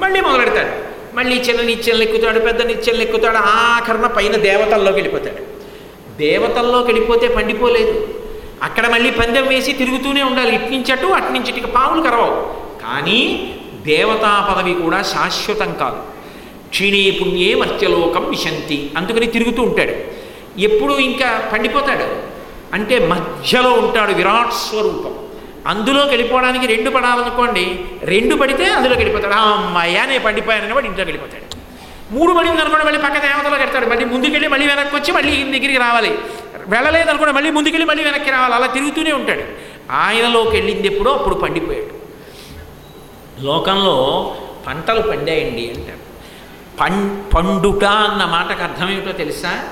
మళ్ళీ మొదలెడతాడు. మళ్ళీ చిన్న నిత్యం ఎక్కుతాడు పెద్ద నిత్యం ఎక్కుతాడు ఆఖరణ పైన దేవతల్లోకి వెళ్ళిపోతాడు. దేవతల్లోకి వెళ్ళిపోతే పండిపోలేదు. అక్కడ మళ్ళీ పందెం వేసి తిరుగుతూనే ఉండాలి. ఇట్నుంచి అటు అట్నుంచి పావులు కరవవు. కానీ దేవతా పదవి కూడా శాశ్వతం కాదు. క్షీణే పుణ్యే మర్త్యలోకం విశంతి అందుకని తిరుగుతూ ఉంటాడు. ఎప్పుడు ఇంకా పండిపోతాడు. అంటే మధ్యలో ఉంటాడు విరాట్ స్వరూపం. అందులోకి వెళ్ళిపోవడానికి రెండు పడాలనుకోండి రెండు పడితే అందులోకి వెళ్ళిపోతాడు. ఆ అమ్మాయ్యా నేను పండిపోయానని వాడు ఇంట్లోకి వెళ్ళిపోతాడు. మూడు పడింది అనుకోండి మళ్ళీ పక్క దేవతలో కడతాడు. మళ్ళీ ముందుకెళ్ళి మళ్ళీ వెనక్కి వచ్చి మళ్ళీ దగ్గరికి రావాలి. వెళ్ళలేదు అనుకోండి మళ్ళీ ముందుకెళ్ళి మళ్ళీ వెనక్కి రావాలి. అలా తిరుగుతూనే ఉంటాడు. ఆయనలోకి వెళ్ళింది ఎప్పుడో అప్పుడు పండిపోయాడు. లోకంలో పంటలు పండాయండి అంటారు. పం పండుట అన్న మాటకు అర్థమేమిటో తెలుసా?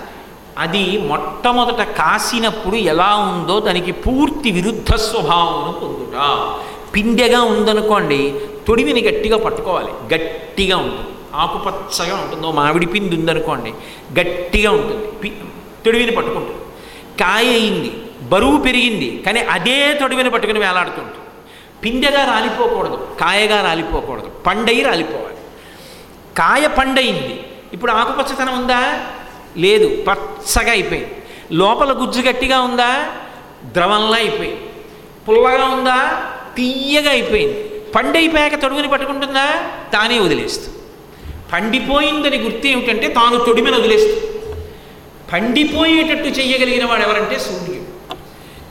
అది మొట్టమొదట కాసినప్పుడు ఎలా ఉందో దానికి పూర్తి విరుద్ధ స్వభావమును పొందుట. పిండెగా ఉందనుకోండి తొడివిని గట్టిగా పట్టుకోవాలి. గట్టిగా ఉంటుంది. ఆకుపచ్చగా ఉంటుందో మామిడి పిండి ఉందనుకోండి గట్టిగా ఉంటుంది. పి తొడివిని పట్టుకుంటుంది. కాయ అయింది బరువు పెరిగింది కానీ అదే తొడివిని పట్టుకుని వేలాడుతుంటుంది పిండెగా రాలిపోకూడదు కాయగా రాలిపోకూడదు పండై రాలిపోవాలి. కాయ పండయింది. ఇప్పుడు ఆకుపచ్చతనం ఉందా? లేదు పచ్చగా అయిపోయింది. లోపల గుజ్జు గట్టిగా ఉందా? ద్రవంలా అయిపోయింది. పుల్లగా ఉందా? తీయగా అయిపోయింది. పండైపోయాక తొడుగుని పట్టుకుంటుందా? తానే వదిలేస్తుంది. పండిపోయిందని గుర్తు ఏమిటంటే తాను తొడిమిని వదిలేస్తుంది. పండిపోయేటట్టు చెయ్యగలిగిన వాడు ఎవరంటే సూర్యుడు.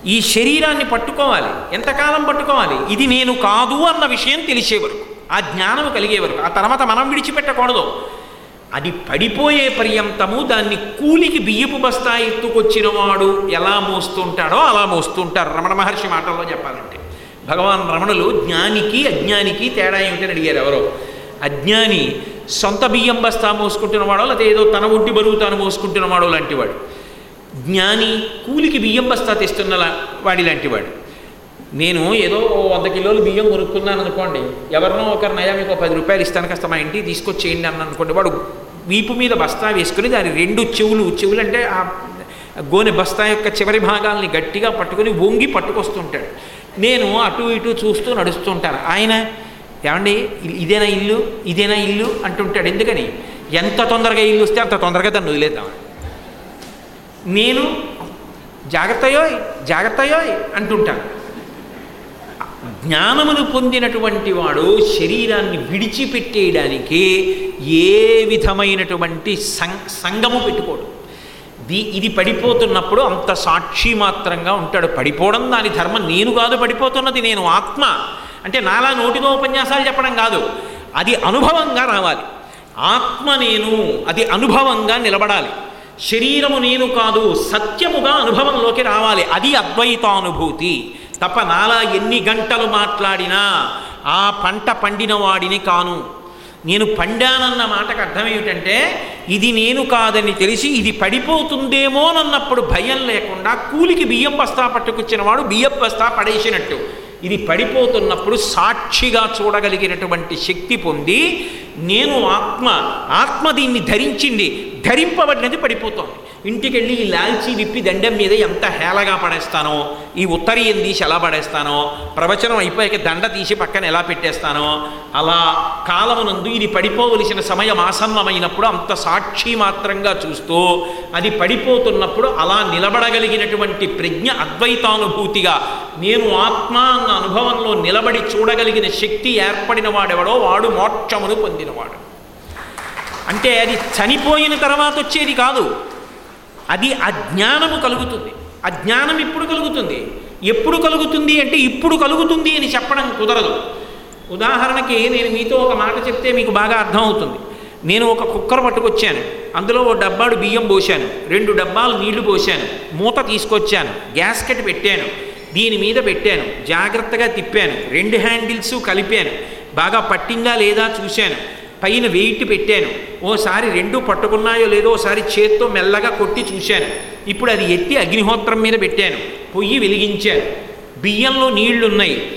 ఈ శరీరాన్ని పట్టుకోవాలి. ఎంతకాలం పట్టుకోవాలి? ఇది నేను కాదు అన్న విషయం తెలిసే వరకు. ఆ జ్ఞానము కలిగే వరకు ఆ తర్వాత మనం విడిచిపెట్టకూడదు. అది పడిపోయే పర్యంతము దాన్ని కూలికి బియ్యపు బస్తా ఎత్తుకొచ్చిన వాడు ఎలా మోస్తుంటాడో అలా మోస్తుంటారు. రమణ మహర్షి మాటల్లో చెప్పాలంటే. భగవాన్ రమణులు జ్ఞానికి అజ్ఞానికి తేడా ఏమిటని అడిగారు ఎవరో. అజ్ఞాని సొంత బియ్యం బస్తా మోసుకుంటున్నవాడో లేకపోతే ఏదో తన ఒంటి బరువు తాను మోసుకుంటున్నవాడో లాంటివాడు జ్ఞాని కూలికి బియ్యం బస్తా తెస్తున్న వాడి లాంటివాడు నేను ఏదో వంద కిలోలు బియ్యం కొనుక్కున్నాను అనుకోండి ఎవరినో ఒకరిని నయా మీకు పది రూపాయలు ఇస్తాను కాస్త మా ఇంటికి తీసుకొచ్చేయండి అన్న అనుకోండి వాడు వీపు మీద బస్తా వేసుకుని దాని రెండు చెవులు చెవులు అంటే ఆ గోనె బస్తా యొక్క చివరి భాగాల్ని గట్టిగా పట్టుకొని వంగి పట్టుకొస్తుంటాడు. నేను అటు ఇటు చూస్తూ నడుస్తూ ఉంటాను ఆయన ఏమండి ఇదేనా ఇల్లు? ఇదేనా ఇల్లు? అంటుంటాడు. ఎందుకని? ఎంత తొందరగా ఇల్లు వస్తే అంత తొందరగా దాన్ని వదిలేద్దాం. నేను జాగ్రత్తయోయ్ జాగ్రత్తయోయ్ అంటుంటాను. జ్ఞానమును పొందినటువంటి వాడు శరీరాన్ని విడిచిపెట్టేయడానికి ఏ విధమైనటువంటి సం సంగము పెట్టుకోడు. దీ ఇది పడిపోతున్నప్పుడు అంత సాక్షి మాత్రంగా ఉంటాడు. పడిపోవడం దాని ధర్మం. నేను కాదు పడిపోతున్నది నేను ఆత్మ. అంటే నాలా నోటితో ఉపన్యాసాలు చెప్పడం కాదు. అది అనుభవంగా రావాలి. ఆత్మ నేను అది అనుభవంగా నిలబడాలి. శరీరము నేను కాదు సత్యముగా అనుభవంలోకి రావాలి. అది అద్వైతానుభూతి. తప్ప నాలా ఎన్ని గంటలు మాట్లాడినా ఆ పంట పండిన వాడిని కాను. నేను పండానన్న మాటకు అర్థం ఏమిటంటే ఇది నేను కాదని తెలిసి ఇది పడిపోతుందేమోనన్నప్పుడు భయం లేకుండా కూలికి బియ్యం బస్తా పట్టుకొచ్చిన వాడు బియ్యం బస్తా పడేసినట్టు. ఇది పడిపోతున్నప్పుడు సాక్షిగా చూడగలిగినటువంటి శక్తి పొంది నేను ఆత్మ ఆత్మ దీన్ని ధరించింది ధరింపబడినది పడిపోతుంది. ఇంటికి వెళ్ళి ఈ లాల్చీ విప్పి దండం మీద ఎంత హేళగా పడేస్తానో ఈ ఉత్తరీయం తీసి ఎలా పడేస్తానో ప్రవచనం అయిపోయాక దండ తీసి పక్కన ఎలా పెట్టేస్తానో అలా కాలమునందు ఇది పడిపోవలసిన సమయం ఆసన్నమైనప్పుడు అంత సాక్షి మాత్రంగా చూస్తూ అది పడిపోతున్నప్పుడు అలా నిలబడగలిగినటువంటి ప్రజ్ఞ అద్వైతానుభూతిగా నేను ఆత్మ అన్న అనుభవంలో నిలబడి చూడగలిగిన శక్తి ఏర్పడిన వాడెవడో వాడు మోక్షమును పొందినవాడు. అంటే అది చనిపోయిన తర్వాత వచ్చేది కాదు. అది అజ్ఞానము కలుగుతుంది. అజ్ఞానం ఇప్పుడు కలుగుతుంది. ఎప్పుడు కలుగుతుంది అంటే ఇప్పుడు కలుగుతుంది అని చెప్పడం కుదరదు. ఉదాహరణకి నేను మీతో ఒక మాట చెప్తే మీకు బాగా అర్థమవుతుంది నేను ఒక కుక్కర్ పట్టుకొచ్చాను. అందులో ఓ డబ్బాడు బియ్యం పోశాను. రెండు డబ్బాలు నీళ్ళు పోశాను. మూత తీసుకొచ్చాను. గ్యాస్కెట్ పెట్టాను. దీని మీద పెట్టాను. జాగ్రత్తగా తిప్పాను. రెండు హ్యాండిల్స్ కలిపాను. బాగా పట్టిందా లేదా చూశాను. పైన వెయిట్ పెట్టాను. ఓసారి రెండు పట్టుకున్నాయో లేదో ఓసారి చేత్తో మెల్లగా కొట్టి చూశాను. ఇప్పుడు అది ఎత్తి అగ్నిహోత్రం మీద పెట్టాను. పొయ్యి వెలిగించాను. బియ్యంలో నీళ్ళున్నాయి.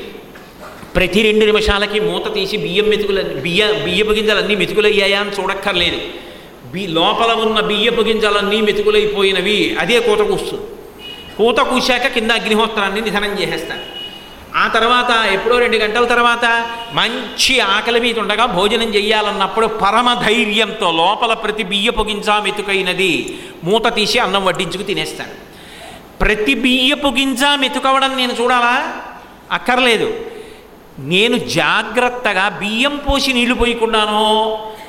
ప్రతి రెండు నిమిషాలకి మూత తీసి బియ్యం మెతుకుల బియ్య బియ్యపు గింజలన్నీ మెతుకులయ్యాయా అని చూడక్కర్లేదు. బి లోపల ఉన్న బియ్యపు గింజలన్నీ మెతుకులైపోయినవి. అదే కూత కూస్తుంది కూత కూశాక కింద అగ్నిహోత్రాన్ని నిధనం చేసేస్తాను. ఆ తర్వాత ఎప్పుడో రెండు గంటల తర్వాత మంచి ఆకలి మీద ఉండగా భోజనం చెయ్యాలన్నప్పుడు పరమ ధైర్యంతో లోపల ప్రతి బియ్య పొగించా మెతుకైనది. మూత తీసి అన్నం వడ్డించుకు తినేస్తాను ప్రతి బియ్య పొగించా మెతుకవడం నేను చూడాలా? అక్కర్లేదు. నేను జాగ్రత్తగా బియ్యం పోసి నీళ్ళు పోయకుండానో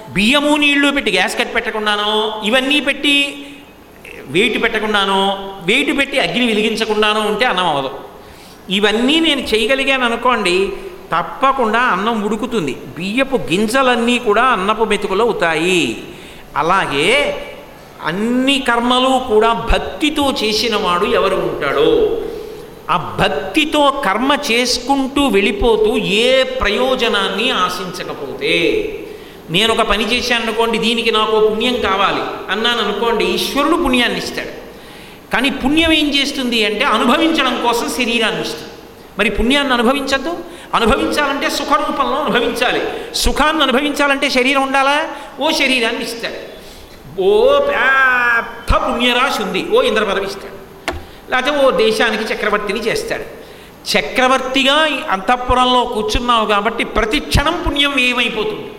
బియ్యము నీళ్ళు పెట్టి గ్యాస్ కట్ పెట్టకుండానో ఇవన్నీ పెట్టి వెయిట్ పెట్టకుండానో వెయిట్ పెట్టి అగ్ని వెలిగించకుండానో ఉంటే అన్నం అవ్వదు. ఇవన్నీ నేను చేయగలిగాను అనుకోండి తప్పకుండా అన్నం ఉడుకుతుంది. బియ్యపు గింజలన్నీ కూడా అన్నపు మెతుకులు అవుతాయి. అలాగే అన్ని కర్మలు కూడా భక్తితో చేసిన వాడు ఎవరు ఉంటాడో? ఆ భక్తితో కర్మ చేసుకుంటూ వెళ్ళిపోతూ ఏ ప్రయోజనాన్ని ఆశించకపోతే నేను ఒక పని చేశాను అనుకోండి దీనికి నాకు పుణ్యం కావాలి అన్నాను అనుకోండి ఈశ్వరుడు పుణ్యాన్ని ఇస్తాడు. కానీ పుణ్యం ఏం చేస్తుంది అంటే అనుభవించడం కోసం శరీరాన్ని ఇస్తుంది మరి పుణ్యాన్ని అనుభవించద్దు. అనుభవించాలంటే సుఖ రూపంలో అనుభవించాలి. సుఖాన్ని అనుభవించాలంటే శరీరం ఉండాలా? ఓ శరీరాన్ని ఇస్తాడు. ఓ పెద్ద పుణ్యరాశి ఉంది. ఓ ఇంద్ర ఇస్తాడు. లేకపోతే ఓ దేశానికి చక్రవర్తిని చేస్తాడు. చక్రవర్తిగా అంతఃపురంలో కూర్చున్నావు కాబట్టి ప్రతి క్షణం పుణ్యం ఏమైపోతుంది?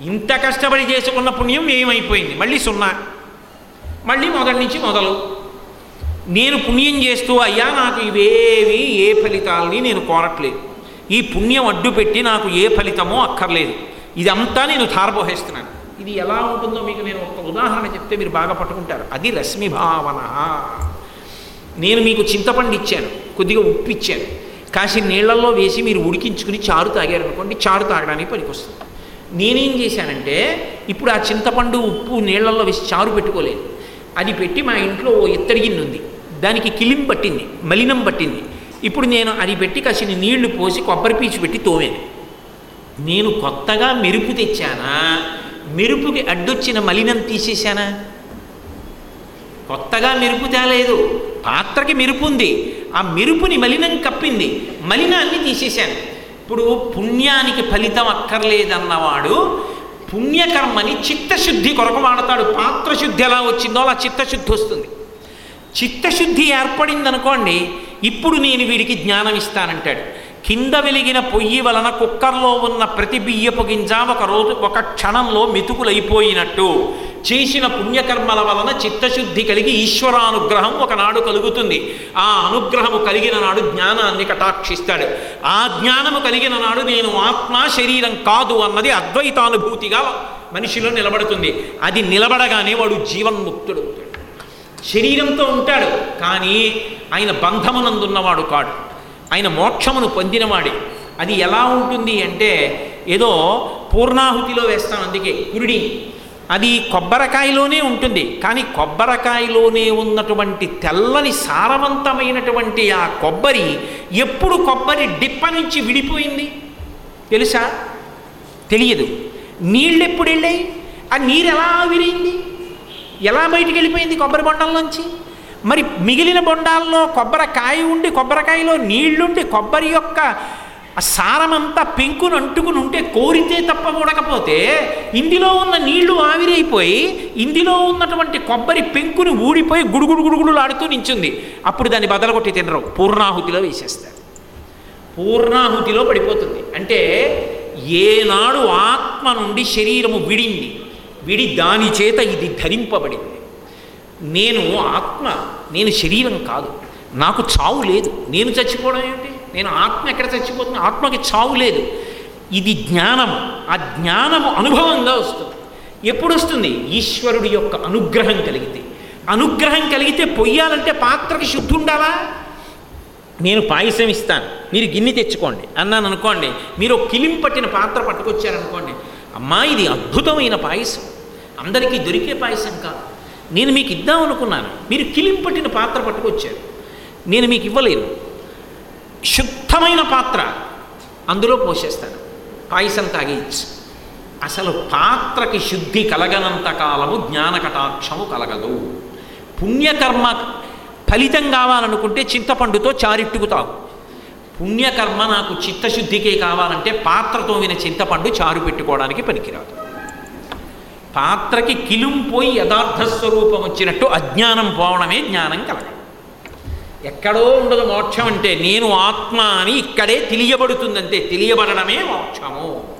ఇంత కష్టపడి చేసుకున్న పుణ్యం ఏమైపోయింది? మళ్ళీ సున్నా. మళ్ళీ మొదటి నుంచి మొదలు. నేను పుణ్యం చేస్తూ అయ్యా నాకు ఇవేవి ఏ ఫలితాలని నేను కోరట్లేదు. ఈ పుణ్యం అడ్డు పెట్టి నాకు ఏ ఫలితమో అక్కర్లేదు. ఇదంతా నేను ధారపోహేస్తున్నాను ఇది ఎలా ఉంటుందో మీకు నేను ఒక ఉదాహరణ చెప్తే మీరు బాగా పట్టుకుంటారు. అది రశ్మి భావన. నేను మీకు చింతపండు ఇచ్చాను. కొద్దిగా ఉప్పు ఇచ్చాను. కాసి నీళ్ళలో వేసి మీరు ఉడికించుకుని చారు తాగారు అనుకోండి చారు తాగడానికి పనికొస్తుంది. నేనేం చేశానంటే ఇప్పుడు ఆ చింతపండు ఉప్పు నీళ్ళలో వేసి చారు పెట్టుకోలేదు. అది పెట్టి మా ఇంట్లో ఓ ఇత్తడి గిన్నె ఉంది. దానికి కిలిం పట్టింది మలినం పట్టింది. ఇప్పుడు నేను అది పెట్టి కాసిన నీళ్ళు పోసి కొబ్బరి పీచు పెట్టి తోమాను నేను కొత్తగా మెరుపు తెచ్చానా? మెరుపుకి అడ్డొచ్చిన మలినం తీసేశానా? కొత్తగా మెరుపు తేలేదు. పాత్రకి మెరుపు ఉంది. ఆ మెరుపుని మలినం కప్పింది. మలినాన్ని తీసేశాను. ఇప్పుడు పుణ్యానికి ఫలితం అక్కర్లేదన్నవాడు పుణ్యకర్మని చిత్తశుద్ధి కొరకు వాడతాడు. పాత్ర శుద్ధి ఎలా వచ్చిందో అలా చిత్తశుద్ధి వస్తుంది. చిత్తశుద్ధి ఏర్పడింది అనుకోండి ఇప్పుడు నేను వీడికి జ్ఞానం ఇస్తానంటాడు. కింద వెలిగిన పొయ్యి వలన కుక్కర్లో ఉన్న ప్రతి బియ్యపు గింజ ఒక రోజు ఒక క్షణంలో మెతుకులైపోయినట్టు. చేసిన పుణ్యకర్మల వలన చిత్తశుద్ధి కలిగి ఈశ్వరానుగ్రహం ఒకనాడు కలుగుతుంది. ఆ అనుగ్రహము కలిగిన నాడు జ్ఞానాన్ని కటాక్షిస్తాడు. ఆ జ్ఞానము కలిగిన నాడు నేను ఆత్మ శరీరం కాదు అన్నది అద్వైతానుభూతిగా మనిషిలో నిలబడుతుంది. అది నిలబడగానే వాడు జీవన్ముక్తుడవుతాడు. శరీరంతో ఉంటాడు కానీ ఆయన బంధమునందున్నవాడు కాడు. ఆయన మోక్షమును పొందినవాడే. అది ఎలా ఉంటుంది అంటే ఏదో పూర్ణాహుతిలో వేస్తాం అందుకే కురుడి. అది కొబ్బరికాయలోనే ఉంటుంది కానీ కొబ్బరికాయలోనే ఉన్నటువంటి తెల్లని సారవంతమైనటువంటి ఆ కొబ్బరి ఎప్పుడు కొబ్బరి డిప్ప నుంచి విడిపోయింది? తెలుసా? తెలియదు. నీళ్ళు ఎప్పుడు వెళ్ళాయి? ఆ నీరు ఎలా ఆవిరైంది ఎలా బయటికి వెళ్ళిపోయింది కొబ్బరి బొండంలోంచి మరి మిగిలిన బొండాల్లో కొబ్బరికాయ ఉండి కొబ్బరికాయలో నీళ్ళుండి కొబ్బరి యొక్క సారమంతా పెంకును అంటుకుని ఉంటే కోరితే తప్ప ఊడకపోతే ఇందులో ఉన్న నీళ్ళు ఆవిరైపోయి ఇందులో ఉన్నటువంటి కొబ్బరి పెంకుని ఊడిపోయి గుడుగుడు గుడుగుడులు ఆడుతూ నించుంది. అప్పుడు దాన్ని బదలగొట్టి తినరు. పూర్ణాహుతిలో వేసేస్తారు. పూర్ణాహుతిలో పడిపోతుంది. అంటే ఏనాడు ఆత్మ నుండి శరీరము విడింది. విడి దాని చేత ఇది ధరింపబడింది. నేను ఆత్మ నేను శరీరం కాదు. నాకు చావు లేదు. నేను చచ్చిపోవడం ఏమిటి నేను ఆత్మ ఎక్కడ చచ్చిపోతుంది? ఆత్మకి చావు లేదు. ఇది జ్ఞానము ఆ జ్ఞానము అనుభవంగా వస్తుంది. ఎప్పుడు వస్తుంది? ఈశ్వరుడి యొక్క అనుగ్రహం కలిగితే. అనుగ్రహం కలిగితే పొయ్యాలంటే పాత్రకి శుద్ధి ఉండాలా? నేను పాయసం ఇస్తాను. మీరు గిన్నె తెచ్చుకోండి. అన్నాను అనుకోండి. మీరు ఒక కిలిం పట్టిన పాత్ర పట్టుకొచ్చారనుకోండి. అమ్మా ఇది అద్భుతమైన పాయసం. అందరికీ దొరికే పాయసం కాదు. నేను మీకు ఇద్దాం అనుకున్నాను. మీరు కిలింపట్టిన పాత్ర పట్టుకొచ్చారు. నేను మీకు ఇవ్వలేను. శుద్ధమైన పాత్ర అందులో పోసేస్తాను. పాయసం తాగేయచ్చు అసలు పాత్రకి శుద్ధి కలగనంత కాలము జ్ఞాన కటాక్షము కలగదు. పుణ్యకర్మ ఫలితం కావాలనుకుంటే చింతపండుతో చారిట్టుకు తాగు. పుణ్యకర్మ నాకు చిత్తశుద్ధికే కావాలంటే పాత్రతో విన చింతపండు చారు పెట్టుకోవడానికి పనికిరాదు. పాత్రకి కిలుంపోయి యథార్థ స్వరూపం వచ్చినట్టు అజ్ఞానం పోవడమే జ్ఞానం కలగదు ఎక్కడో ఉండదు మోక్షం అంటే నేను ఆత్మ అని ఇక్కడే తెలియబడుతుందంటే తెలియబడడమే మోక్షము.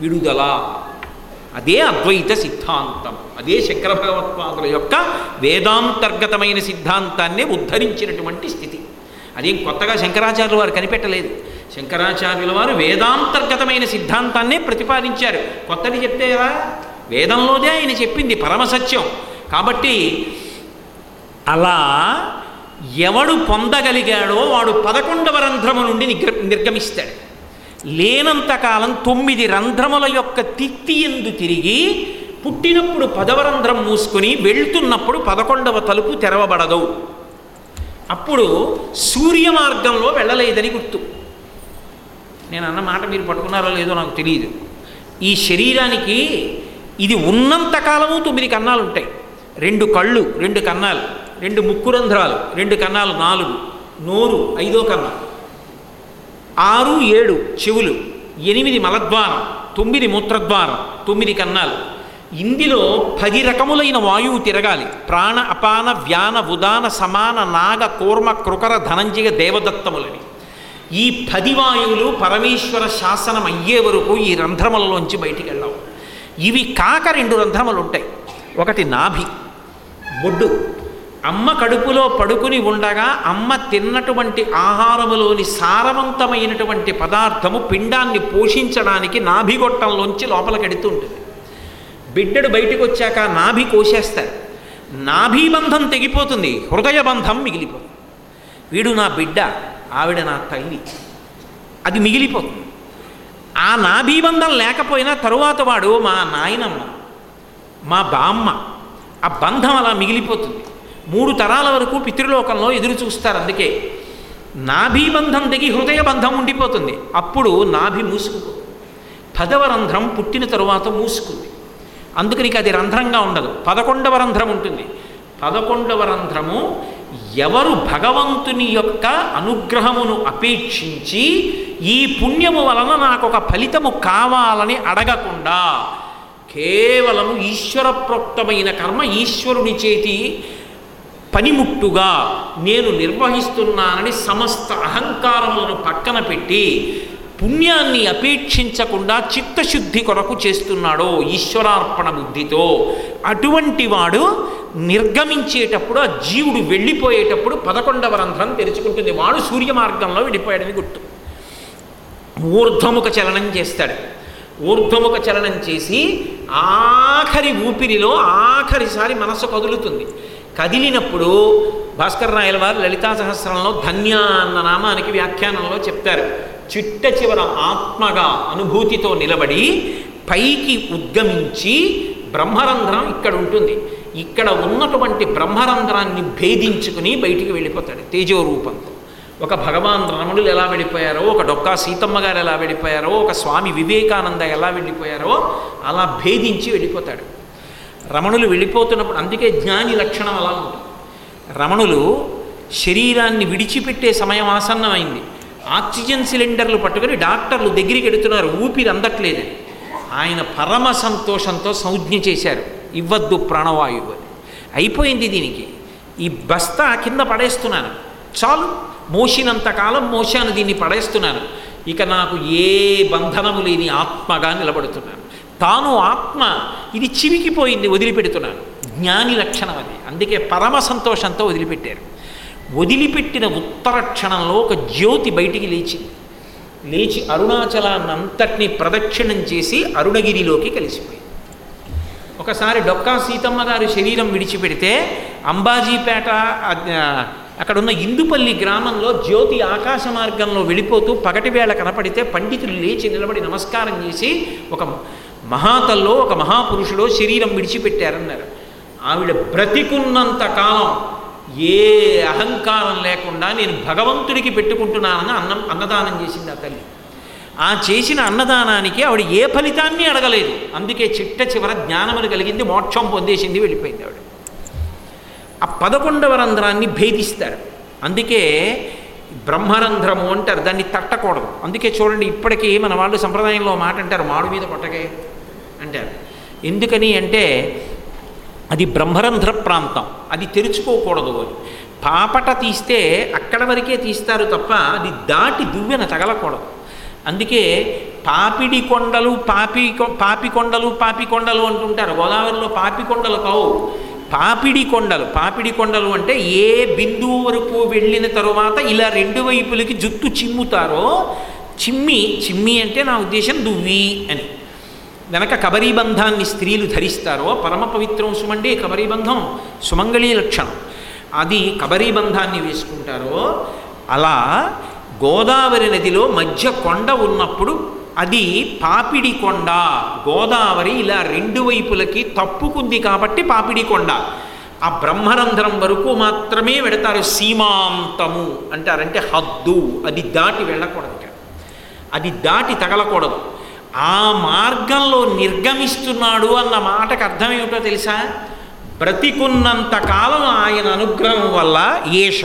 విడుదల. అదే అద్వైత సిద్ధాంతం. అదే శంకర భగవత్పాదుల యొక్క వేదాంతర్గతమైన సిద్ధాంతాన్ని ఉద్ధరించినటువంటి స్థితి. అదేం కొత్తగా శంకరాచార్యుల వారు కనిపెట్టలేదు. శంకరాచార్యుల వారు వేదాంతర్గతమైన సిద్ధాంతాన్నే ప్రతిపాదించారు. కొత్తది చెప్తే కదా వేదంలోదే ఆయన చెప్పింది పరమసత్యం కాబట్టి అలా ఎవడు పొందగలిగాడో వాడు పదకొండవ రంధ్రము నుండి నిగ్ర నిర్గమిస్తాడు. లేనంతకాలం తొమ్మిది రంధ్రముల యొక్క తిత్తి ఎందు తిరిగి పుట్టినప్పుడు పదవ రంధ్రం మూసుకొని వెళ్తున్నప్పుడు పదకొండవ తలుపు తెరవబడదు. అప్పుడు సూర్య మార్గంలో వెళ్ళలేదని గుర్తు. నేను అన్న మాట మీరు పట్టుకున్నారో లేదో నాకు తెలియదు. ఈ శరీరానికి ఇది ఉన్నంతకాలము తొమ్మిది కన్నాలు ఉంటాయి. రెండు కళ్ళు రెండు కన్నాలు రెండు ముక్కు రంధ్రాలు రెండు కన్నాలు నాలుగు నోరు ఐదో కన్నా. ఆరు ఏడు చెవులు ఎనిమిది మలద్వారం తొమ్మిది మూత్రద్వారం తొమ్మిది కన్నాలు. ఇందులో పది రకములైన వాయువు తిరగాలి. ప్రాణ అపాన వ్యాన ఉదాన సమాన నాగ కూర్మ కృకర ధనంజయ దేవదత్తములని ఈ పది వాయువులు పరమేశ్వర శాసనం అయ్యే వరకు ఈ రంధ్రములలోంచి బయటికి వెళ్ళావు ఇవి కాక రెండు రంధ్రములు ఉంటాయి ఒకటి నాభి బొడ్డు. అమ్మ కడుపులో పడుకుని ఉండగా అమ్మ తిన్నటువంటి ఆహారములోని సారవంతమైనటువంటి పదార్థము పిండాన్ని పోషించడానికి నాభిగొట్టంలోంచి లోపలికెడుతూ ఉంటుంది బిడ్డడు బయటకు వచ్చాక నాభి కోసేస్తారు నాభీబంధం తెగిపోతుంది హృదయబంధం మిగిలిపోతుంది. వీడు నా బిడ్డ ఆవిడ నా తల్లి. అది మిగిలిపోతుంది. ఆ నాభీబంధం లేకపోయినా తరువాత వాడు మా నాయనమ్మ మా బామ్మ ఆ బంధం అలా మిగిలిపోతుంది. మూడు తరాల వరకు పితృలోకంలో ఎదురు చూస్తారు అందుకే. నాభీబంధం దిగి హృదయ బంధం ఉండిపోతుంది. అప్పుడు నాభి మూసుకుపోతుంది. పదవ రంధ్రం పుట్టిన తరువాత మూసుకుంది. అందుకని అది రంధ్రంగా ఉండదు. పదకొండవ రంధ్రం ఉంటుంది. పదకొండవ రంధ్రము ఎవరు భగవంతుని యొక్క అనుగ్రహమును అపేక్షించి ఈ పుణ్యము వలన నాకు ఒక ఫలితము కావాలని అడగకుండా కేవలం ఈశ్వర ప్రోక్తమైన కర్మ ఈశ్వరుని చేతి పనిముట్టుగా నేను నిర్వహిస్తున్నానని సమస్త అహంకారములను పక్కన పెట్టి పుణ్యాన్ని అపేక్షించకుండా చిత్తశుద్ధి కొరకు చేస్తున్నాడో ఈశ్వరార్పణ బుద్ధితో అటువంటి వాడు నిర్గమించేటప్పుడు ఆ జీవుడు వెళ్ళిపోయేటప్పుడు పదకొండవ రంధ్రం తెరుచుకుంటుంది. వాడు సూర్య మార్గంలో వెళ్ళిపోయాడని గుర్తు. ఊర్ధ్వముఖ చలనం చేస్తాడు. ఊర్ధ్వముఖ చలనం చేసి ఆఖరి ఊపిరిలో ఆఖరిసారి మనస్సు కదులుతుంది. కదిలినప్పుడు భాస్కర్ రాయల వారు లలితా సహస్రంలో ధన్య అన్న నామానికి వ్యాఖ్యానంలో చెప్తారు. చిట్ట చివర ఆత్మగా అనుభూతితో నిలబడి పైకి ఉద్గమించి బ్రహ్మరంధ్రం ఇక్కడ ఉంటుంది ఇక్కడ ఉన్నటువంటి బ్రహ్మరంధ్రాన్ని భేదించుకుని బయటికి వెళ్ళిపోతాడు తేజో రూపంతో ఒక భగవాన్ రమణులు ఎలా వెళ్ళిపోయారో ఒక డొక్కా సీతమ్మ గారు ఎలా వెళ్ళిపోయారో ఒక స్వామి వివేకానంద ఎలా వెళ్ళిపోయారో అలా భేదించి వెళ్ళిపోతాడు. రమణులు వెళ్ళిపోతున్నప్పుడు అందుకే జ్ఞాని లక్షణం అలా ఉంటుంది. రమణులు శరీరాన్ని విడిచిపెట్టే సమయం ఆసన్నమైంది. ఆక్సిజన్ సిలిండర్లు పట్టుకొని డాక్టర్లు దగ్గరికి ఎడుతున్నారు ఊపిరి అందట్లేదని. ఆయన పరమ సంతోషంతో సంజ్ఞ చేశారు. ఇవ్వద్దు ప్రాణవాయువు అని. అయిపోయింది దీనికి. ఈ బస్తా కింద పడేస్తున్నాను. చాలు మోసినంత కాలం మోసాను దీన్ని పడేస్తున్నాను. ఇక నాకు ఏ బంధనము లేని ఆత్మగా నిలబడుతున్నాను. తాను ఆత్మ ఇది చివికిపోయింది వదిలిపెడుతున్నాను. జ్ఞాని లక్షణం అది. అందుకే పరమ సంతోషంతో వదిలిపెట్టారు. వదిలిపెట్టిన ఉత్తర క్షణంలో ఒక జ్యోతి బయటికి లేచింది లేచి అరుణాచలాన్నంతటినీ ప్రదక్షిణం చేసి అరుణగిరిలోకి కలిసిపోయింది. ఒకసారి డొక్కా సీతమ్మ గారి శరీరం విడిచిపెడితే అంబాజీపేట అక్కడ ఉన్న ఇందుపల్లి గ్రామంలో జ్యోతి ఆకాశ మార్గంలో వెళ్ళిపోతూ పగటి వేళ కనపడితే పండితులు లేచి నిలబడి నమస్కారం చేసి ఒక మహాతల్లో ఒక మహాపురుషులో శరీరం విడిచిపెట్టారన్నారు. ఆవిడ బ్రతికున్నంత కాలం ఏ అహంకారం లేకుండా నేను భగవంతుడికి పెట్టుకుంటున్నానని అన్నం అన్నదానం చేసింది ఆ తల్లి. ఆ చేసిన అన్నదానానికి ఆవిడ ఏ ఫలితాన్ని అడగలేదు. అందుకే చిట్ట చివర జ్ఞానమును కలిగింది మోక్షం పొందేసింది వెళ్ళిపోయింది ఆవిడ. ఆ పదకొండవ రంధ్రాన్ని భేదిస్తారు. అందుకే బ్రహ్మరంధ్రము అంటారు దాన్ని తట్టకూడదు. అందుకే చూడండి ఇప్పటికీ మన వాళ్ళు సంప్రదాయంలో మాట అంటారు మాడు మీద కొట్టకే అంటారు. ఎందుకని అంటే అది బ్రహ్మరంధ్ర ప్రాంతం అది తెరుచుకోకూడదు అని. పాపట తీస్తే అక్కడ వరకే తీస్తారు తప్ప అది దాటి దువ్వెన తగలకూడదు. అందుకే పాపిడి కొండలు పాపి పాపి కొండలు పాపి కొండలు అంటుంటారు. గోదావరిలో పాపి కొండలు కావు. పాపిడి కొండలు పాపిడి కొండలు అంటే ఏ బిందువు వరకు వెళ్ళిన తరువాత ఇలా రెండు వైపులకి జుట్టు చిమ్ముతారో చిమ్మి చిమ్మి అంటే నా ఉద్దేశం దువ్వి అని. వెనక కబరీబంధాన్ని స్త్రీలు ధరిస్తారో పరమ పవిత్రం సుమండి కబరీబంధం సుమంగళీ లక్షణం. అది కబరీబంధాన్ని వేసుకుంటారో అలా గోదావరి నదిలో మధ్య కొండ ఉన్నప్పుడు అది పాపిడి కొండ. గోదావరి ఇలా రెండు వైపులకి తప్పుకుంది కాబట్టి పాపిడి కొండ. ఆ బ్రహ్మరంధ్రం వరకు మాత్రమే వెడతారు సీమాంతము అంటారంటే హద్దు. అది దాటి వెళ్ళకూడదు. అది దాటి తగలకూడదు. ఆ మార్గంలో నిర్గమిస్తున్నాడు అన్న మాటకు అర్థం ఏమిటో తెలుసా? బ్రతికున్నంత కాలం ఆయన అనుగ్రహం వల్ల ఏష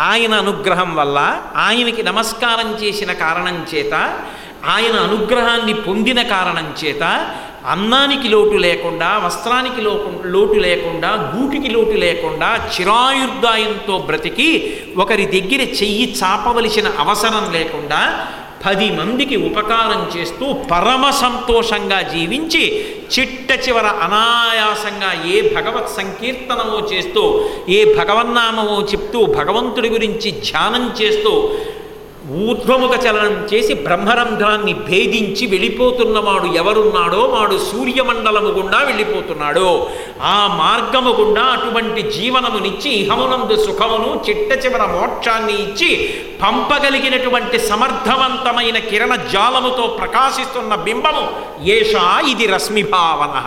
ఆయన అనుగ్రహం వల్ల ఆయనకి నమస్కారం చేసిన కారణం చేత ఆయన అనుగ్రహాన్ని పొందిన కారణం చేత అన్నానికి లోటు లేకుండా వస్త్రానికి లోపు లోటు లేకుండా గూటికి లోటు లేకుండా చిరాయుర్దాయంతో బ్రతికి ఒకరి దగ్గర చెయ్యి చాపవలసిన అవసరం లేకుండా పది మందికి ఉపకారం చేస్తూ పరమ సంతోషంగా జీవించి చిట్ట చివర అనాయాసంగా ఏ భగవత్ సంకీర్తనమో చేస్తూ ఏ భగవన్నామమో చెప్తూ భగవంతుడి గురించి ధ్యానం చేస్తూ ఊర్ధ్వముఖ చలనం చేసి బ్రహ్మరంధ్రాన్ని భేదించి వెళ్ళిపోతున్నవాడు ఎవరున్నాడో వాడు సూర్యమండలము గుండా వెళ్ళిపోతున్నాడు. ఆ మార్గము గుండా అటువంటి జీవనమునిచ్చి ఇహమునందు సుఖమును చిట్ట చివర మోక్షాన్ని ఇచ్చి పంపగలిగినటువంటి సమర్థవంతమైన కిరణ జాలముతో ప్రకాశిస్తున్న బింబము ఏషా ఇది రశ్మిభావన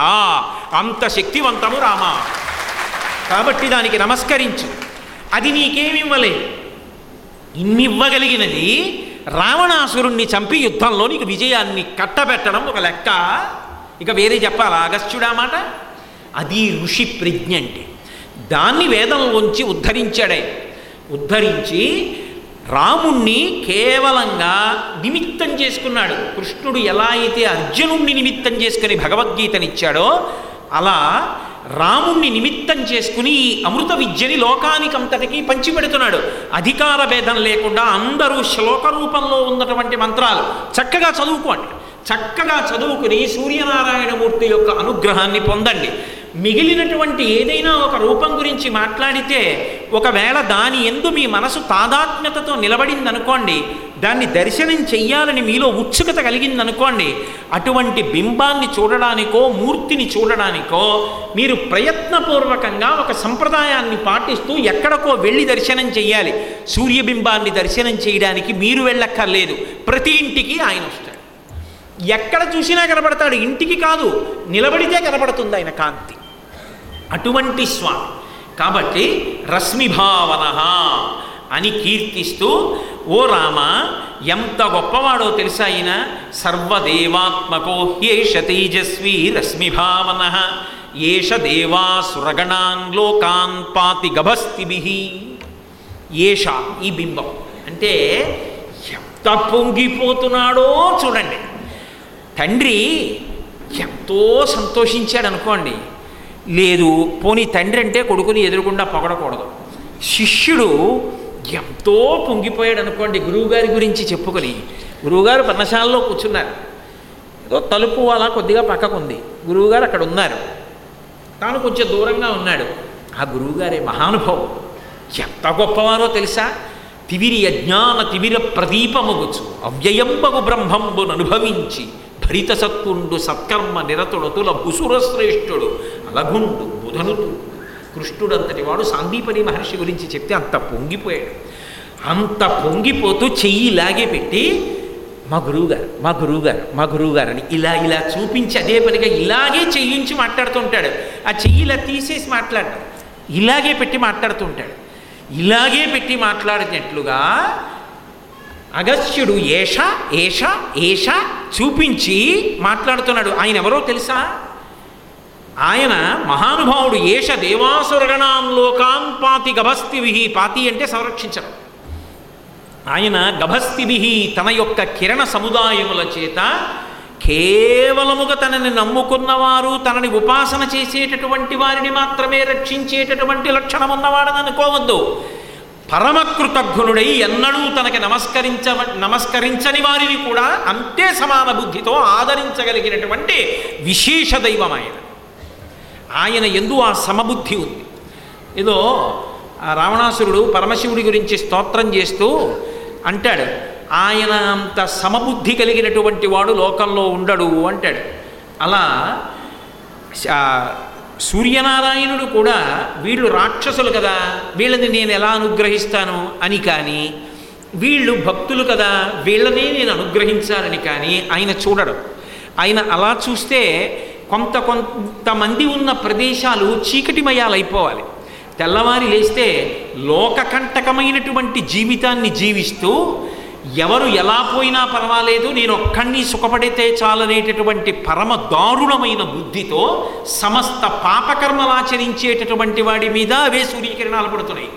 అంత శక్తివంతము రామా. కాబట్టి దానికి నమస్కరించు. అది నీకేమివ్వలేదు ఇన్నివ్వగలిగినది రావణాసురుణ్ణి చంపి యుద్ధంలో నీకు విజయాన్ని కట్టబెట్టడం ఒక లెక్క. ఇక వేరే చెప్పాలా? అగస్త్యుడా మాట? అది ఋషి ప్రజ్ఞ అంటే. దాన్ని వేదంలోంచి ఉద్ధరించాడే. ఉద్ధరించి రాముణ్ణి కేవలంగా నిమిత్తం చేసుకున్నాడు. కృష్ణుడు ఎలా అయితే అర్జునుణ్ణి నిమిత్తం చేసుకుని భగవద్గీతనిచ్చాడో అలా రాముణ్ణి నిమిత్తం చేసుకుని ఈ అమృత విద్యని లోకానికంతటికీ పంచిపెడుతున్నాడు. అధికార భేదం లేకుండా అందరూ శ్లోక రూపంలో ఉన్నటువంటి మంత్రాలు. చక్కగా చదువుకోండి. చక్కగా చదువుకుని సూర్యనారాయణమూర్తి యొక్క అనుగ్రహాన్ని పొందండి. మిగిలినటువంటి ఏదైనా ఒక రూపం గురించి మాట్లాడితే ఒకవేళ దాని ఎందు మీ మనసు తాదాత్మ్యతతో నిలబడిందనుకోండి దాన్ని దర్శనం చెయ్యాలని మీలో ఉత్సుకత కలిగిందనుకోండి అటువంటి బింబాన్ని చూడడానికో మూర్తిని చూడడానికో మీరు ప్రయత్నపూర్వకంగా ఒక సంప్రదాయాన్ని పాటిస్తూ ఎక్కడికో వెళ్ళి దర్శనం చెయ్యాలి. సూర్యబింబాన్ని దర్శనం చేయడానికి మీరు వెళ్ళక్కర్లేదు. ప్రతి ఇంటికి ఆయన వస్తాడు. ఎక్కడ చూసినా కనబడతాడు. ఇంటికి కాదు నిలబడితే కనబడుతుంది ఆయన కాంతి. అటువంటి స్వామి కాబట్టి రశ్మిభావన అని కీర్తిస్తూ ఓ రామ ఎంత గొప్పవాడో తెలుసా ఆయన సర్వదేవాత్మకో హ్యేష తేజస్వి రశ్మిభావన ఏష దేవాసురగణాన్ లోకాన్ పాతి గభస్తిభి. ఏష ఈ బింబం. అంటే ఎంత పొంగిపోతున్నాడో చూడండి. తండ్రి ఎంతో సంతోషించాడు అనుకోండి లేదు పోనీ తండ్రి అంటే కొడుకుని ఎదురకుండా పొగడకూడదు. శిష్యుడు ఎంతో పొంగిపోయాడు అనుకోండి గురువుగారి గురించి చెప్పుకొని. గురువుగారు పర్ణశాలలో కూర్చున్నారు. ఏదో తలుపు అలా కొద్దిగా పక్కకుంది. గురువుగారు అక్కడ ఉన్నారు. తాను కొంచెం దూరంగా ఉన్నాడు. ఆ గురువుగారే మహానుభావం ఎంత గొప్పవారో తెలుసా? తివిరి అజ్ఞాన తివిర ప్రదీపముగుచు అవ్యయంబగు బ్రహ్మంబును అనుభవించి భరిత సత్కుండు సత్కర్మ నిరతుడతుల భుసురశ్రేష్ఠుడు అలగుండు బుధనుడు. కృష్ణుడంతటి వాడు సాందీపని మహర్షి గురించి చెప్తే అంత పొంగిపోయాడు. అంత పొంగిపోతూ చెయ్యి లాగే పెట్టి మా గురువుగారు మా గురువుగారు మా గురువుగారు అని ఇలా ఇలా చూపించి అదే పనిగా ఇలాగే చెయ్యించి మాట్లాడుతుంటాడు. ఆ చెయ్యి ఇలా తీసేసి మాట్లాడడం ఇలాగే పెట్టి మాట్లాడుతుంటాడు. ఇలాగే పెట్టి మాట్లాడినట్లుగా అగస్త్యుడు ఏష ఏష ఏష చూపించి మాట్లాడుతున్నాడు. ఆయన ఎవరో తెలుసా? ఆయన మహానుభావుడు ఏష దేవాసురగణాం లోకాం పాతి గభస్తివిహి పాతి అంటే సంరక్షించడం. ఆయన గభస్తివిహి తన యొక్క కిరణ సముదాయముల చేత కేవలముగా తనని నమ్ముకున్నవారు తనని ఉపాసన చేసేటటువంటి వారిని మాత్రమే రక్షించేటటువంటి లక్షణం ఉన్నవాడని అనుకోవద్దు. పరమకృతజ్ఞుడై ఎన్నడూ తనకి నమస్కరించ నమస్కరించని వారిని కూడా అంతే సమాన బుద్ధితో ఆదరించగలిగినటువంటి విశేష దైవం ఆయన. ఆయన ఎందు ఆ సమబుద్ధి ఉంది. ఏదో రావణాసురుడు పరమశివుడి గురించి స్తోత్రం చేస్తూ అంటాడు ఆయన అంత సమబుద్ధి కలిగినటువంటి వాడు లోకంలో ఉండడు అంటాడు. అలా సూర్యనారాయణుడు కూడా వీళ్ళు రాక్షసులు కదా వీళ్ళని నేను ఎలా అనుగ్రహిస్తాను అని కానీ వీళ్ళు భక్తులు కదా వీళ్ళనే నేను అనుగ్రహించాలని కానీ ఆయన చూడడం. ఆయన అలా చూస్తే కొంత కొంతమంది ఉన్న ప్రదేశాలు చీకటిమయాలైపోవాలి. తెల్లవారి లేస్తే లోకకంటకమైనటువంటి జీవితాన్ని జీవిస్తూ ఎవరు ఎలా పోయినా పర్వాలేదు నేను ఒక్కడిని సుఖపడితే చాలనేటటువంటి పరమ దారుణమైన బుద్ధితో సమస్త పాపకర్మలాచరించేటటువంటి వాడి మీద అవే సూర్యకిరణాలు పడుతున్నాయి.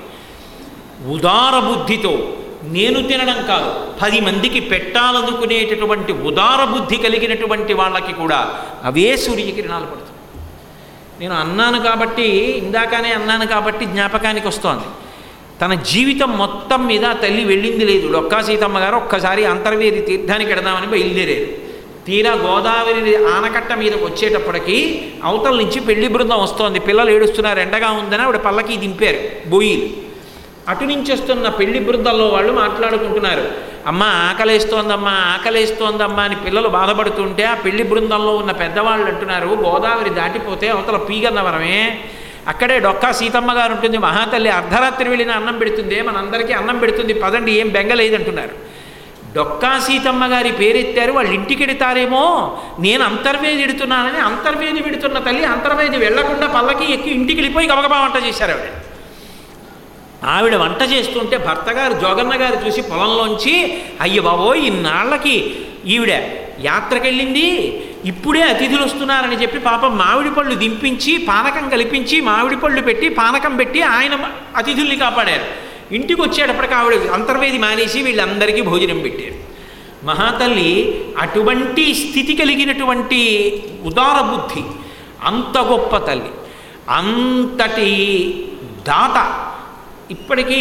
ఉదార బుద్ధితో నేను తినడం కాదు పది మందికి పెట్టాలనుకునేటటువంటి ఉదార బుద్ధి కలిగినటువంటి వాళ్ళకి కూడా అవే సూర్యకిరణాలు పడుతున్నాయి. నేను అన్నాను కాబట్టి ఇందాకనే అన్నాను కాబట్టి జ్ఞాపకానికి వస్తోంది. తన జీవితం మొత్తం మీద తల్లి వెళ్ళింది లేదు. డొక్కా సీతమ్మ గారు ఒక్కసారి అంతర్వేది తీర్థానికి వెడదామని బయలుదేరారు. తీరా గోదావరి ఆనకట్ట మీదకి వచ్చేటప్పటికి అవతల నుంచి పెళ్ళి బృందం వస్తోంది. పిల్లలు ఏడుస్తున్నారు. ఎండగా ఉందని ఆవిడ పల్లకి దింపారు. బొయ్యిలు. అటు నుంచి వస్తున్న పెళ్ళి బృందంలో వాళ్ళు మాట్లాడుకుంటున్నారు. అమ్మ ఆకలేస్తోందమ్మా ఆకలేస్తోందమ్మా అని పిల్లలు బాధపడుతుంటే ఆ పెళ్ళి బృందంలో ఉన్న పెద్దవాళ్ళు అంటున్నారు. గోదావరి దాటిపోతే అవతల పీగన్నవరమే. అక్కడే డొక్కా సీతమ్మ గారు ఉంటుంది మహాతల్లి అర్ధరాత్రి వెళ్ళిన అన్నం పెడుతుంది మనందరికీ అన్నం పెడుతుంది పదండి ఏం బెంగలేదంటున్నారు. డొక్కా సీతమ్మ గారి పేరెత్తారు వాళ్ళు ఇంటికి ఎడతారేమో నేను అంతర్వేది ఎడుతున్నానని అంతర్వేది విడుతున్న తల్లి అంతర్వేది వెళ్ళకుండా పల్లకి ఎక్కి ఇంటికి వెళ్ళిపోయి గబగబా వంట చేశారు ఆవిడ. ఆవిడ వంట చేస్తుంటే భర్త గారు జోగన్న గారు చూసి పొలంలోంచి అయ్య బాబోయ్ ఇన్నాళ్ళకి ఈవిడ యాత్రకెళ్ళింది ఇప్పుడే అతిథులు వస్తున్నారని చెప్పి పాపం మామిడి పళ్ళు దింపించి పానకం కల్పించి మామిడి పళ్ళు పెట్టి పానకం పెట్టి ఆయన అతిథుల్ని కాపాడారు. ఇంటికి వచ్చేటప్పటికి ఆవిడ అంతర్వేది మానేసి వీళ్ళందరికీ భోజనం పెట్టారు. మహాతల్లి అటువంటి స్థితి కలిగినటువంటి ఉదార బుద్ధి అంత గొప్ప తల్లి అంతటి దాత ఇప్పటికీ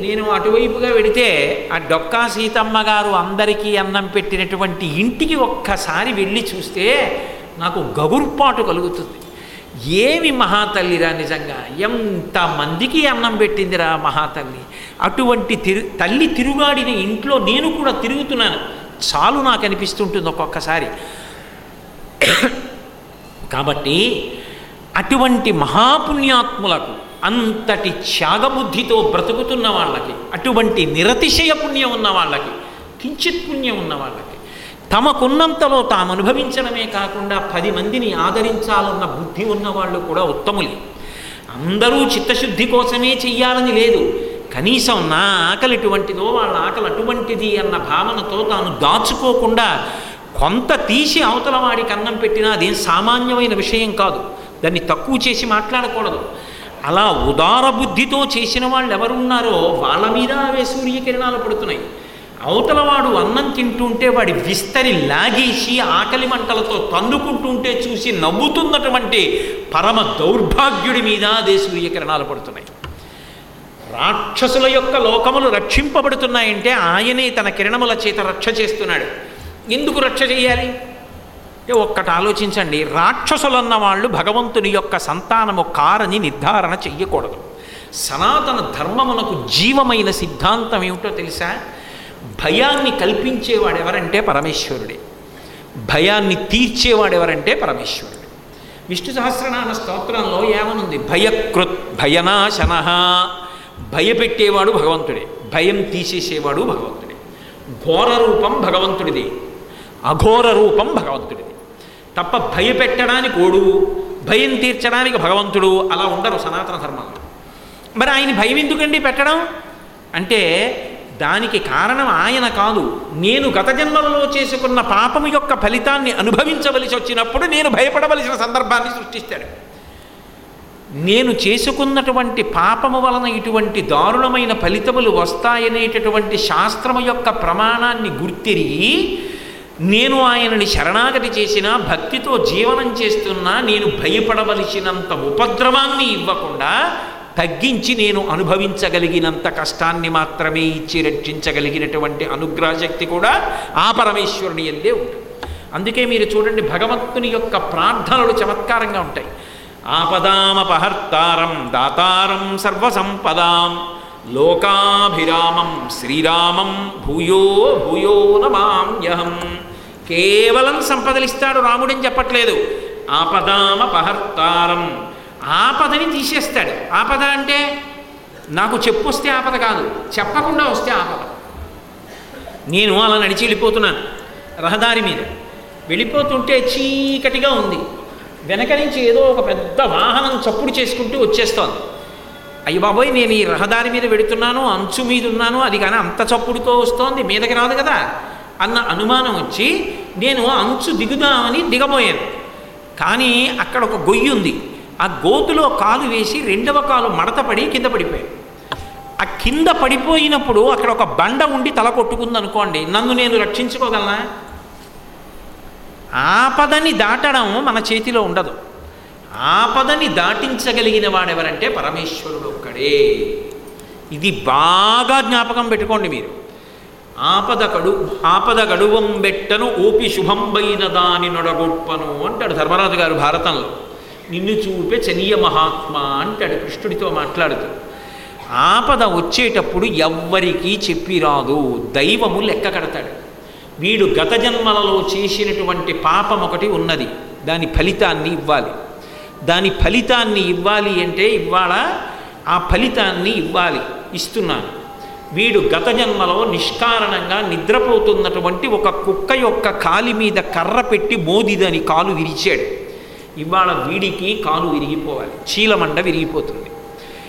నేను అటువైపుగా వెడితే ఆ డొక్కా సీతమ్మ గారు అందరికీ అన్నం పెట్టినటువంటి ఇంటికి ఒక్కసారి వెళ్ళి చూస్తే నాకు గగుర్పాటు కలుగుతుంది. ఏమి మహాతల్లిరా నిజంగా? ఎంతమందికి అన్నం పెట్టిందిరా మహాతల్లి? అటువంటి తిరు తల్లి తిరుగాడిన ఇంట్లో నేను కూడా తిరుగుతున్నాను. చాలు నాకు అనిపిస్తుంటుంది ఒక్కొక్కసారి. కాబట్టి అటువంటి మహాపుణ్యాత్ములకు అంతటి త్యాగబుద్ధితో బ్రతుకుతున్న వాళ్ళకి అటువంటి నిరతిశయ పుణ్యం ఉన్న వాళ్ళకి కించిత్ పుణ్యం ఉన్న వాళ్ళకి తమకున్నంతలో తాము అనుభవించడమే కాకుండా పది మందిని ఆదరించాలన్న బుద్ధి ఉన్నవాళ్ళు కూడా ఉత్తములే. అందరూ చిత్తశుద్ధి కోసమే చెయ్యాలని లేదు. కనీసం నా ఆకలి ఎటువంటిదో వాళ్ళ ఆకలి అటువంటిది అన్న భావనతో తాను దాచుకోకుండా కొంత తీసి అవతల వాడికి అన్నం పెట్టినా అదేం సామాన్యమైన విషయం కాదు. దాన్ని తక్కువ చేసి మాట్లాడకూడదు. అలా ఉదార బుద్ధితో చేసిన వాళ్ళు ఎవరున్నారో వాళ్ళ మీద అవే సూర్యకిరణాలు పడుతున్నాయి. అవతలవాడు అన్నం తింటుంటే వాడి విస్తరి లాగేసి ఆకలి మంటలతో తన్నుకుంటుంటే చూసి నవ్వుతున్నటువంటి పరమ దౌర్భాగ్యుడి మీద అదే సూర్యకిరణాలు పడుతున్నాయి. రాక్షసుల యొక్క లోకములు రక్షింపబడుతున్నాయంటే ఆయనే తన కిరణముల చేత రక్ష చేస్తున్నాడు. ఎందుకు రక్ష చేయాలి? అంటే ఒక్కటి ఆలోచించండి రాక్షసులన్న వాళ్ళు భగవంతుని యొక్క సంతానము కారని నిర్ధారణ చెయ్యకూడదు. సనాతన ధర్మమునకు జీవమైన సిద్ధాంతం ఏమిటో తెలుసా? భయాన్ని కల్పించేవాడు ఎవరంటే పరమేశ్వరుడే. భయాన్ని తీర్చేవాడు ఎవరంటే పరమేశ్వరుడు. విష్ణు సహస్రనామ స్తోత్రంలో ఏమనుంది? భయకృత్ భయనాశన. భయపెట్టేవాడు భగవంతుడే భయం తీసేసేవాడు భగవంతుడే. ఘోర రూపం భగవంతుడిది. అఘోర రూపం భగవంతుడిది. తప్ప భయపెట్టడానికి ఓడు భయం తీర్చడానికి భగవంతుడు అలా ఉండరు సనాతన ధర్మంలో. మరి ఆయన భయం ఎందుకండి పెట్టడం? అంటే దానికి కారణం ఆయన కాదు. నేను గత జన్మలలో చేసుకున్న పాపము యొక్క ఫలితాన్ని అనుభవించవలసి వచ్చినప్పుడు నేను భయపడవలసిన సందర్భాన్ని సృష్టిస్తాడు. నేను చేసుకున్నటువంటి పాపము వలన ఇటువంటి దారుణమైన ఫలితములు వస్తాయనేటటువంటి శాస్త్రము యొక్క ప్రమాణాన్ని గుర్తిరిగి నేను ఆయనని శరణాగతి చేసినా భక్తితో జీవనం చేస్తున్నా నేను భయపడవలసినంత ఉపద్రవాన్ని ఇవ్వకుండా తగ్గించి నేను అనుభవించగలిగినంత కష్టాన్ని మాత్రమే ఇచ్చి రక్షించగలిగినటువంటి అనుగ్రహశక్తి కూడా ఆ పరమేశ్వరుని ఎందే ఉంటుంది. అందుకే మీరు చూడండి భగవంతుని యొక్క ప్రార్థనలు చమత్కారంగా ఉంటాయి. ఆపదామపహర్తారం దాతారం సర్వసంపదాం లోకాభిరామం శ్రీరామం భూయో భూయో నమామ్యహం. కేవలం సంపదలిస్తాడు రాముడని చెప్పట్లేదు. ఆపదామపహర్తారం ఆపదని తీసేస్తాడు. ఆపద అంటే నాకు చెప్పొస్తే ఆపద కాదు చెప్పకుండా వస్తే ఆపద. నేను అలా నడిచి వెళ్ళిపోతున్నాను రహదారి మీద. వెళ్ళిపోతుంటే చీకటిగా ఉంది. వెనక నుంచి ఏదో ఒక పెద్ద వాహనం చప్పుడు చేసుకుంటూ వచ్చేస్తోంది. అయ్యి బాబోయ్ నేను ఈ రహదారి మీద వెడుతున్నాను అంచు మీద ఉన్నాను అది కానీ అంత చప్పుడుతో వస్తోంది మీదకి రాదు కదా. అన్న అనుమానం వచ్చి నేను అంచు దిగుదామని దిగబోయాను. కానీ అక్కడ ఒక గొయ్యి ఉంది. ఆ గోతులో కాలు వేసి రెండవ కాలు మడతపడి కింద పడిపోయాను. ఆ కింద పడిపోయినప్పుడు అక్కడ ఒక బండ ఉండి తల కొట్టుకుంది అనుకోండి నన్ను నేను రక్షించుకోగలనా? ఆపదని దాటడం మన చేతిలో ఉండదు. ఆపదని దాటించగలిగిన వాడెవరంటే పరమేశ్వరుడు ఒక్కడే. ఇది బాగా జ్ఞాపకం పెట్టుకోండి మీరు. ఆపద కడు ఆపద గడువంబెట్టను ఓపి శుభంబైన దాని నొడగొప్పను అంటాడు ధర్మరాజు గారు భారతంలో. నిన్ను చూపే చనీయ మహాత్మ అంటాడు కృష్ణుడితో మాట్లాడుతూ. ఆపద వచ్చేటప్పుడు ఎవ్వరికీ చెప్పి రాదు దైవము లెక్క కడతాడు. వీడు గత జన్మలలో చేసినటువంటి పాపం ఒకటి ఉన్నది దాని ఫలితాన్ని ఇవ్వాలి. దాని ఫలితాన్ని ఇవ్వాలి అంటే ఇవాళ ఆ ఫలితాన్ని ఇవ్వాలి ఇస్తున్నాను. వీడు గత జన్మలో నిష్కారణంగా నిద్రపోతున్నటువంటి ఒక కుక్క యొక్క కాలి మీద కర్ర పెట్టి మోదిదని కాలు విరిచాడు. ఇవాళ వీడికి కాలు విరిగిపోవాలి చీలమండ విరిగిపోతుంది.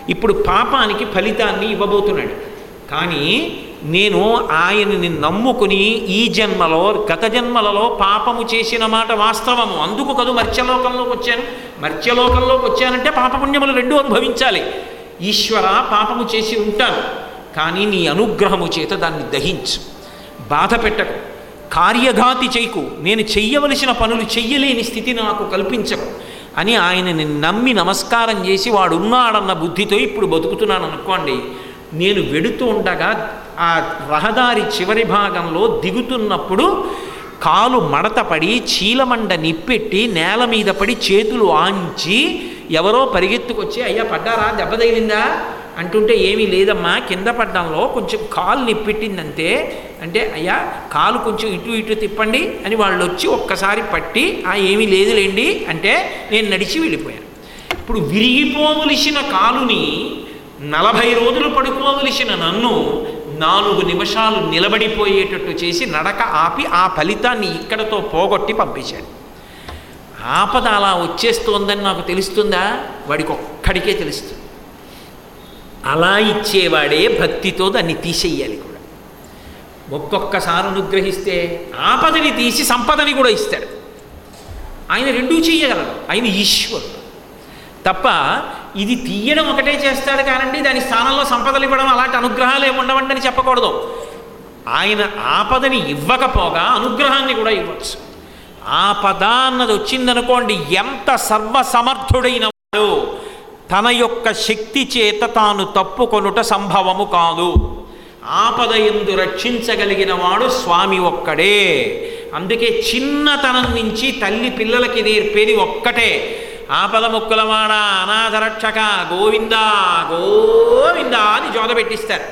ఇప్పుడు పాపానికి ఫలితాన్ని ఇవ్వబోతున్నాడు. కానీ నేను ఆయనని నమ్ముకుని ఈ జన్మలో గత జన్మలలో పాపము చేసిన మాట వాస్తవము. అందుకు కదు మర్త్యలోకంలోకి వచ్చాను. మర్త్యలోకంలోకి వచ్చానంటే పాపపుణ్యములు రెండూ అనుభవించాలి. ఈశ్వర పాపము చేసి ఉంటాను. కానీ నీ అనుగ్రహము చేత దాన్ని దహించు. బాధ పెట్టకు. కార్యఘాతి చేయకు. నేను చెయ్యవలసిన పనులు చెయ్యలేని స్థితి నాకు కల్పించకు అని ఆయనని నమ్మి నమస్కారం చేసి వాడు ఉన్నాడన్న బుద్ధితో ఇప్పుడు బతుకుతున్నాను అనుకోండి నేను వెడుతూ ఉండగా ఆ రహదారి చివరి భాగంలో దిగుతున్నప్పుడు కాలు మడతపడి చీలమండ నిప్పెట్టి నేల మీద పడి చేతులు ఆంచి ఎవరో పరిగెత్తుకొచ్చి అయ్యా పడ్డారా? దెబ్బ తగిలిందా? అంటుంటే ఏమీ లేదమ్మా కింద పడ్డంలో కొంచెం కాలు నిప్పెట్టిందంతే అంటే అయ్యా కాలు కొంచెం ఇటు ఇటు తిప్పండి అని వాళ్ళు వచ్చి ఒక్కసారి పట్టి ఆ ఏమీ లేదులేండి అంటే నేను నడిచి వెళ్ళిపోయాను. ఇప్పుడు విరిగిపోవలసిన కాలుని నలభై రోజులు పడుకోవలసిన నన్ను నాలుగు నిమిషాలు నిలబడిపోయేటట్టు చేసి నడక ఆపి ఆ ఫలితాన్ని ఇక్కడతో పోగొట్టి పంపించాడు. ఆపద అలా వచ్చేస్తోందని నాకు తెలుస్తుందా? వాడికి ఒక్కడికే తెలుస్తుంది. అలా ఇచ్చేవాడే భక్తితో దాన్ని తీసేయాలి కూడా. ఒక్కొక్కసారి అనుగ్రహిస్తే ఆపదని తీసి సంపదని కూడా ఇస్తాడు. ఆయన రెండూ చేయగలడు. ఆయన ఈశ్వరుడు. తప్ప ఇది తీయడం ఒకటే చేస్తాడు కానండి దాని స్థానంలో సంపదలు ఇవ్వడం అలాంటి అనుగ్రహాలు ఏమి చెప్పకూడదు. ఆయన ఆపదని ఇవ్వకపోగా అనుగ్రహాన్ని కూడా ఇవ్వచ్చు. ఆపద అన్నది వచ్చిందనుకోండి ఎంత సర్వసమర్థుడైన వాడు? తన యొక్క శక్తి చేత తాను తప్పుకొనుట సంభవము కాదు. ఆపద ఎందు రక్షించగలిగిన వాడు స్వామి ఒక్కడే. అందుకే చిన్నతనం నుంచి తల్లి పిల్లలకి నేర్పేది ఒక్కటే. ఆపద ముక్కులవాడ అనాథరక్షక గోవింద గోవింద అని జోద పెట్టిస్తారు.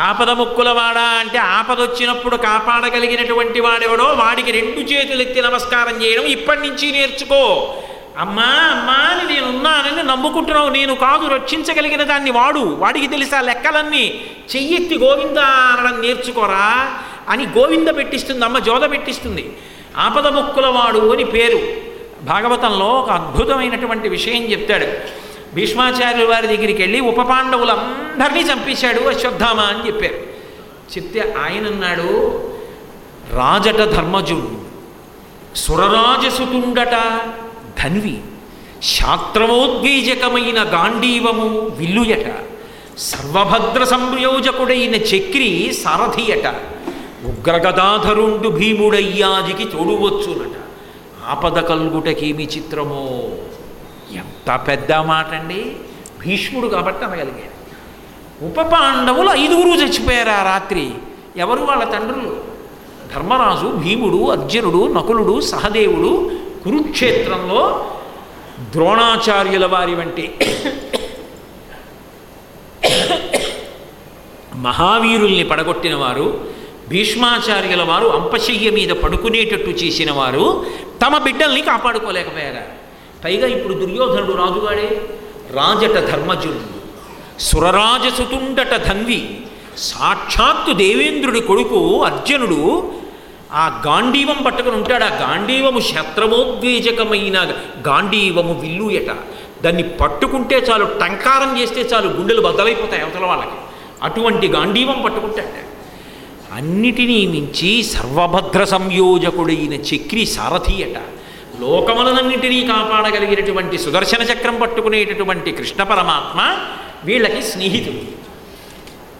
ఆపద ముక్కులవాడ అంటే ఆపద వచ్చినప్పుడు కాపాడగలిగినటువంటి వాడెవడో వాడికి రెండు చేతులు ఎత్తి నమస్కారం చేయడం ఇప్పటి నుంచి నేర్చుకో. అమ్మా అమ్మా అని నేను ఉన్నానని నమ్ముకుంటున్నావు. నేను కాదు రక్షించగలిగిన దాన్ని వాడు. వాడికి తెలుసా లెక్కలన్నీ? చెయ్యెత్తి గోవింద అనడం నేర్చుకోరా? అని గోవింద పెట్టిస్తుంది అమ్మ జోద పెట్టిస్తుంది. ఆపద ముక్కులవాడు అని పేరు. భాగవతంలో ఒక అద్భుతమైనటువంటి విషయం చెప్తాడు. భీష్మాచార్యుల వారి దగ్గరికి వెళ్ళి ఉప పాండవులందరినీ చంపేశాడు అశ్వత్థామ అని చెప్పారు. చెప్తే ఆయన అన్నాడు రాజట ధర్మజుడు సురరాజసుతుండట ధన్వి శాస్త్రమోద్వేజకమైన గాంధీవము విల్లుయట సర్వభద్ర సంయోజకుడైన చక్రి సారథియట ఉగ్రగదాధరుండు భీముడయ్యాజికి తోడువచ్చునట. ఆపద కల్గుటకేమి చిత్రమో? ఎంత పెద్ద మాట అండి భీష్ముడు కాబట్టి అనగలిగాడు. ఉప పాండవులు ఐదుగురు చచ్చిపోయారు ఆ రాత్రి? ఎవరు వాళ్ళ తండ్రులు? ధర్మరాజు భీముడు అర్జునుడు నకులుడు సహదేవుడు కురుక్షేత్రంలో ద్రోణాచార్యుల వారి వంటి మహావీరుల్ని పడగొట్టిన వారు భీష్మాచార్యుల వారు అంపశయ్య మీద పడుకునేటట్టు చేసిన వారు తమ బిడ్డల్ని కాపాడుకోలేకపోయారా? పైగా ఇప్పుడు దుర్యోధనుడు రాజుగాడే రాజట ధర్మజుడు సురరాజసుతుండట ధన్వి సాక్షాత్తు దేవేంద్రుడి కొడుకు అర్జునుడు ఆ గాంధీవం పట్టుకుని ఉంటాడు. ఆ గాంధీవము శత్రమోద్వేజకమైన గాంధీవము విల్లుయట. దాన్ని పట్టుకుంటే చాలు టంకారం చేస్తే చాలు గుండెలు బద్దలైపోతాయి అవతల వాళ్ళకి. అటువంటి గాంధీవం పట్టుకుంటాడు అన్నిటినీ మించి సర్వభద్ర సంయోజకుడైన చక్రి సారథి అట. లోకములనన్నిటినీ కాపాడగలిగినటువంటి సుదర్శన చక్రం పట్టుకునేటటువంటి కృష్ణ పరమాత్మ వీళ్ళకి స్నేహితుడు.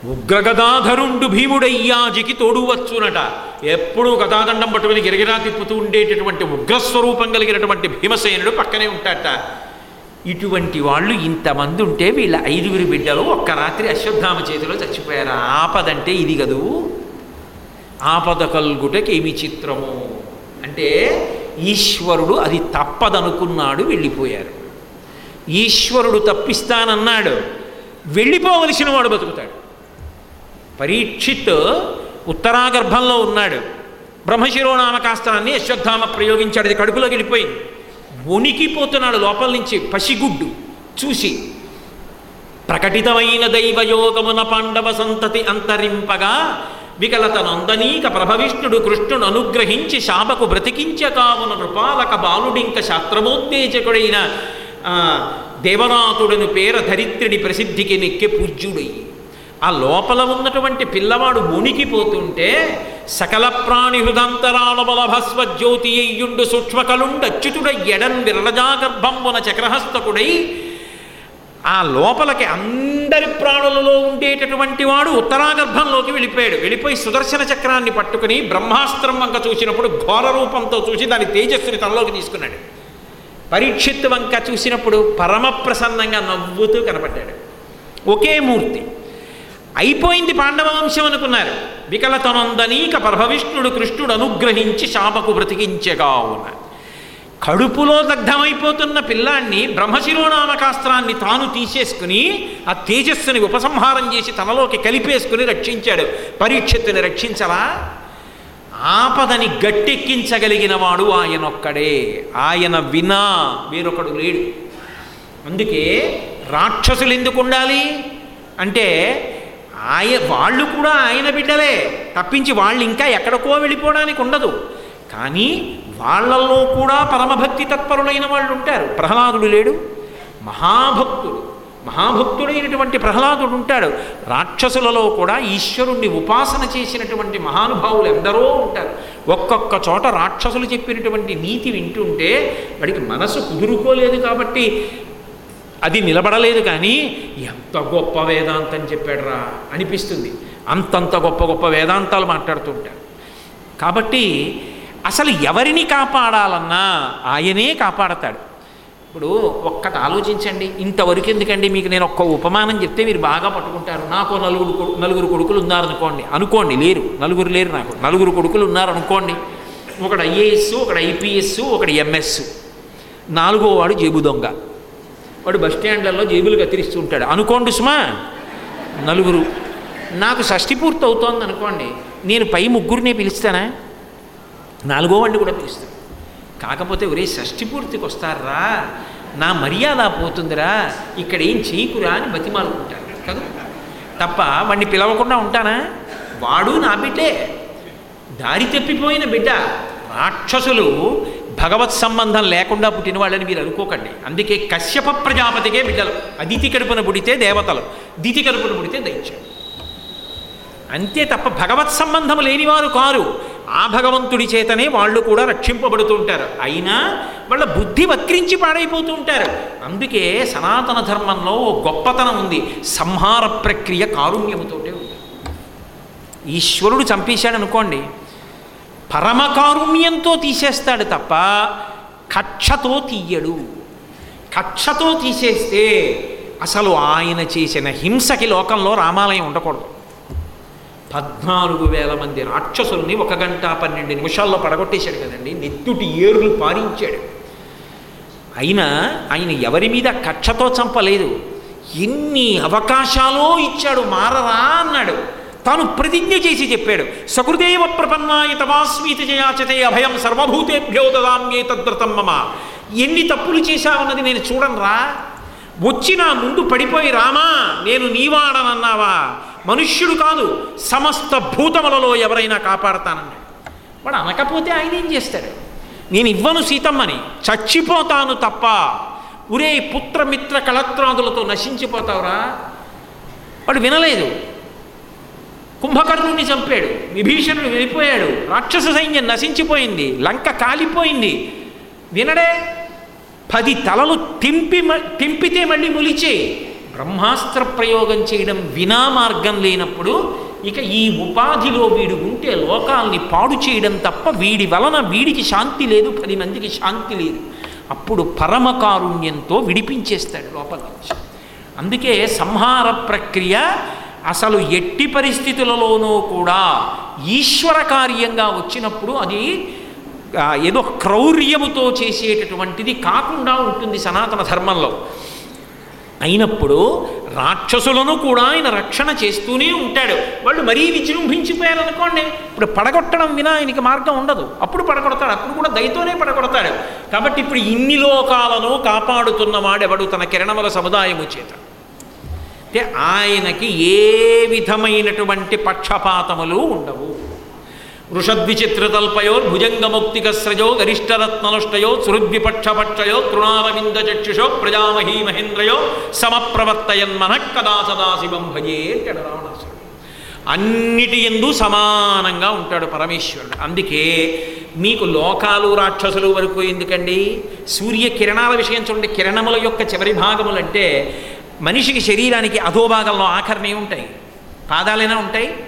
ఉగ్రగదాధరుండు భీముడయ్యాజికి తోడువచ్చునట. ఎప్పుడూ గదాదండం పట్టుకుని గిరగిరా తిప్పుతూ ఉండేటటువంటి ఉగ్రస్వరూపం కలిగినటువంటి భీమసేనుడు పక్కనే ఉంటాట ఇటువంటి వాళ్ళు ఇంతమంది ఉంటే వీళ్ళ ఐదుగురి బిడ్డలు ఒక్క రాత్రి అశ్వత్థామ చేతిలో చచ్చిపోయారు? ఆపదంటే ఇది కదూ? ఆపద కల్గుటకేమి చిత్రము? అంటే ఈశ్వరుడు అది తప్పదనుకున్నాడు వెళ్ళిపోయారు. ఈశ్వరుడు తప్పిస్తానన్నాడు. వెళ్ళిపోవలసిన వాడు బతుకుతాడు. పరీక్షిత్ ఉత్తరాగర్భంలో ఉన్నాడు. బ్రహ్మశిరోనామకాస్త్రాన్ని అశ్వత్థామ ప్రయోగించాడు. అది కడుపులోకి వెళ్ళిపోయింది. వణికిపోతున్నాడు లోపల నుంచి పసిగుడ్డు. చూసి ప్రకటితమైన దైవయోగమున పాండవ సంతతి అంతరింపగా వికలతనందనీక ప్రభవిష్ణుడు కృష్ణుడు అనుగ్రహించి శాపకు బ్రతికించ కావున నృపాలక బాలుడింక శాస్త్రమోత్తేజకుడైన దేవనాథుడను పేర ధరిత్రిని ప్రసిద్ధికి నెక్కే పూజ్యుడయ్యి. ఆ లోపల ఉన్నటువంటి పిల్లవాడు మునికిపోతుంటే సకల ప్రాణి హృదంతరాల బలభస్వ జ్యోతి అయ్యుండు సూక్ష్మకలుండ అచ్యుతుడ ఎడన్ విరళజాగర్భంబున చక్రహస్తకుడై ఆ లోపలికి అందరి ప్రాణులలో ఉండేటటువంటి వాడు ఉత్తరాగర్భంలోకి వెళ్ళిపోయాడు. వెళ్ళిపోయి సుదర్శన చక్రాన్ని పట్టుకుని బ్రహ్మాస్త్రం వంక చూసినప్పుడు ఘోర రూపంతో చూసి దాని తేజస్సుని తనలోకి తీసుకున్నాడు. పరీక్షిత్ వంక చూసినప్పుడు పరమ ప్రసన్నంగా నవ్వుతూ కనపడ్డాడు. ఒకే మూర్తి. అయిపోయింది పాండవ వంశం అనుకున్నారు. వికలతనందనీక పరభవిష్ణుడు కృష్ణుడు అనుగ్రహించి శాపకు బ్రతికించగావున కడుపులో దగ్ధమైపోతున్న పిల్లాన్ని బ్రహ్మశిరోనామకాస్త్రాన్ని తాను తీసేసుకుని ఆ తేజస్సుని ఉపసంహారం చేసి తనలోకి కలిపేసుకుని రక్షించాడు. పరీక్షత్తుని రక్షించలా? ఆపదని గట్టెక్కించగలిగిన వాడు ఆయనొక్కడే. ఆయన వినా వేరొకడు లేడు. అందుకే రాక్షసులు ఎందుకు ఉండాలి? అంటే ఆయ వాళ్ళు కూడా ఆయన బిడ్డలే. తప్పించి వాళ్ళు ఇంకా ఎక్కడికో వెళ్ళిపోవడానికి ఉండదు. కానీ వాళ్ళల్లో కూడా పరమభక్తి తత్పరులైన వాళ్ళు ఉంటారు. ప్రహ్లాదుడు లేడు. మహాభక్తుడు. మహాభక్తుడైనటువంటి ప్రహ్లాదుడు ఉంటాడు. రాక్షసులలో కూడా ఈశ్వరుణ్ణి ఉపాసన చేసినటువంటి మహానుభావులు ఎందరో ఉంటారు. ఒక్కొక్క చోట రాక్షసులు చెప్పినటువంటి నీతి వింటుంటే వాడికి మనసు కుదురుకోలేదు కాబట్టి అది నిలబడలేదు కానీ ఎంత గొప్ప వేదాంతం చెప్పాడురా అనిపిస్తుంది. అంతంత గొప్ప గొప్ప వేదాంతాలు మాట్లాడుతుంటారు కాబట్టి అసలు ఎవరిని కాపాడాలన్నా ఆయనే కాపాడతాడు. ఇప్పుడు ఒక్కటి ఆలోచించండి ఇంతవరకు ఎందుకండి మీకు నేను ఒక్క ఉపమానం చెప్తే మీరు బాగా పట్టుకుంటారు? నాకు నలుగురు నలుగురు కొడుకులు ఉన్నారనుకోండి. అనుకోండి లేరు. నలుగురు లేరు నాకు. నలుగురు కొడుకులు ఉన్నారనుకోండి. ఒకడు ఐఏఎస్ ఒకడు ఐపీఎస్ ఒకడు ఎంఎస్ నాలుగో వాడు జేబు దొంగ. వాడు బస్ స్టాండ్లలో జేబులు కత్తిరిస్తూ ఉంటాడు. అనుకోండి సుమా నలుగురు. నాకు షష్టి పూర్తి అవుతోంది అనుకోండి నేను పై ముగ్గురినే పిలుస్తానా? నాలుగో వాడిని కూడా పిలుస్తాను. కాకపోతే ఒరే షష్టి పూర్తికి వస్తారా? నా మర్యాద పోతుందిరా. ఇక్కడ ఏం చేయకురా అని బతిమాలుకుంటాను కదా? తప్ప వాడిని పిలవకుండా ఉంటానా? వాడు నా బిడ్డే. దారి తప్పిపోయిన బిడ్డ. రాక్షసులు భగవత్ సంబంధం లేకుండా పుట్టిన వాళ్ళని మీరు అనుకోకండి. అందుకే కశ్యప ప్రజాపతికే బిడ్డలు. అదితి కడుపున పుడితే దేవతలు దితి కడుపున పుడితే దైత్యం. అంతే తప్ప భగవత్ సంబంధం లేనివారు కారు. ఆ భగవంతుడి చేతనే వాళ్ళు కూడా రక్షింపబడుతూ ఉంటారు. అయినా వాళ్ళ బుద్ధి వక్రించి పాడైపోతూ ఉంటారు. అందుకే సనాతన ధర్మంలో ఓ గొప్పతనం ఉంది. సంహార ప్రక్రియ కారుణ్యముతోటే ఉంది. ఈశ్వరుడు చంపేశాడు అనుకోండి పరమకారుణ్యంతో తీసేస్తాడు తప్ప కక్షతో తీయడు. కక్షతో తీసేస్తే అసలు ఆయన చేసిన హింసకి లోకంలో రామాలయం ఉండకూడదు. పద్నాలుగు వేల మంది రాక్షసుల్ని ఒక గంట పన్నెండు నిమిషాల్లో పడగొట్టేశాడు కదండి. నెత్తుటి ఏరులు పారించాడు. అయినా ఆయన ఎవరి మీద కక్షతో చంపలేదు. ఎన్ని అవకాశాలో ఇచ్చాడు మారరా అన్నాడు. తాను ప్రతిజ్ఞ చేసి చెప్పాడు. సకృదేవ ప్రపన్నాయ తవాస్మీతి జయాచతే అభయం సర్వభూతేభ్యో దదామ్యే తద్వ్రతం మమ. ఎన్ని తప్పులు చేశావన్నది నేను చూడనురా. వచ్చి నా ముందు పడిపోయి రామా నేను నీవాడనన్నావా? మనుష్యుడు కాదు సమస్త భూతములలో ఎవరైనా కాపాడతానన్నాడు. వాడు అనకపోతే ఆయన ఏం చేస్తాడు? నేను ఇవ్వను సీతమ్మని చచ్చిపోతాను తప్ప. ఉరే పుత్రమిత్ర కళత్రాదులతో నశించిపోతావురా. వాడు వినలేదు. కుంభకర్ణుని చంపాడు విభీషణుడు వెళ్ళిపోయాడు రాక్షస సైన్యం నశించిపోయింది లంక కాలిపోయింది. వినడే పది తలలు తింపి మ- తింపితే మళ్ళీ ములిచే బ్రహ్మాస్త్ర ప్రయోగం చేయడం వినా మార్గం లేనప్పుడు ఇక ఈ ఉపాధిలో వీడు ఉంటే లోకాల్ని పాడు చేయడం తప్ప వీడి వలన వీడికి శాంతి లేదు పది మందికి శాంతి లేదు. అప్పుడు పరమ కారుణ్యంతో విడిపించేస్తాడు లోపల నుంచి అందుకే సంహార ప్రక్రియ అసలు ఎట్టి పరిస్థితులలోనూ కూడా ఈశ్వర కార్యంగా వచ్చినప్పుడు అది ఏదో క్రౌర్యముతో చేసేటటువంటిది కాకుండా ఉంటుంది సనాతన ధర్మంలో. అయినప్పుడు రాక్షసులను కూడా ఆయన రక్షణ చేస్తూనే ఉంటాడు. వాళ్ళు మరీ విజృంభించిపోయారనుకోండి ఇప్పుడు పడగొట్టడం వినా ఆయనకి మార్గం ఉండదు. అప్పుడు పడగొడతాడు అప్పుడు కూడా దయతోనే పడగొడతాడు. కాబట్టి ఇప్పుడు ఇన్ని లోకాలను కాపాడుతున్నవాడెవడు తన కిరణముల సముదాయము చేత. అంటే ఆయనకి ఏ విధమైనటువంటి పక్షపాతములు ఉండవు. వృషద్విచిత్రతల్పయో భుజంగముక్తికస్రజో గరిష్టరత్నలుష్టయో సుహృద్విపక్షపక్షయో తృణారవింద చక్షుషో ప్రజామహీ మహేంద్రయో సమప్రవర్తయన్మన కదా సదాశివం భజే అంటాడు రావణాసురుడు అన్నిటి ఎందు సమానంగా ఉంటాడు పరమేశ్వరుడు. అందుకే మీకు లోకాలు రాక్షసులు వరకు ఎందుకండి? సూర్య కిరణాల విషయం చూడండి. కిరణముల యొక్క చివరి భాగములంటే మనిషికి శరీరానికి అధోభాగంలో ఆఖరణే ఉంటాయి. పాదాలైనా ఉంటాయి.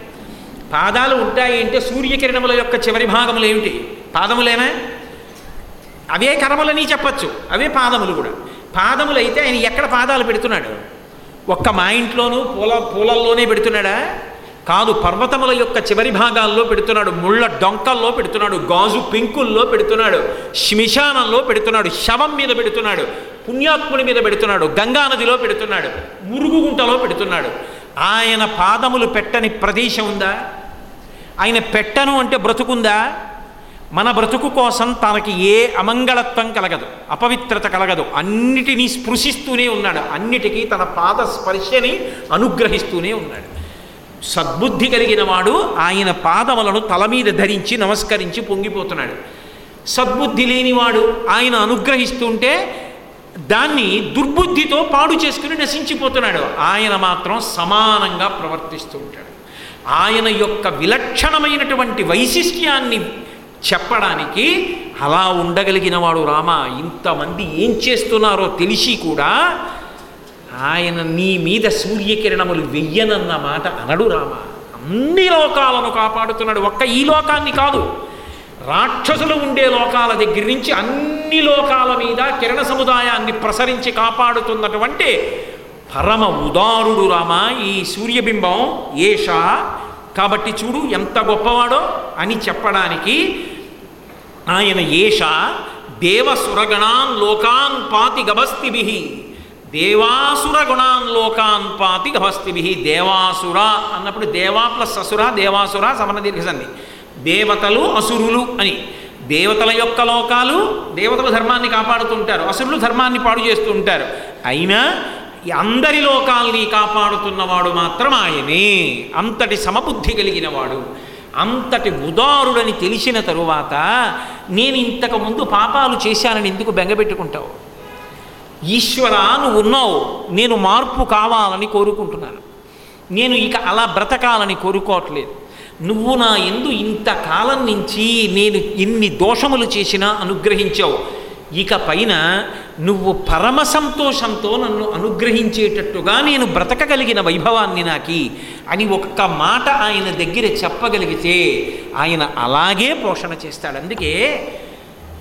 పాదాలు ఉంటాయి అంటే సూర్యకిరణముల యొక్క చివరి భాగములు ఏమిటి? పాదములేనా? అవే కరములని చెప్పచ్చు. అవే పాదములు కూడా. పాదములు అయితే ఆయన ఎక్కడ పాదాలు పెడుతున్నాడు? ఒక్క మా ఇంట్లోనూ పూల పూలల్లోనే పెడుతున్నాడా? కాదు పర్వతముల యొక్క చివరి భాగాల్లో పెడుతున్నాడు. ముళ్ళ డొంకల్లో పెడుతున్నాడు. గాజు పెంకుల్లో పెడుతున్నాడు. శ్మశానంలో పెడుతున్నాడు. శవం మీద పెడుతున్నాడు. పుణ్యాత్ముడి మీద పెడుతున్నాడు గంగానదిలో పెడుతున్నాడు మురుగుగుంటలో పెడుతున్నాడు. ఆయన పాదములు పెట్టని ప్రదేశం ఉందా? ఆయన పెట్టను అంటే బ్రతుకుందా? మన బ్రతుకు కోసం తనకి ఏ అమంగళత్వం కలగదు అపవిత్రత కలగదు. అన్నిటినీ స్పృశిస్తూనే ఉన్నాడు. అన్నిటికీ తన పాద స్పర్శని అనుగ్రహిస్తూనే ఉన్నాడు. సద్బుద్ధి కలిగిన వాడు ఆయన పాదములను తల మీద ధరించి నమస్కరించి పొంగిపోతున్నాడు. సద్బుద్ధి లేనివాడు ఆయన అనుగ్రహిస్తుంటే దాన్ని దుర్బుద్ధితో పాడు చేసుకుని నశించిపోతున్నాడు. ఆయన మాత్రం సమానంగా ప్రవర్తిస్తూ ఉంటాడు. ఆయన యొక్క విలక్షణమైనటువంటి వైశిష్ట్యాన్ని చెప్పడానికి అలా ఉండగలిగిన వాడు రామ ఇంతమంది ఏం చేస్తున్నారో తెలిసి కూడా ఆయన నీ మీద సూర్యకిరణములు వెయ్యనన్న మాట అనడు రామ. అన్ని లోకాలను కాపాడుతున్నాడు. ఒక్క ఈ లోకాన్ని కాదు రాక్షసులు ఉండే లోకాల దగ్గర నుంచి అన్ని లోకాల మీద కిరణ సముదాయాన్ని ప్రసరించి కాపాడుతున్నటువంటి పరమ ఉదారుడు రామ ఈ సూర్యబింబం ఏష. కాబట్టి చూడు ఎంత గొప్పవాడో అని చెప్పడానికి ఆయన ఏష దేవసురగణాన్ లోకాన్ పాతి గభస్తిభి. దేవాసుర గుణాన్ లోకాన్ పాతి గభస్తిభి. దేవాసుర అన్నప్పుడు దేవా ప్లస్ అసుర దేవాసుర సమన దీర్ఘసంధి. దేవతలు అసురులు అని. దేవతల యొక్క లోకాలు దేవతల ధర్మాన్ని కాపాడుతుంటారు. అసురులు ధర్మాన్ని పాడు చేస్తూ ఉంటారు అయినా అందరి లోకాల్ని కాపాడుతున్నవాడు మాత్రం ఆయనే. అంతటి సమబుద్ధి కలిగినవాడు. అంతటి ఉదారుడని తెలిసిన తరువాత నేను ఇంతకు ముందు పాపాలు చేశానని ఎందుకు బెంగపెట్టుకుంటావు ఈశ్వర నువ్వు ఉన్నావు. నేను మార్పు కావాలని కోరుకుంటున్నాను. నేను ఇక అలా బ్రతకాలని కోరుకోవట్లేదు. నువ్వు నా ఎందు ఇంతకాలం నుంచి నేను ఎన్ని దోషములు చేసినా అనుగ్రహించావు. ఇక పైన నువ్వు పరమ సంతోషంతో నన్ను అనుగ్రహించేటట్టుగా నేను బ్రతకగలిగిన వైభవాన్ని నాకి అని ఒక్క మాట ఆయన దగ్గర చెప్పగలిగితే ఆయన అలాగే పోషణ చేస్తాడు. అందుకే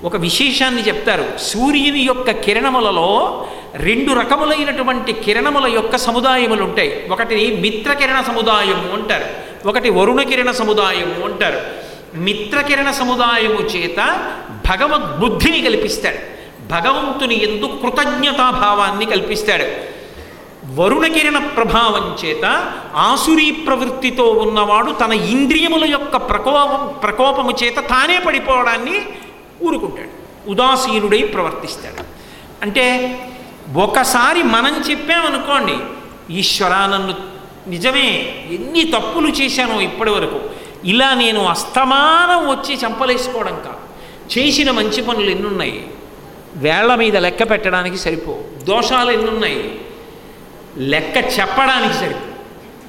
ఒక విశేషాన్ని చెప్తారు. సూర్యుని యొక్క కిరణములలో రెండు రకములైనటువంటి కిరణముల యొక్క సముదాయములు ఉంటాయి. ఒకటి మిత్రకిరణ సముదాయము అంటారు. ఒకటి వరుణ కిరణ సముదాయము అంటారు. మిత్రకిరణ సముదాయము చేత భగవద్బుద్ధిని కల్పిస్తాడు. భగవంతుని ఎందు కృతజ్ఞతాభావాన్ని కల్పిస్తాడు. వరుణకిరణ ప్రభావం చేత ఆసురీ ప్రవృత్తితో ఉన్నవాడు తన ఇంద్రియముల యొక్క ప్రకోపం ప్రకోపము చేత తానే పడిపోవడాన్ని ఊరుకుంటాడు. ఉదాసీనుడై ప్రవర్తిస్తాడు. అంటే ఒకసారి మనం చెప్పామనుకోండి ఈశ్వరా నన్ను నిజమే ఎన్ని తప్పులు చేశానో ఇప్పటి వరకు. ఇలా నేను అస్తమానం వచ్చి చంపలేసుకోవడం కాదు. చేసిన మంచి పనులు ఎన్నున్నాయి? వేళ్ళ మీద లెక్క పెట్టడానికి సరిపో. దోషాలు ఎన్నున్నాయి? లెక్క చెప్పడానికి సరిపో.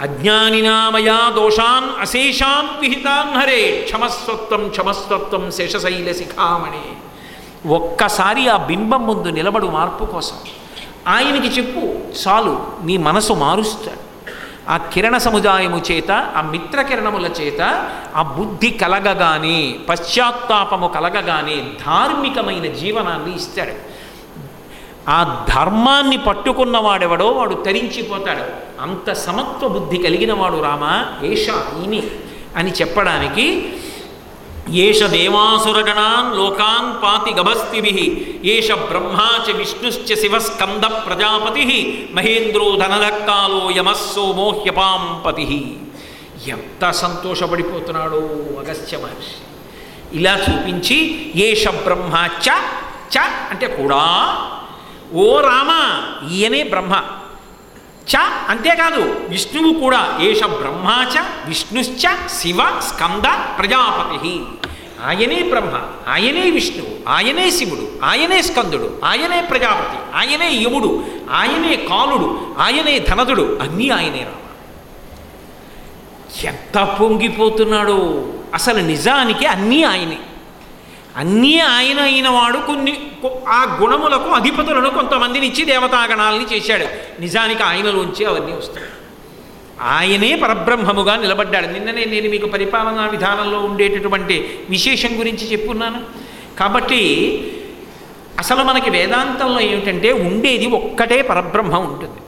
అజ్ఞానినామయా దోషాన్ అశేషాం విహితాన్ హరే క్షమస్వత్వం క్షమస్వత్వం శేషశైల శిఖామణి ఒక్కసారి ఆ బింబం ముందు నిలబడు మార్పు కోసం. ఆయనకి చెప్పు చాలు నీ మనసు మారుస్తాడు. ఆ కిరణ సముదాయము చేత ఆ మిత్రకిరణముల చేత ఆ బుద్ధి కలగగానే పశ్చాత్తాపము కలగగానే ధార్మికమైన జీవనాన్ని ఇస్తాడు. ఆ ధర్మాన్ని పట్టుకున్నవాడెవడో వాడు తరించిపోతాడు. అంత సమత్వ బుద్ధి కలిగినవాడు రామా రామ ఏష ఈని అని చెప్పడానికి ఏష దేవాసురగణాన్ లోకాన్ పాతి గభస్తిభి ఏష బ్రహ్మా చ విష్ణుశ్చ శివస్కంద ప్రజాపతి మహేంద్రో ధనదక్కాలో యమస్సో మోహ్యపాంపతి. ఎంత సంతోషపడిపోతున్నాడో అగస్త్య మహర్షి. ఇలా చూపించి ఏష బ్రహ్మ చ చ అంటే కూడా ఓ రామ ఈయనే బ్రహ్మ. చ అంతేకాదు విష్ణువు కూడా ఏష బ్రహ్మాచ విష్ణుశ్చ శివ స్కంద ప్రజాపతి. ఆయనే బ్రహ్మ ఆయనే విష్ణువు ఆయనే శివుడు ఆయనే స్కందుడు ఆయనే ప్రజాపతి ఆయనే యముడు ఆయనే కాలుడు ఆయనే ధనదుడు అన్నీ ఆయనే రామ. ఎంత పొంగిపోతున్నాడో! అసలు నిజానికి అన్నీ ఆయనే. అన్నీ ఆయన అయిన వాడు కొన్ని ఆ గుణములకు అధిపతులను కొంతమందినిచ్చి దేవతాగణాలని చేశాడు. నిజానికి ఆయనలోంచి అవన్నీ వస్తాయి. ఆయనే పరబ్రహ్మముగా నిలబడ్డాడు. నిన్ననే నేను మీకు పరిపాలనా విధానంలో ఉండేటటువంటి విశేషం గురించి చెప్పున్నాను. కాబట్టి అసలు మనకి వేదాంతంలో ఏమిటంటే ఉండేది ఒక్కటే పరబ్రహ్మ ఉంటుంది.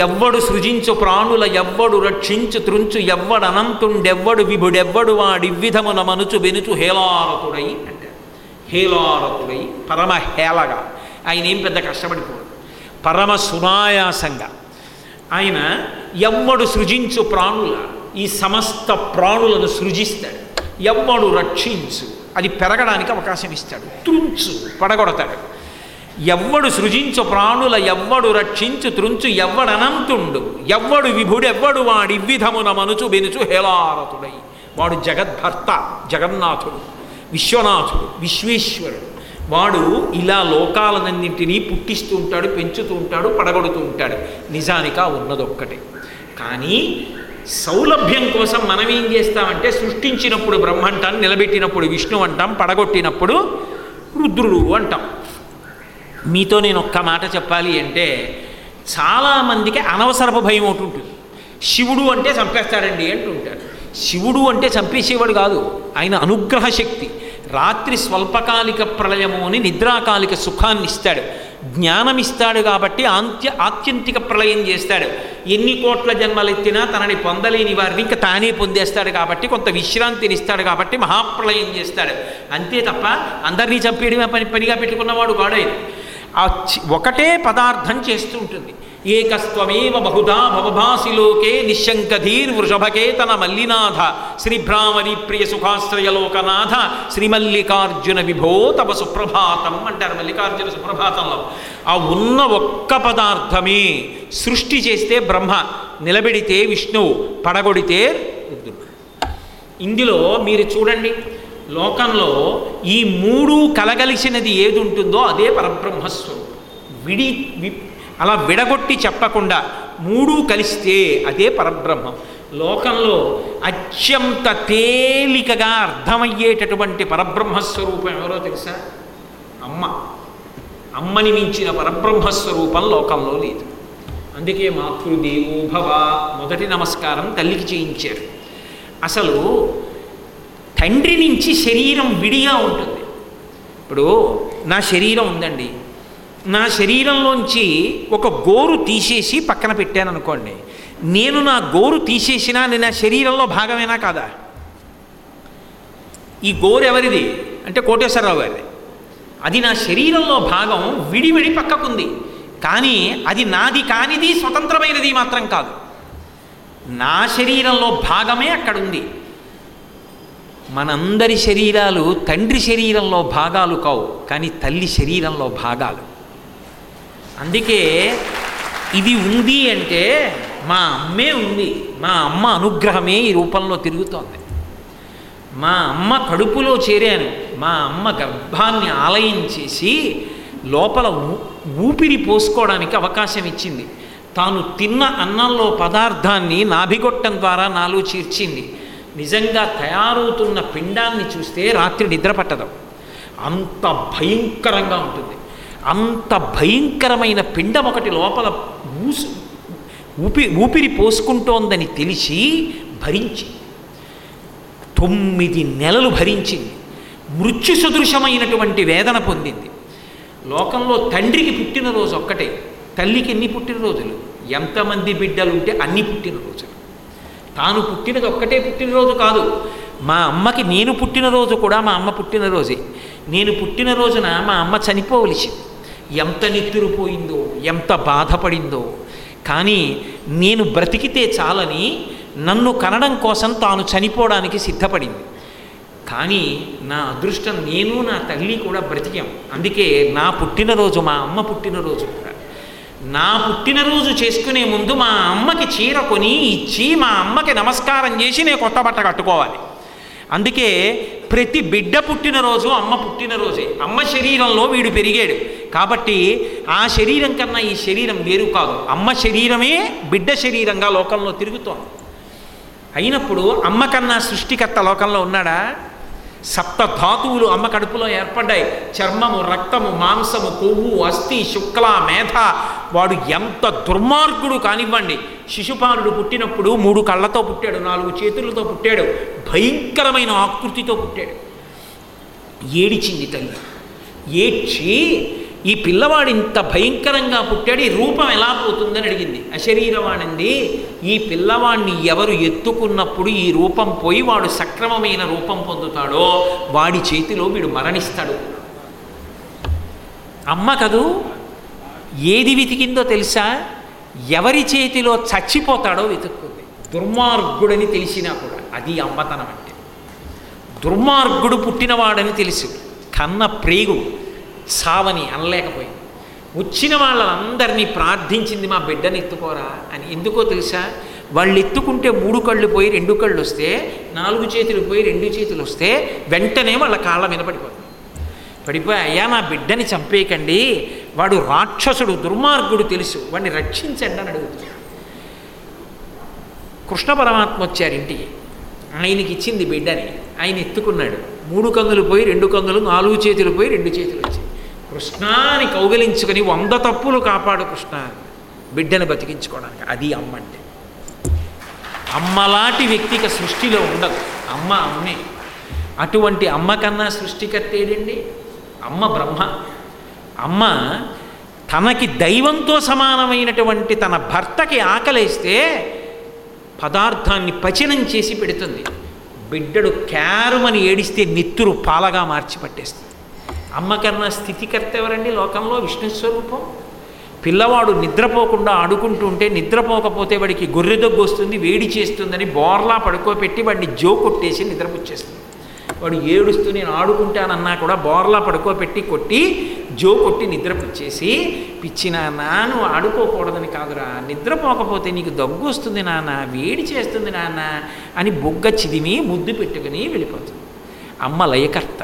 ఎవ్వడు సృజించు ప్రాణుల ఎవ్వడు రక్షించు త్రుంచు ఎవ్వడు అనంతుండెవ్వడు విభుడెవ్వడు వాడివ్విధమున మనుచు వెనుచు హేళారతుడై హేలారతుడై పరమ హేళగా. ఆయన ఏం పెద్ద కష్టపడిపోడు. పరమ సునాయాసంగా. ఆయన ఎవ్వడు సృజించు ప్రాణుల ఈ సమస్త ప్రాణులను సృజిస్తాడు. ఎవ్వడు రక్షించు. అది పెరగడానికి అవకాశం ఇస్తాడు. త్రుంచు పడగొడతాడు. ఎవ్వడు సృజించు ప్రాణుల ఎవ్వడు రక్షించు త్రుంచు ఎవ్వడనంతుండు ఎవ్వడు విభుడు ఎవ్వడు వాడి విధమున మనుచు బెనుచు హేలారతుడై వాడు జగద్భర్త జగన్నాథుడు. విశ్వనాథుడు విశ్వేశ్వరుడు. వాడు ఇలా లోకాలనన్నింటినీ పుట్టిస్తూ ఉంటాడు పెంచుతూ ఉంటాడు పడగొడుతూ ఉంటాడు. నిజానికి ఉన్నదొక్కటే. కానీ సౌలభ్యం కోసం మనం ఏం చేస్తామంటే సృష్టించినప్పుడు బ్రహ్మ అంటాం నిలబెట్టినప్పుడు విష్ణు అంటాం పడగొట్టినప్పుడు రుద్రుడు అంటాం. మీతో నేను ఒక్క మాట చెప్పాలి అంటే చాలామందికి అనవసరపు భయం ఒకటి ఉంటుంది. శివుడు అంటే చంపేస్తాడండి అంటుంటారు. శివుడు అంటే చంపేసేవాడు కాదు. ఆయన అనుగ్రహ శక్తి. రాత్రి స్వల్పకాలిక ప్రళయము అని నిద్రాకాలిక సుఖాన్ని ఇస్తాడు. జ్ఞానం ఇస్తాడు కాబట్టి ఆంత్య ఆత్యంతిక ప్రళయం చేస్తాడు. ఎన్ని కోట్ల జన్మలెత్తినా తనని పొందలేని వారిని ఇంకా తానే పొందేస్తాడు కాబట్టి కొంత విశ్రాంతిని ఇస్తాడు కాబట్టి మహాప్రళయం చేస్తాడు. అంతే తప్ప అందరినీ చంపేయడమే పని పనిగా పెట్టుకున్నవాడు కాడాయన ఆ ఒకటే పదార్థం చేస్తూ ఉంటుంది. ఏకస్వమేవ బహుధా భవభాసిలోకే నిశంకధీర్ వృషభకేతన మల్లినాథ శ్రీభ్రామరి ప్రియ సుఖాశ్రయలోకనాథ శ్రీమల్లికార్జున విభో తవ సుప్రభాతం అంటారు మల్లికార్జున సుప్రభాతంలో. ఆ ఉన్న ఒక్క పదార్థమే సృష్టి చేస్తే బ్రహ్మ నిలబెడితే విష్ణువు పడగొడితే ఇందులో మీరు చూడండి లోకంలో ఈ మూడు కలగలిసినది ఏది ఉంటుందో అదే పరబ్రహ్మస్వరూపం. విడి వి- అలా విడగొట్టి చెప్పకుండా మూడు కలిస్తే అదే పరబ్రహ్మం. లోకంలో అత్యంత తేలికగా అర్థమయ్యేటటువంటి పరబ్రహ్మస్వరూపం ఎవరో తెలుసా? అమ్మ. అమ్మని మించిన పరబ్రహ్మస్వరూపం లోకంలో లేదు. అందుకే మాతృదేవోభవ మొదటి నమస్కారం తల్లికి చేయించారు. అసలు తండ్రి నుంచి శరీరం విడిగా ఉంటుంది. ఇప్పుడు నా శరీరం ఉందండి. నా శరీరంలోంచి ఒక గోరు తీసేసి పక్కన పెట్టాను అనుకోండి. నేను నా గోరు తీసేసినా నేను నా శరీరంలో భాగమేనా కాదా? ఈ గోరు ఎవరిది? అంటే కోటేశ్వరరావు గారిది. అది నా శరీరంలో భాగం విడివిడి పక్కకుంది. కానీ అది నాది కానిది స్వతంత్రమైనది మాత్రం కాదు. నా శరీరంలో భాగమే అక్కడ ఉంది మనందరి శరీరాలు తండ్రి శరీరంలో భాగాలు కావు కానీ తల్లి శరీరంలో భాగాలు. అందుకే ఇది ఉంది అంటే మా అమ్మే ఉంది. మా అమ్మ అనుగ్రహమే ఈ రూపంలో తిరుగుతోంది. మా అమ్మ కడుపులో చేరాను. మా అమ్మ గర్భాన్ని ఆలయం చేసి లోపల ఊ- ఊపిరి పోసుకోవడానికి అవకాశం ఇచ్చింది. తాను తిన్న అన్నంలో పదార్థాన్ని నాభిగొట్టం ద్వారా నాలో చేర్చింది. నిజంగా తయారవుతున్న పిండాన్ని చూస్తే రాత్రి నిద్ర పట్టదు. అంత భయంకరంగా ఉంటుంది. అంత భయంకరమైన పిండం ఒకటి లోపల ఊసి ఊపి ఊపిరి పోసుకుంటోందని తెలిసి భరించి తొమ్మిది నెలలు భరించింది మృత్యు సదృశమైనటువంటి వేదన పొందింది. లోకంలో తండ్రికి పుట్టినరోజు ఒక్కటే. తల్లికి ఎన్ని పుట్టినరోజులు? ఎంతమంది బిడ్డలు ఉంటే అన్ని పుట్టినరోజులు. తాను పుట్టినది ఒక్కటే పుట్టినరోజు కాదు. మా అమ్మకి నేను పుట్టినరోజు కూడా మా అమ్మ పుట్టినరోజే. నేను పుట్టినరోజున మా అమ్మ చనిపోవలసి ఎంత నెత్తురుపోయిందో ఎంత బాధపడిందో. కానీ నేను బ్రతికితే చాలని నన్ను కనడం కోసం తాను చనిపోవడానికి సిద్ధపడింది. కానీ నా అదృష్టం నేను నా తల్లి కూడా బ్రతికాం. అందుకే నా పుట్టినరోజు మా అమ్మ పుట్టినరోజు కూడా. నా పుట్టినరోజు చేసుకునే ముందు మా అమ్మకి చీర కొని ఇచ్చి మా అమ్మకి నమస్కారం చేసి నేను కొత్త బట్ట కట్టుకోవాలి. అందుకే ప్రతి బిడ్డ పుట్టినరోజు అమ్మ పుట్టినరోజే. అమ్మ శరీరంలో వీడు పెరిగాడు. కాబట్టి ఆ శరీరం కన్నా ఈ శరీరం వేరు కాదు. అమ్మ శరీరమే బిడ్డ శరీరంగా లోకంలో తిరుగుతోంది. అయినప్పుడు అమ్మ కన్నా సృష్టికర్త లోకంలో ఉన్నాడా? సప్త ధాతువులు అమ్మ కడుపులో ఏర్పడ్డాయి. చర్మము రక్తము మాంసము కొవ్వు అస్థి శుక్ల మేధ. వాడు ఎంత దుర్మార్గుడు కానివ్వండి. శిశుపాలుడు పుట్టినప్పుడు మూడు కళ్ళతో పుట్టాడు నాలుగు చేతులతో పుట్టాడు భయంకరమైన ఆకృతితో పుట్టాడు. ఏడిచింది తల్లి. ఏడ్చి ఈ పిల్లవాడు ఇంత భయంకరంగా పుట్టాడు ఈ రూపం ఎలా పోతుందని అడిగింది. అశరీరవాణింది ఈ పిల్లవాడిని ఎవరు ఎత్తుకున్నప్పుడు ఈ రూపం పోయి వాడు సక్రమమైన రూపం పొందుతాడో వాడి చేతిలో వీడు మరణిస్తాడు. అమ్మ కదూ ఏది వెతికిందో తెలుసా? ఎవరి చేతిలో చచ్చిపోతాడో వెతుక్కుంది. దుర్మార్గుడని తెలిసినా కూడా అది అమ్మతనం అంటే. దుర్మార్గుడు పుట్టినవాడని తెలుసు. కన్న ప్రేగు చావని అనలేకపోయింది. వచ్చిన వాళ్ళందరినీ ప్రార్థించింది మా బిడ్డని ఎత్తుకోరా అని. ఎందుకో తెలుసా? వాళ్ళు ఎత్తుకుంటే మూడు కళ్ళు పోయి రెండు కళ్ళు వస్తే నాలుగు చేతులు పోయి రెండు చేతులు వస్తే వెంటనే వాళ్ళ కాళ్ళ మీద పడిపోతుంది పడిపోయి అయ్యా నా బిడ్డని చంపేయకండి. వాడు రాక్షసుడు దుర్మార్గుడు తెలుసు. వాడిని రక్షించండి అని అడుగుతుంది. కృష్ణ పరమాత్మ వచ్చారు ఇంటికి. ఆయనకి ఇచ్చింది బిడ్డని. ఆయన ఎత్తుకున్నాడు. మూడు కందులు పోయి రెండు కందులు నాలుగు చేతులు పోయి రెండు చేతులు వచ్చాయి. కృష్ణాని కౌగలించుకొని వంద తప్పులు కాపాడు కృష్ణ బిడ్డను బతికించుకోవడానికి. అది అమ్మ అంటే అమ్మలాంటి వ్యక్తిక సృష్టిలో ఉండదు. అమ్మ అమ్మే. అటువంటి అమ్మ కన్నా సృష్టికర్త అమ్మ బ్రహ్మ. అమ్మ తనకి దైవంతో సమానమైనటువంటి తన భర్తకి ఆకలేస్తే పదార్థాన్ని పచనం చేసి పెడుతుంది. బిడ్డడు క్యారుమని ఏడిస్తే నిత్తురు పాలగా మార్చి పట్టేస్తుంది. అమ్మకన్నా స్థితికర్త ఎవరండి లోకంలో? విష్ణు స్వరూపం. పిల్లవాడు నిద్రపోకుండా ఆడుకుంటూ ఉంటే నిద్రపోకపోతే వాడికి గొర్రె దగ్గు వస్తుంది వేడి చేస్తుందని బోర్లా పడుకోబెట్టి వాడిని జో కొట్టేసి నిద్రపుచ్చేస్తుంది. వాడు ఏడుస్తూ నేను ఆడుకుంటానన్నా కూడా బోర్లా పడుకోబెట్టి కొట్టి జో కొట్టి నిద్రపుచ్చేసి పిచ్చి నాన్న నువ్వు ఆడుకోకూడదని కాదురా నిద్రపోకపోతే నీకు దగ్గు వస్తుంది నాన్న వేడి చేస్తుంది నాన్న అని బొగ్గ చిదిమి ముద్దు పెట్టుకుని వెళ్ళిపోతుంది. అమ్మ లయకర్త.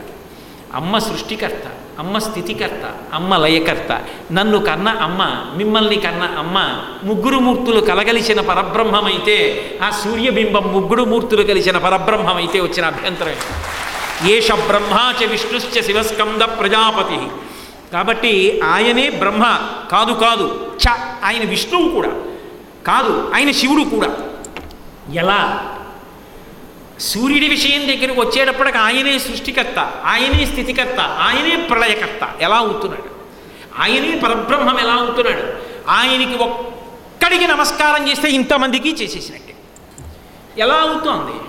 అమ్మ సృష్టికర్త అమ్మ స్థితికర్త అమ్మ లయకర్త. నన్ను కన్న అమ్మ మిమ్మల్ని కన్న అమ్మ ముగ్గురు మూర్తులు కలగలిసిన పరబ్రహ్మమైతే ఆ సూర్యబింబం ముగ్గురు మూర్తులు కలిసిన పరబ్రహ్మమైతే వచ్చిన అభ్యంతరం. ఏష ఏష బ్రహ్మాచ విష్ణుశ్చ శివస్కంద ప్రజాపతి. కాబట్టి ఆయనే బ్రహ్మ కాదు కాదు చ ఆయన విష్ణువు కూడా. కాదు ఆయన శివుడు కూడా. ఎలా? సూర్యుడి విషయం దగ్గరికి వచ్చేటప్పటికి ఆయనే సృష్టికర్త ఆయనే స్థితికర్త ఆయనే ప్రళయకర్త. ఎలా అవుతున్నాడు? ఆయనే పరబ్రహ్మం ఎలా అవుతున్నాడు? ఆయనకి ఒక్కడికి నమస్కారం చేస్తే ఇంతమందికి చేసేసినట్టే. ఎలా అవుతోంది?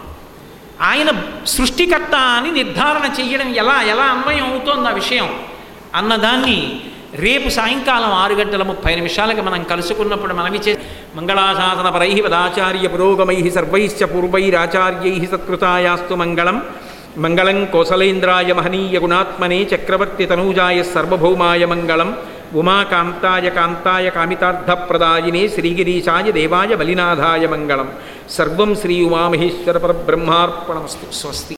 ఆయన సృష్టికర్త అని నిర్ధారణ చెయ్యడం ఎలా ఎలా అన్వయం అవుతోంది ఆ విషయం అన్నదాన్ని రేపు సాయంకాలం ఆరు గంటల ముప్పై నిమిషాలకి మనం కలుసుకున్నప్పుడు మనవి చే మంగళాశాసనపరై పదాచార్య పురోగమై సర్వైశ్చ పూర్వైరాచార్యై సత్కృతాయాస్తు మంగళం. మంగళం కోసలేంద్రాయ మహనీయ గుణాత్మనే చక్రవర్తి తనూజాయ సర్వభౌమాయ మంగళం. ఉమాకాంతాయ కాంతాయ కామితార్థప్రదాయినే శ్రీగిరీశాయ దేవాయ బలినాథాయ మంగళం. సర్వం శ్రీ ఉమామహేశ్వర పరబ్రహ్మార్పణమస్తు. స్వస్తి.